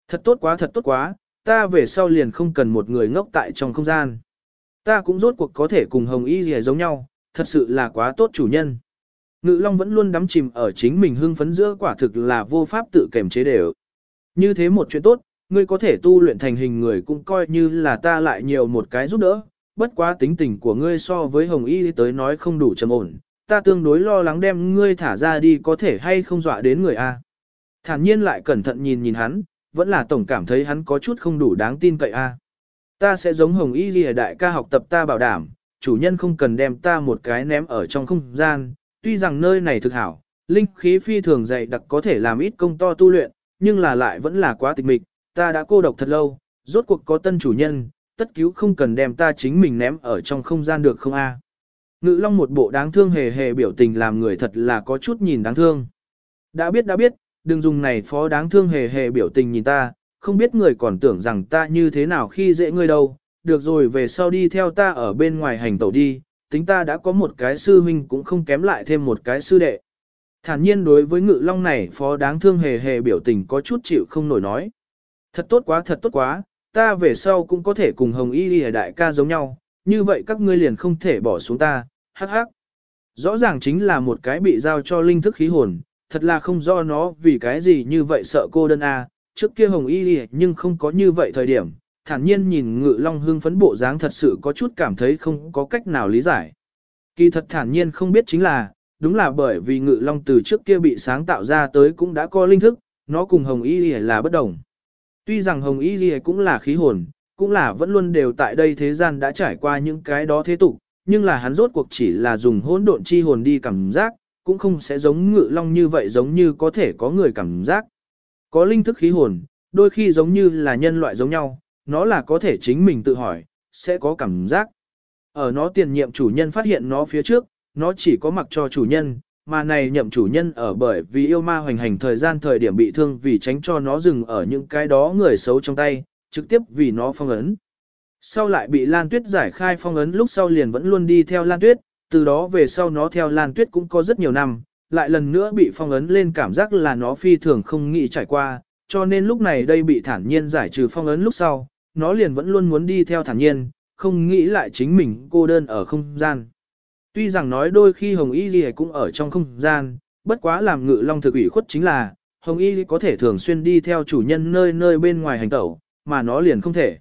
Thật tốt quá thật tốt quá, ta về sau liền không cần một người ngốc tại trong không gian. Ta cũng rốt cuộc có thể cùng Hồng Y gì giống nhau, thật sự là quá tốt chủ nhân. Ngự Long vẫn luôn đắm chìm ở chính mình hưng phấn giữa quả thực là vô pháp tự kềm chế đều. Như thế một chuyện tốt, ngươi có thể tu luyện thành hình người cũng coi như là ta lại nhiều một cái giúp đỡ, bất quá tính tình của ngươi so với Hồng Y tới nói không đủ trầm ổn, ta tương đối lo lắng đem ngươi thả ra đi có thể hay không dọa đến người A. Thản nhiên lại cẩn thận nhìn nhìn hắn, vẫn là tổng cảm thấy hắn có chút không đủ đáng tin cậy A. Ta sẽ giống Hồng Y Ghi đại ca học tập ta bảo đảm, chủ nhân không cần đem ta một cái ném ở trong không gian, tuy rằng nơi này thực hảo, linh khí phi thường dày đặc có thể làm ít công to tu luyện, nhưng là lại vẫn là quá tịch mịch, ta đã cô độc thật lâu, rốt cuộc có tân chủ nhân, tất cứu không cần đem ta chính mình ném ở trong không gian được không a? Ngự long một bộ đáng thương hề hề biểu tình làm người thật là có chút nhìn đáng thương. Đã biết đã biết, đừng dùng này phó đáng thương hề hề biểu tình nhìn ta, không biết người còn tưởng rằng ta như thế nào khi dễ ngươi đâu, được rồi về sau đi theo ta ở bên ngoài hành tẩu đi, tính ta đã có một cái sư huynh cũng không kém lại thêm một cái sư đệ. Thản nhiên đối với ngự long này phó đáng thương hề hề biểu tình có chút chịu không nổi nói. Thật tốt quá thật tốt quá, ta về sau cũng có thể cùng Hồng Y Lìa đại ca giống nhau, như vậy các ngươi liền không thể bỏ xuống ta, hắc hắc. Rõ ràng chính là một cái bị giao cho linh thức khí hồn, thật là không do nó vì cái gì như vậy sợ cô đơn a trước kia Hồng Y Lìa nhưng không có như vậy thời điểm, thản nhiên nhìn ngự long hương phấn bộ dáng thật sự có chút cảm thấy không có cách nào lý giải. Kỳ thật thản nhiên không biết chính là, đúng là bởi vì ngự long từ trước kia bị sáng tạo ra tới cũng đã có linh thức, nó cùng Hồng Y Lìa là bất đồng. Tuy rằng Hồng Y Ghi cũng là khí hồn, cũng là vẫn luôn đều tại đây thế gian đã trải qua những cái đó thế tục, nhưng là hắn rốt cuộc chỉ là dùng hỗn độn chi hồn đi cảm giác, cũng không sẽ giống ngự long như vậy giống như có thể có người cảm giác. Có linh thức khí hồn, đôi khi giống như là nhân loại giống nhau, nó là có thể chính mình tự hỏi, sẽ có cảm giác. Ở nó tiền nhiệm chủ nhân phát hiện nó phía trước, nó chỉ có mặc cho chủ nhân, mà này nhậm chủ nhân ở bởi vì yêu ma hoành hành thời gian thời điểm bị thương vì tránh cho nó dừng ở những cái đó người xấu trong tay, trực tiếp vì nó phong ấn. Sau lại bị Lan Tuyết giải khai phong ấn lúc sau liền vẫn luôn đi theo Lan Tuyết, từ đó về sau nó theo Lan Tuyết cũng có rất nhiều năm, lại lần nữa bị phong ấn lên cảm giác là nó phi thường không nghĩ trải qua, cho nên lúc này đây bị thản nhiên giải trừ phong ấn lúc sau, nó liền vẫn luôn muốn đi theo thản nhiên, không nghĩ lại chính mình cô đơn ở không gian. Tuy rằng nói đôi khi Hồng Y Ghi cũng ở trong không gian, bất quá làm ngự long thực ủy khuất chính là, Hồng Y có thể thường xuyên đi theo chủ nhân nơi nơi bên ngoài hành tẩu, mà nó liền không thể.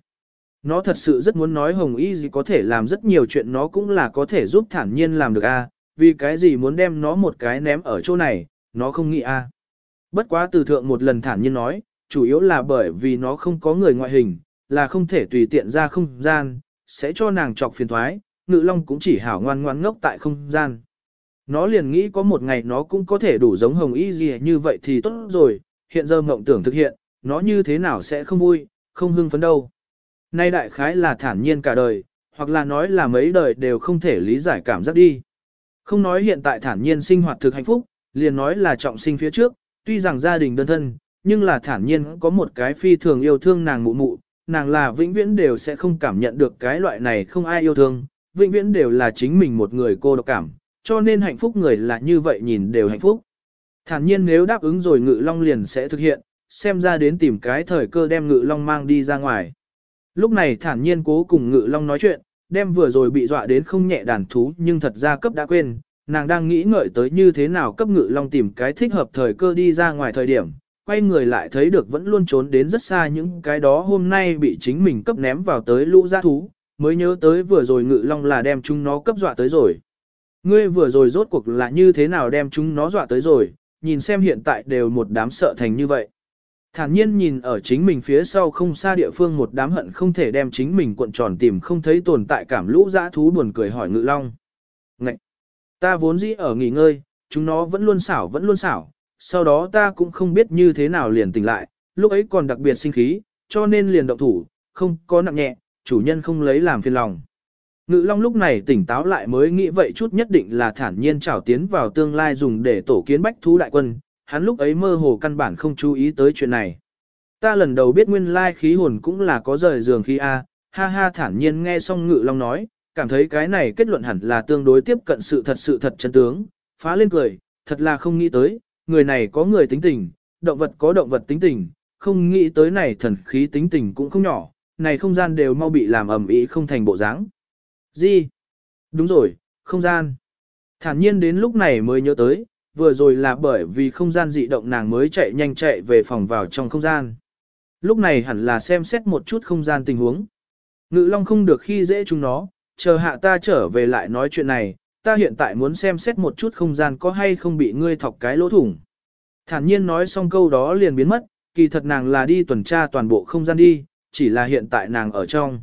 Nó thật sự rất muốn nói Hồng Y gì có thể làm rất nhiều chuyện nó cũng là có thể giúp thản nhiên làm được a vì cái gì muốn đem nó một cái ném ở chỗ này, nó không nghĩ a Bất quá từ thượng một lần thản nhiên nói, chủ yếu là bởi vì nó không có người ngoại hình, là không thể tùy tiện ra không gian, sẽ cho nàng chọc phiền thoái, ngự long cũng chỉ hảo ngoan ngoan ngốc tại không gian. Nó liền nghĩ có một ngày nó cũng có thể đủ giống hồng y gì như vậy thì tốt rồi, hiện giờ mộng tưởng thực hiện, nó như thế nào sẽ không vui, không hưng phấn đâu. Nay đại khái là thản nhiên cả đời, hoặc là nói là mấy đời đều không thể lý giải cảm giác đi. Không nói hiện tại thản nhiên sinh hoạt thực hạnh phúc, liền nói là trọng sinh phía trước, tuy rằng gia đình đơn thân, nhưng là thản nhiên có một cái phi thường yêu thương nàng mụ mụ, nàng là vĩnh viễn đều sẽ không cảm nhận được cái loại này không ai yêu thương, vĩnh viễn đều là chính mình một người cô độc cảm, cho nên hạnh phúc người là như vậy nhìn đều hạnh phúc. Thản nhiên nếu đáp ứng rồi ngự long liền sẽ thực hiện, xem ra đến tìm cái thời cơ đem ngự long mang đi ra ngoài. Lúc này thản nhiên cố cùng ngự long nói chuyện, đem vừa rồi bị dọa đến không nhẹ đàn thú nhưng thật ra cấp đã quên, nàng đang nghĩ ngợi tới như thế nào cấp ngự long tìm cái thích hợp thời cơ đi ra ngoài thời điểm, quay người lại thấy được vẫn luôn trốn đến rất xa những cái đó hôm nay bị chính mình cấp ném vào tới lũ giã thú, mới nhớ tới vừa rồi ngự long là đem chúng nó cấp dọa tới rồi. Ngươi vừa rồi rốt cuộc là như thế nào đem chúng nó dọa tới rồi, nhìn xem hiện tại đều một đám sợ thành như vậy. Thản nhiên nhìn ở chính mình phía sau không xa địa phương một đám hận không thể đem chính mình cuộn tròn tìm không thấy tồn tại cảm lũ dã thú buồn cười hỏi ngự long. Ngậy! Ta vốn dĩ ở nghỉ ngơi, chúng nó vẫn luôn xảo vẫn luôn xảo, sau đó ta cũng không biết như thế nào liền tỉnh lại, lúc ấy còn đặc biệt sinh khí, cho nên liền động thủ, không có nặng nhẹ, chủ nhân không lấy làm phiền lòng. Ngự Long lúc này tỉnh táo lại mới nghĩ vậy chút nhất định là thản nhiên trảo tiến vào tương lai dùng để tổ kiến bách thú đại quân, hắn lúc ấy mơ hồ căn bản không chú ý tới chuyện này. Ta lần đầu biết nguyên lai khí hồn cũng là có rời giường khí A, ha ha thản nhiên nghe xong Ngự Long nói, cảm thấy cái này kết luận hẳn là tương đối tiếp cận sự thật sự thật chân tướng, phá lên cười, thật là không nghĩ tới, người này có người tính tình, động vật có động vật tính tình, không nghĩ tới này thần khí tính tình cũng không nhỏ, này không gian đều mau bị làm ầm ý không thành bộ dáng. Gì? Đúng rồi, không gian. Thản nhiên đến lúc này mới nhớ tới, vừa rồi là bởi vì không gian dị động nàng mới chạy nhanh chạy về phòng vào trong không gian. Lúc này hẳn là xem xét một chút không gian tình huống. Ngự long không được khi dễ chúng nó, chờ hạ ta trở về lại nói chuyện này, ta hiện tại muốn xem xét một chút không gian có hay không bị ngươi thọc cái lỗ thủng. Thản nhiên nói xong câu đó liền biến mất, kỳ thật nàng là đi tuần tra toàn bộ không gian đi, chỉ là hiện tại nàng ở trong.